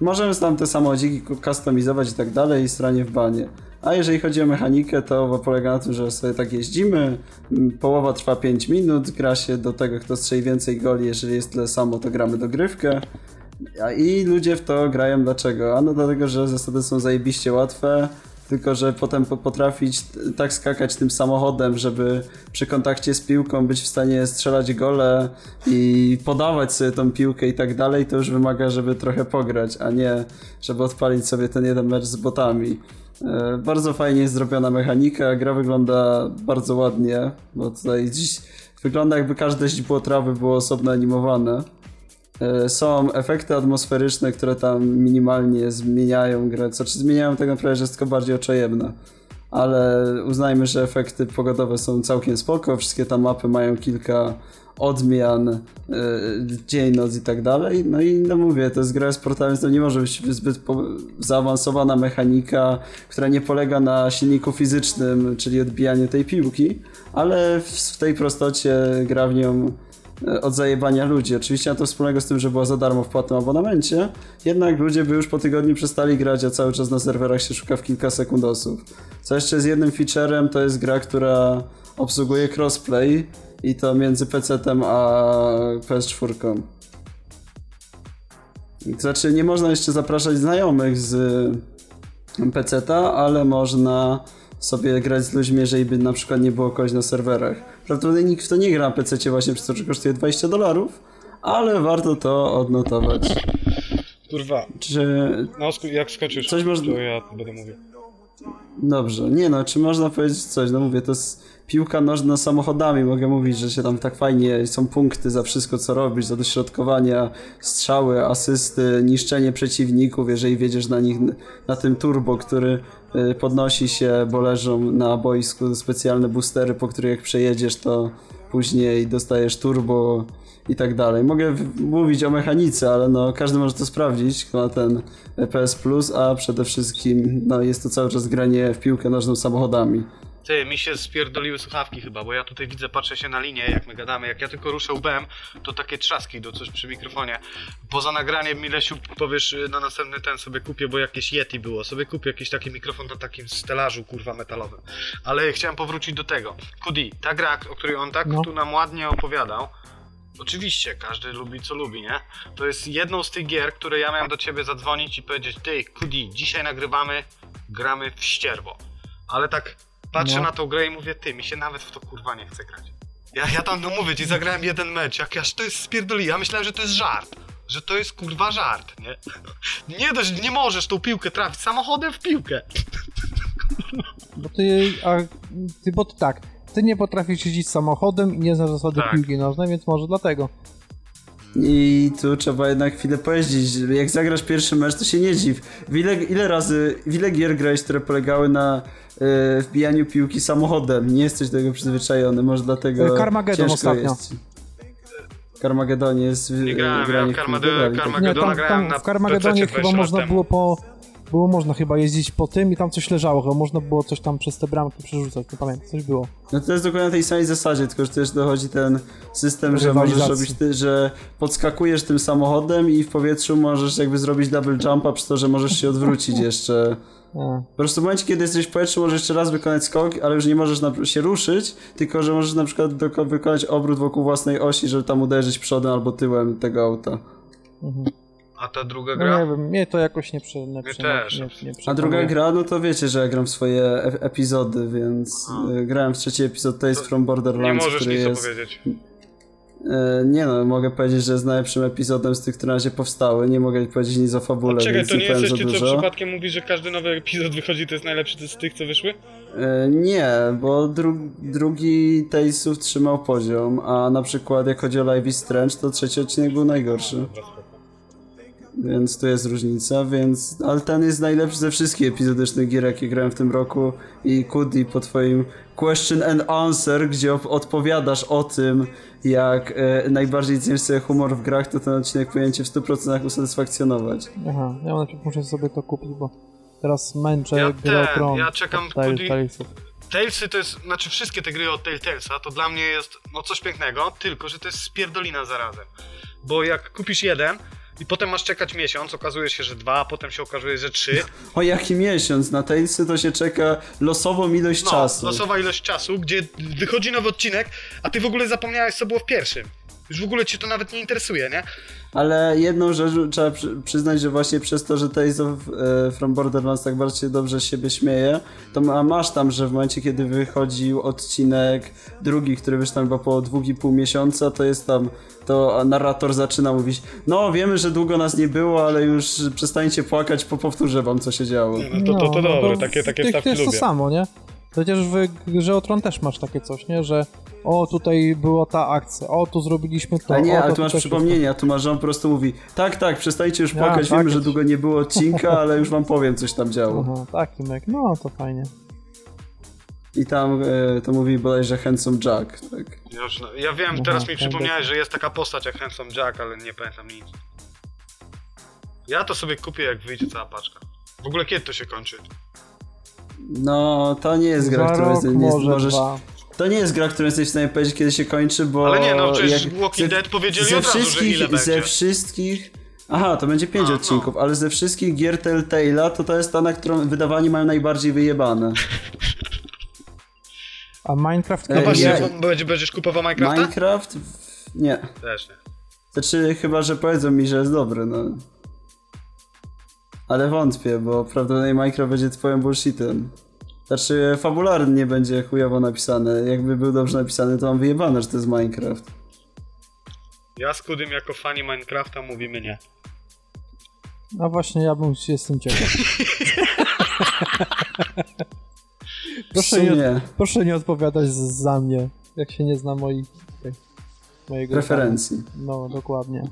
S1: Możemy tam te samochodziki ku- customizować i tak dalej i stranie w banie. A jeżeli chodzi o mechanikę, to polega na tym, że sobie tak jeździmy, m, połowa trwa 5 minut, gra się do tego, kto strzeli więcej goli, jeżeli jest tyle samo, to gramy dogrywkę. I ludzie w to grają dlaczego? Ano dlatego, że zasady są zajebiście łatwe, tylko że potem po- potrafić tak skakać tym samochodem, żeby przy kontakcie z piłką być w stanie strzelać gole i podawać sobie tą piłkę i tak dalej, to już wymaga, żeby trochę pograć, a nie żeby odpalić sobie ten jeden mecz z botami. E, Bardzo fajnie jest zrobiona mechanika, gra wygląda bardzo ładnie, bo tutaj dziś wygląda jakby każde źdźbło trawy było osobno animowane. E, Są efekty atmosferyczne, które tam minimalnie zmieniają grę. Co czy zmieniają tak naprawdę, że jest tylko bardziej oczajemna. Ale uznajmy, że efekty pogodowe są całkiem spoko. Wszystkie tam mapy mają kilka odmian, e, dzień, noc i tak dalej. No i no mówię, to jest gra sportowa, to nie może być zbyt zaawansowana mechanika, która nie polega na silniku fizycznym, czyli odbijaniu tej piłki, ale w, tej prostocie gra w nią od zajebania ludzi. Oczywiście ma to wspólnego z tym, że była za darmo w płatnym abonamencie, jednak ludzie by już po tygodniu przestali grać, a cały czas na serwerach się szuka w kilka sekund osób. Co jeszcze z jednym featurem, to jest gra, która obsługuje crossplay i to między PC-tem a PS4. To znaczy nie można jeszcze zapraszać znajomych z PC-ta, ale można sobie grać z ludźmi, jeżeli by na przykład nie było kogoś na serwerach. Prawdopodobnie nikt w to nie gra na PC właśnie przez to, że kosztuje 20 dolarów, ale warto to odnotować.
S3: Kurwa.
S1: Czy...
S3: No, jak skończysz,
S1: Coś można-
S3: to ja będę mówił.
S1: Dobrze, nie no, czy można powiedzieć coś? No mówię, to jest piłka nożna samochodami. Mogę mówić, że się tam tak fajnie, są punkty za wszystko, co robisz, za dośrodkowania, strzały, asysty, niszczenie przeciwników, jeżeli wiedziesz na nich, na tym turbo, który podnosi się, bo leżą na boisku specjalne boostery, po których jak przejedziesz, to później dostajesz turbo i tak dalej. Mogę mówić o mechanice, ale no każdy może to sprawdzić, kto ma ten PS Plus, a przede wszystkim no jest to cały czas granie w piłkę nożną samochodami.
S3: Ty, mi się spierdoliły słuchawki chyba, bo ja tutaj widzę, patrzę się na linię, jak my gadamy. Jak ja tylko ruszę łbem, to takie trzaski do coś przy mikrofonie. Poza nagraniem, Milesiu, powiesz y, na następny ten sobie kupię, bo jakieś Yeti było. Sobie kupię jakiś taki mikrofon na takim stelażu, kurwa, metalowym. Ale chciałem powrócić do tego. Kudi, ta gra, o której on tak
S2: No.
S3: tu nam ładnie opowiadał, Oczywiście, każdy lubi co lubi, nie? To jest jedną z tych gier, które ja miałem do ciebie zadzwonić i powiedzieć, ty, Kudi, dzisiaj nagrywamy, gramy w ścierwo. Ale tak patrzę
S2: No.
S3: na tą grę i mówię, ty, mi się nawet w to kurwa nie chce grać. Ja, ja tam, no mówię ci, zagrałem jeden mecz, jak aż to jest spierdoli, ja myślałem, że to jest żart. Że to jest kurwa żart, nie? Nie dość, nie możesz tą piłkę trafić samochodem w piłkę.
S2: Bo ty, a, ty, bo ty tak, ty nie potrafisz jeździć samochodem i nie znasz zasady
S3: Tak.
S2: piłki nożnej, więc może dlatego.
S1: I tu trzeba jednak chwilę pojeździć. Jak zagrasz pierwszy mecz, to się nie dziw. W ile, ile razy, w ile gier grałeś, które polegały na wbijaniu piłki samochodem? Nie jesteś do tego przyzwyczajony, może dlatego
S2: Carmageddon
S1: ciężko
S2: ostatnio.
S1: jest. Carmageddon jest
S3: Nie grałem, grałem
S2: tam
S3: na
S2: w Carmagedonie
S3: PC
S2: chyba
S3: 20 lat
S2: można
S3: temu.
S2: było po... Było można chyba jeździć po tym i tam coś leżało, chyba można było coś tam przez te bramki przerzucać, nie pamiętam, coś było.
S1: No to jest dokładnie na tej samej zasadzie, tylko że też dochodzi ten system, że możesz robić, ty, że podskakujesz tym samochodem i w powietrzu możesz jakby zrobić double jumpa przez to, że możesz się odwrócić jeszcze.
S2: A,
S1: Po prostu w momencie, kiedy jesteś w powietrzu, możesz jeszcze raz wykonać skok, ale już nie możesz na, się ruszyć, tylko że możesz na przykład wykonać obrót wokół własnej osi, żeby tam uderzyć przodem albo tyłem tego auta.
S2: mhm.
S3: A ta druga
S2: No
S3: gra?
S2: nie wiem, mnie to jakoś nie prze, nie,
S3: Mnie
S2: prze,
S3: też.
S2: nie, nie
S1: A druga gra, no to wiecie, że ja gram w swoje e- epizody, więc
S3: A.
S1: y, grałem w trzeci epizod Tales
S3: To
S1: from
S3: Nie
S1: Borderlands,
S3: możesz
S1: który
S3: nic
S1: jest...
S3: opowiedzieć.
S1: E, nie no, mogę powiedzieć, że jest najlepszym epizodem z tych, które na razie powstały. Nie mogę powiedzieć nic o fabule,
S3: Czekaj,
S1: więc
S3: to
S1: nie
S3: nie jesteś ty, co przypadkiem mówisz, że każdy nowy epizod wychodzi, to jest najlepszy z tych, co wyszły?
S1: E, nie, bo dru drugi Talesów trzymał poziom, a na przykład jak chodzi o Live is Strange, to trzeci odcinek był najgorszy.
S3: Spoko.
S1: Więc tu jest różnica, więc... Ale ten jest najlepszy ze wszystkich epizodycznych gier, jakie grałem w tym roku i Kudi po twoim question and answer, gdzie op- odpowiadasz o tym, jak e, najbardziej cenisz sobie humor w grach, to ten odcinek powinien cię w 100% usatysfakcjonować.
S2: Aha, ja najpierw muszę sobie to kupić, bo teraz męczę
S3: Ja
S2: grę o
S3: ten,
S2: tron.
S3: ja czekam, Kudi-. Talesy to jest, znaczy wszystkie te gry od Telltalesa, to dla mnie jest no coś pięknego, tylko że to jest spierdolina zarazem. Bo jak kupisz jeden i potem masz czekać miesiąc, okazuje się, że dwa, a potem się okazuje, że trzy.
S1: O jaki miesiąc? Na Talesy to się czeka losową ilość
S3: No,
S1: czasu.
S3: losowa ilość czasu, gdzie wychodzi nowy odcinek, a ty w ogóle zapomniałeś, co było w pierwszym. Już w ogóle cię to nawet nie interesuje, nie?
S1: Ale jedną rzecz trzeba przy, przyznać, że właśnie przez to, że Tales of e, From Borderlands tak bardzo się dobrze siebie śmieje, to ma, masz tam, że w momencie, kiedy wychodził odcinek drugi, który wyszedł tam chyba po dwóch i pół miesiąca, to jest tam, to narrator zaczyna mówić, no wiemy, że długo nas nie było, ale już przestańcie płakać, po powtórzę wam, co się działo.
S3: No to, to, to dobre,
S2: w
S3: takie, takie
S2: tych
S3: wstawki
S2: jest to
S3: lubię.
S2: samo, nie? Przecież w grze o Tron też masz takie coś, nie? Że o, tutaj była ta akcja, o, tu zrobiliśmy to,
S1: A nie,
S2: o,
S1: ale tu masz
S2: tutaj
S1: przypomnienie, a tu masz, że on po prostu mówi, tak, tak, przestańcie już
S2: Ja,
S1: płakać,
S2: tak
S1: wiemy, że długo nie było odcinka, ale już wam powiem, coś tam działo.
S2: Aha, taki mek, no to fajnie.
S1: I tam e, to mówi bodajże Handsome Jack, tak.
S3: Ja, już, ja wiem,
S2: Aha,
S3: teraz mi
S2: tak,
S3: przypomniałeś, że jest taka postać jak Handsome Jack, ale nie pamiętam nic. Ja to sobie kupię, jak wyjdzie cała paczka. W ogóle kiedy to się kończy?
S1: No, to nie jest gra, którą
S2: rok,
S1: jesteś, nie,
S2: może
S1: możesz,
S2: dwa.
S1: To nie jest gra, którą jesteś w stanie powiedzieć, kiedy się kończy, bo...
S3: Ale nie, no przecież
S1: jak
S3: Walking
S1: ze-
S3: Dead powiedzieli
S1: ze
S3: od razu, że
S1: wszystkich,
S3: ile
S1: Ze
S3: będzie.
S1: wszystkich... Aha, to będzie pięć
S3: A, no.
S1: odcinków, ale ze wszystkich gier Telltale'a to to jest ta, na którą wydawani mają najbardziej wyjebane.
S2: A Minecraft
S3: No właśnie,
S1: ja-
S2: będzie?
S3: będzie, będziesz kupował Minecrafta?
S1: Minecraft? Nie.
S3: Też nie.
S1: Znaczy, chyba, że powiedzą mi, że jest dobry, no. Ale wątpię, bo prawdopodobnie Minecraft będzie twoim bullshitem. Znaczy, fabularnie będzie chujowo napisane. Jakby był dobrze napisany, to mam wyjebane, że to jest Minecraft.
S3: Ja z Kudym jako fani Minecrafta mówimy nie.
S2: No właśnie, ja bym jestem ciekaw. Proszę nie, proszę nie odpowiadać za mnie, jak się nie zna moich, mojego...
S1: preferencji.
S2: No, dokładnie.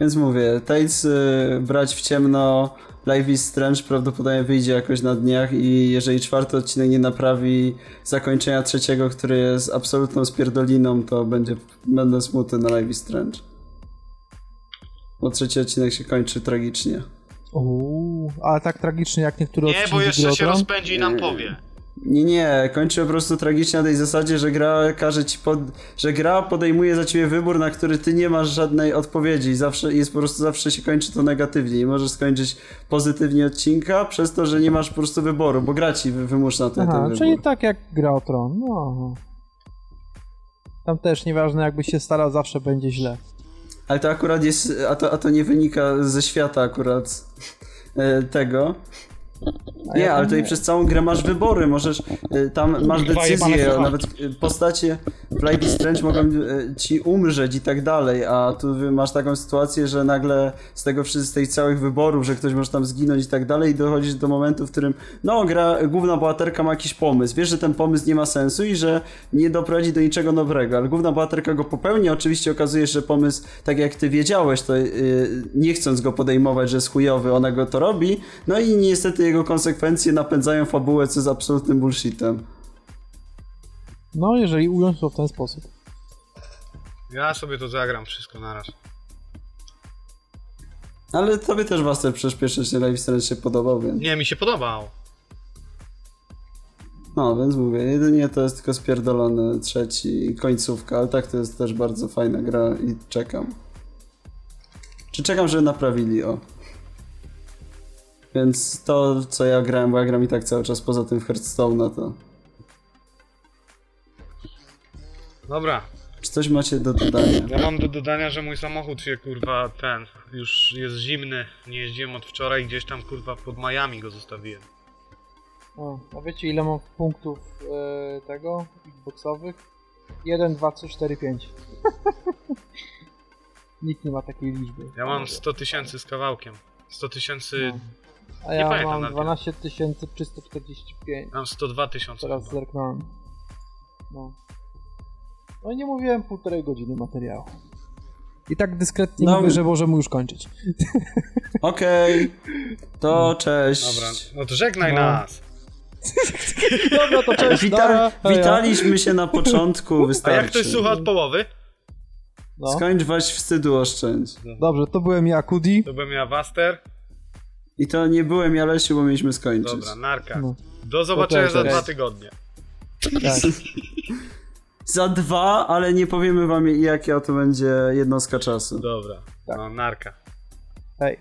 S1: Więc mówię, Tates y, brać w ciemno, Life is Strange prawdopodobnie wyjdzie jakoś na dniach i jeżeli czwarty odcinek nie naprawi zakończenia trzeciego, który jest absolutną spierdoliną, to będzie, będę smutny na Life is Strange. Bo trzeci odcinek się kończy tragicznie.
S2: Uuu, ale tak tragicznie jak niektóre
S3: Nie,
S2: odcinki
S3: bo jeszcze się rozpędzi i nam powie.
S1: Nie, nie, kończy po prostu tragicznie na tej zasadzie, że gra każe ci pod... że gra podejmuje za ciebie wybór, na który ty nie masz żadnej odpowiedzi i zawsze jest po prostu zawsze się kończy to negatywnie i możesz skończyć pozytywnie odcinka przez to, że nie masz po prostu wyboru, bo gra ci wy- wymusza ten,
S2: Aha,
S1: ten
S2: czyli
S1: wybór.
S2: tak jak Gra o Tron, no. Tam też nieważne jakbyś się starał, zawsze będzie źle.
S1: Ale to akurat jest, a to, a to nie wynika ze świata akurat e, tego. Nie,
S2: ja
S1: ale tutaj
S2: nie.
S1: przez całą grę masz wybory, możesz, y, tam masz a nawet y, postacie w Life is Strange mogą y, ci umrzeć i tak dalej, a tu masz taką sytuację, że nagle z tego wszystkich, z tych całych wyborów, że ktoś może tam zginąć i tak dalej i dochodzisz do momentu, w którym no, gra, główna bohaterka ma jakiś pomysł, wiesz, że ten pomysł nie ma sensu i że nie doprowadzi do niczego dobrego, ale główna bohaterka go popełni, oczywiście okazuje się, że pomysł, tak jak ty wiedziałeś, to y, nie chcąc go podejmować, że jest chujowy, ona go to robi, no i niestety jego konsekwencje napędzają fabułę, co jest absolutnym bullshitem.
S2: No, jeżeli ująć to w ten sposób.
S3: Ja sobie to zagram wszystko naraz.
S1: Ale tobie też Waster przecież pierwszy Strange się podobał, więc...
S3: Nie, mi się podobał.
S1: No, więc mówię, jedynie to jest tylko spierdolony trzeci końcówka, ale tak to jest też bardzo fajna gra i czekam. Czy czekam, żeby naprawili, o. Więc to, co ja grałem, bo ja gram i tak cały czas poza tym w Hearthstone'a, to...
S3: Dobra.
S1: Czy coś macie do dodania?
S3: Ja mam do dodania, że mój samochód się kurwa ten już jest zimny. Nie jeździłem od wczoraj gdzieś tam kurwa pod Miami go zostawiłem.
S2: O, a wiecie ile mam punktów e, tego, Xboxowych? 1, 2, 3, 4, 5. Nikt nie ma takiej liczby.
S3: Ja mam 100 tysięcy z kawałkiem. 100 tysięcy.
S2: A ja
S3: pamiętam
S2: mam
S3: nawet.
S2: 12 345.
S3: Mam 102 tysiące.
S2: Teraz
S3: chyba.
S2: zerknąłem. No. No i nie mówiłem półtorej godziny materiału. I tak dyskretnie
S1: No.
S2: mówię, że możemy już kończyć.
S1: Okej, to cześć.
S3: Dobra, no to żegnaj
S2: No.
S3: nas.
S2: Dobra, to cześć,
S1: Wita
S2: nara, heja.
S1: witaliśmy się na początku,
S3: A
S1: wystarczy.
S3: jak ktoś słucha od połowy,
S2: No.
S1: Skończ wać wstydu oszczędź.
S2: Dobrze, to byłem ja, Kudi.
S3: to bym ja Waster.
S1: I to nie byłem ja Lesiu, bo mieliśmy skończyć.
S3: Dobra, narka.
S2: No.
S3: Do zobaczenia za dwa tygodnie.
S2: Tak.
S1: Za dwa, ale nie powiemy wam jaka to będzie jednostka czasu.
S3: Dobra, no narka.
S2: Hej.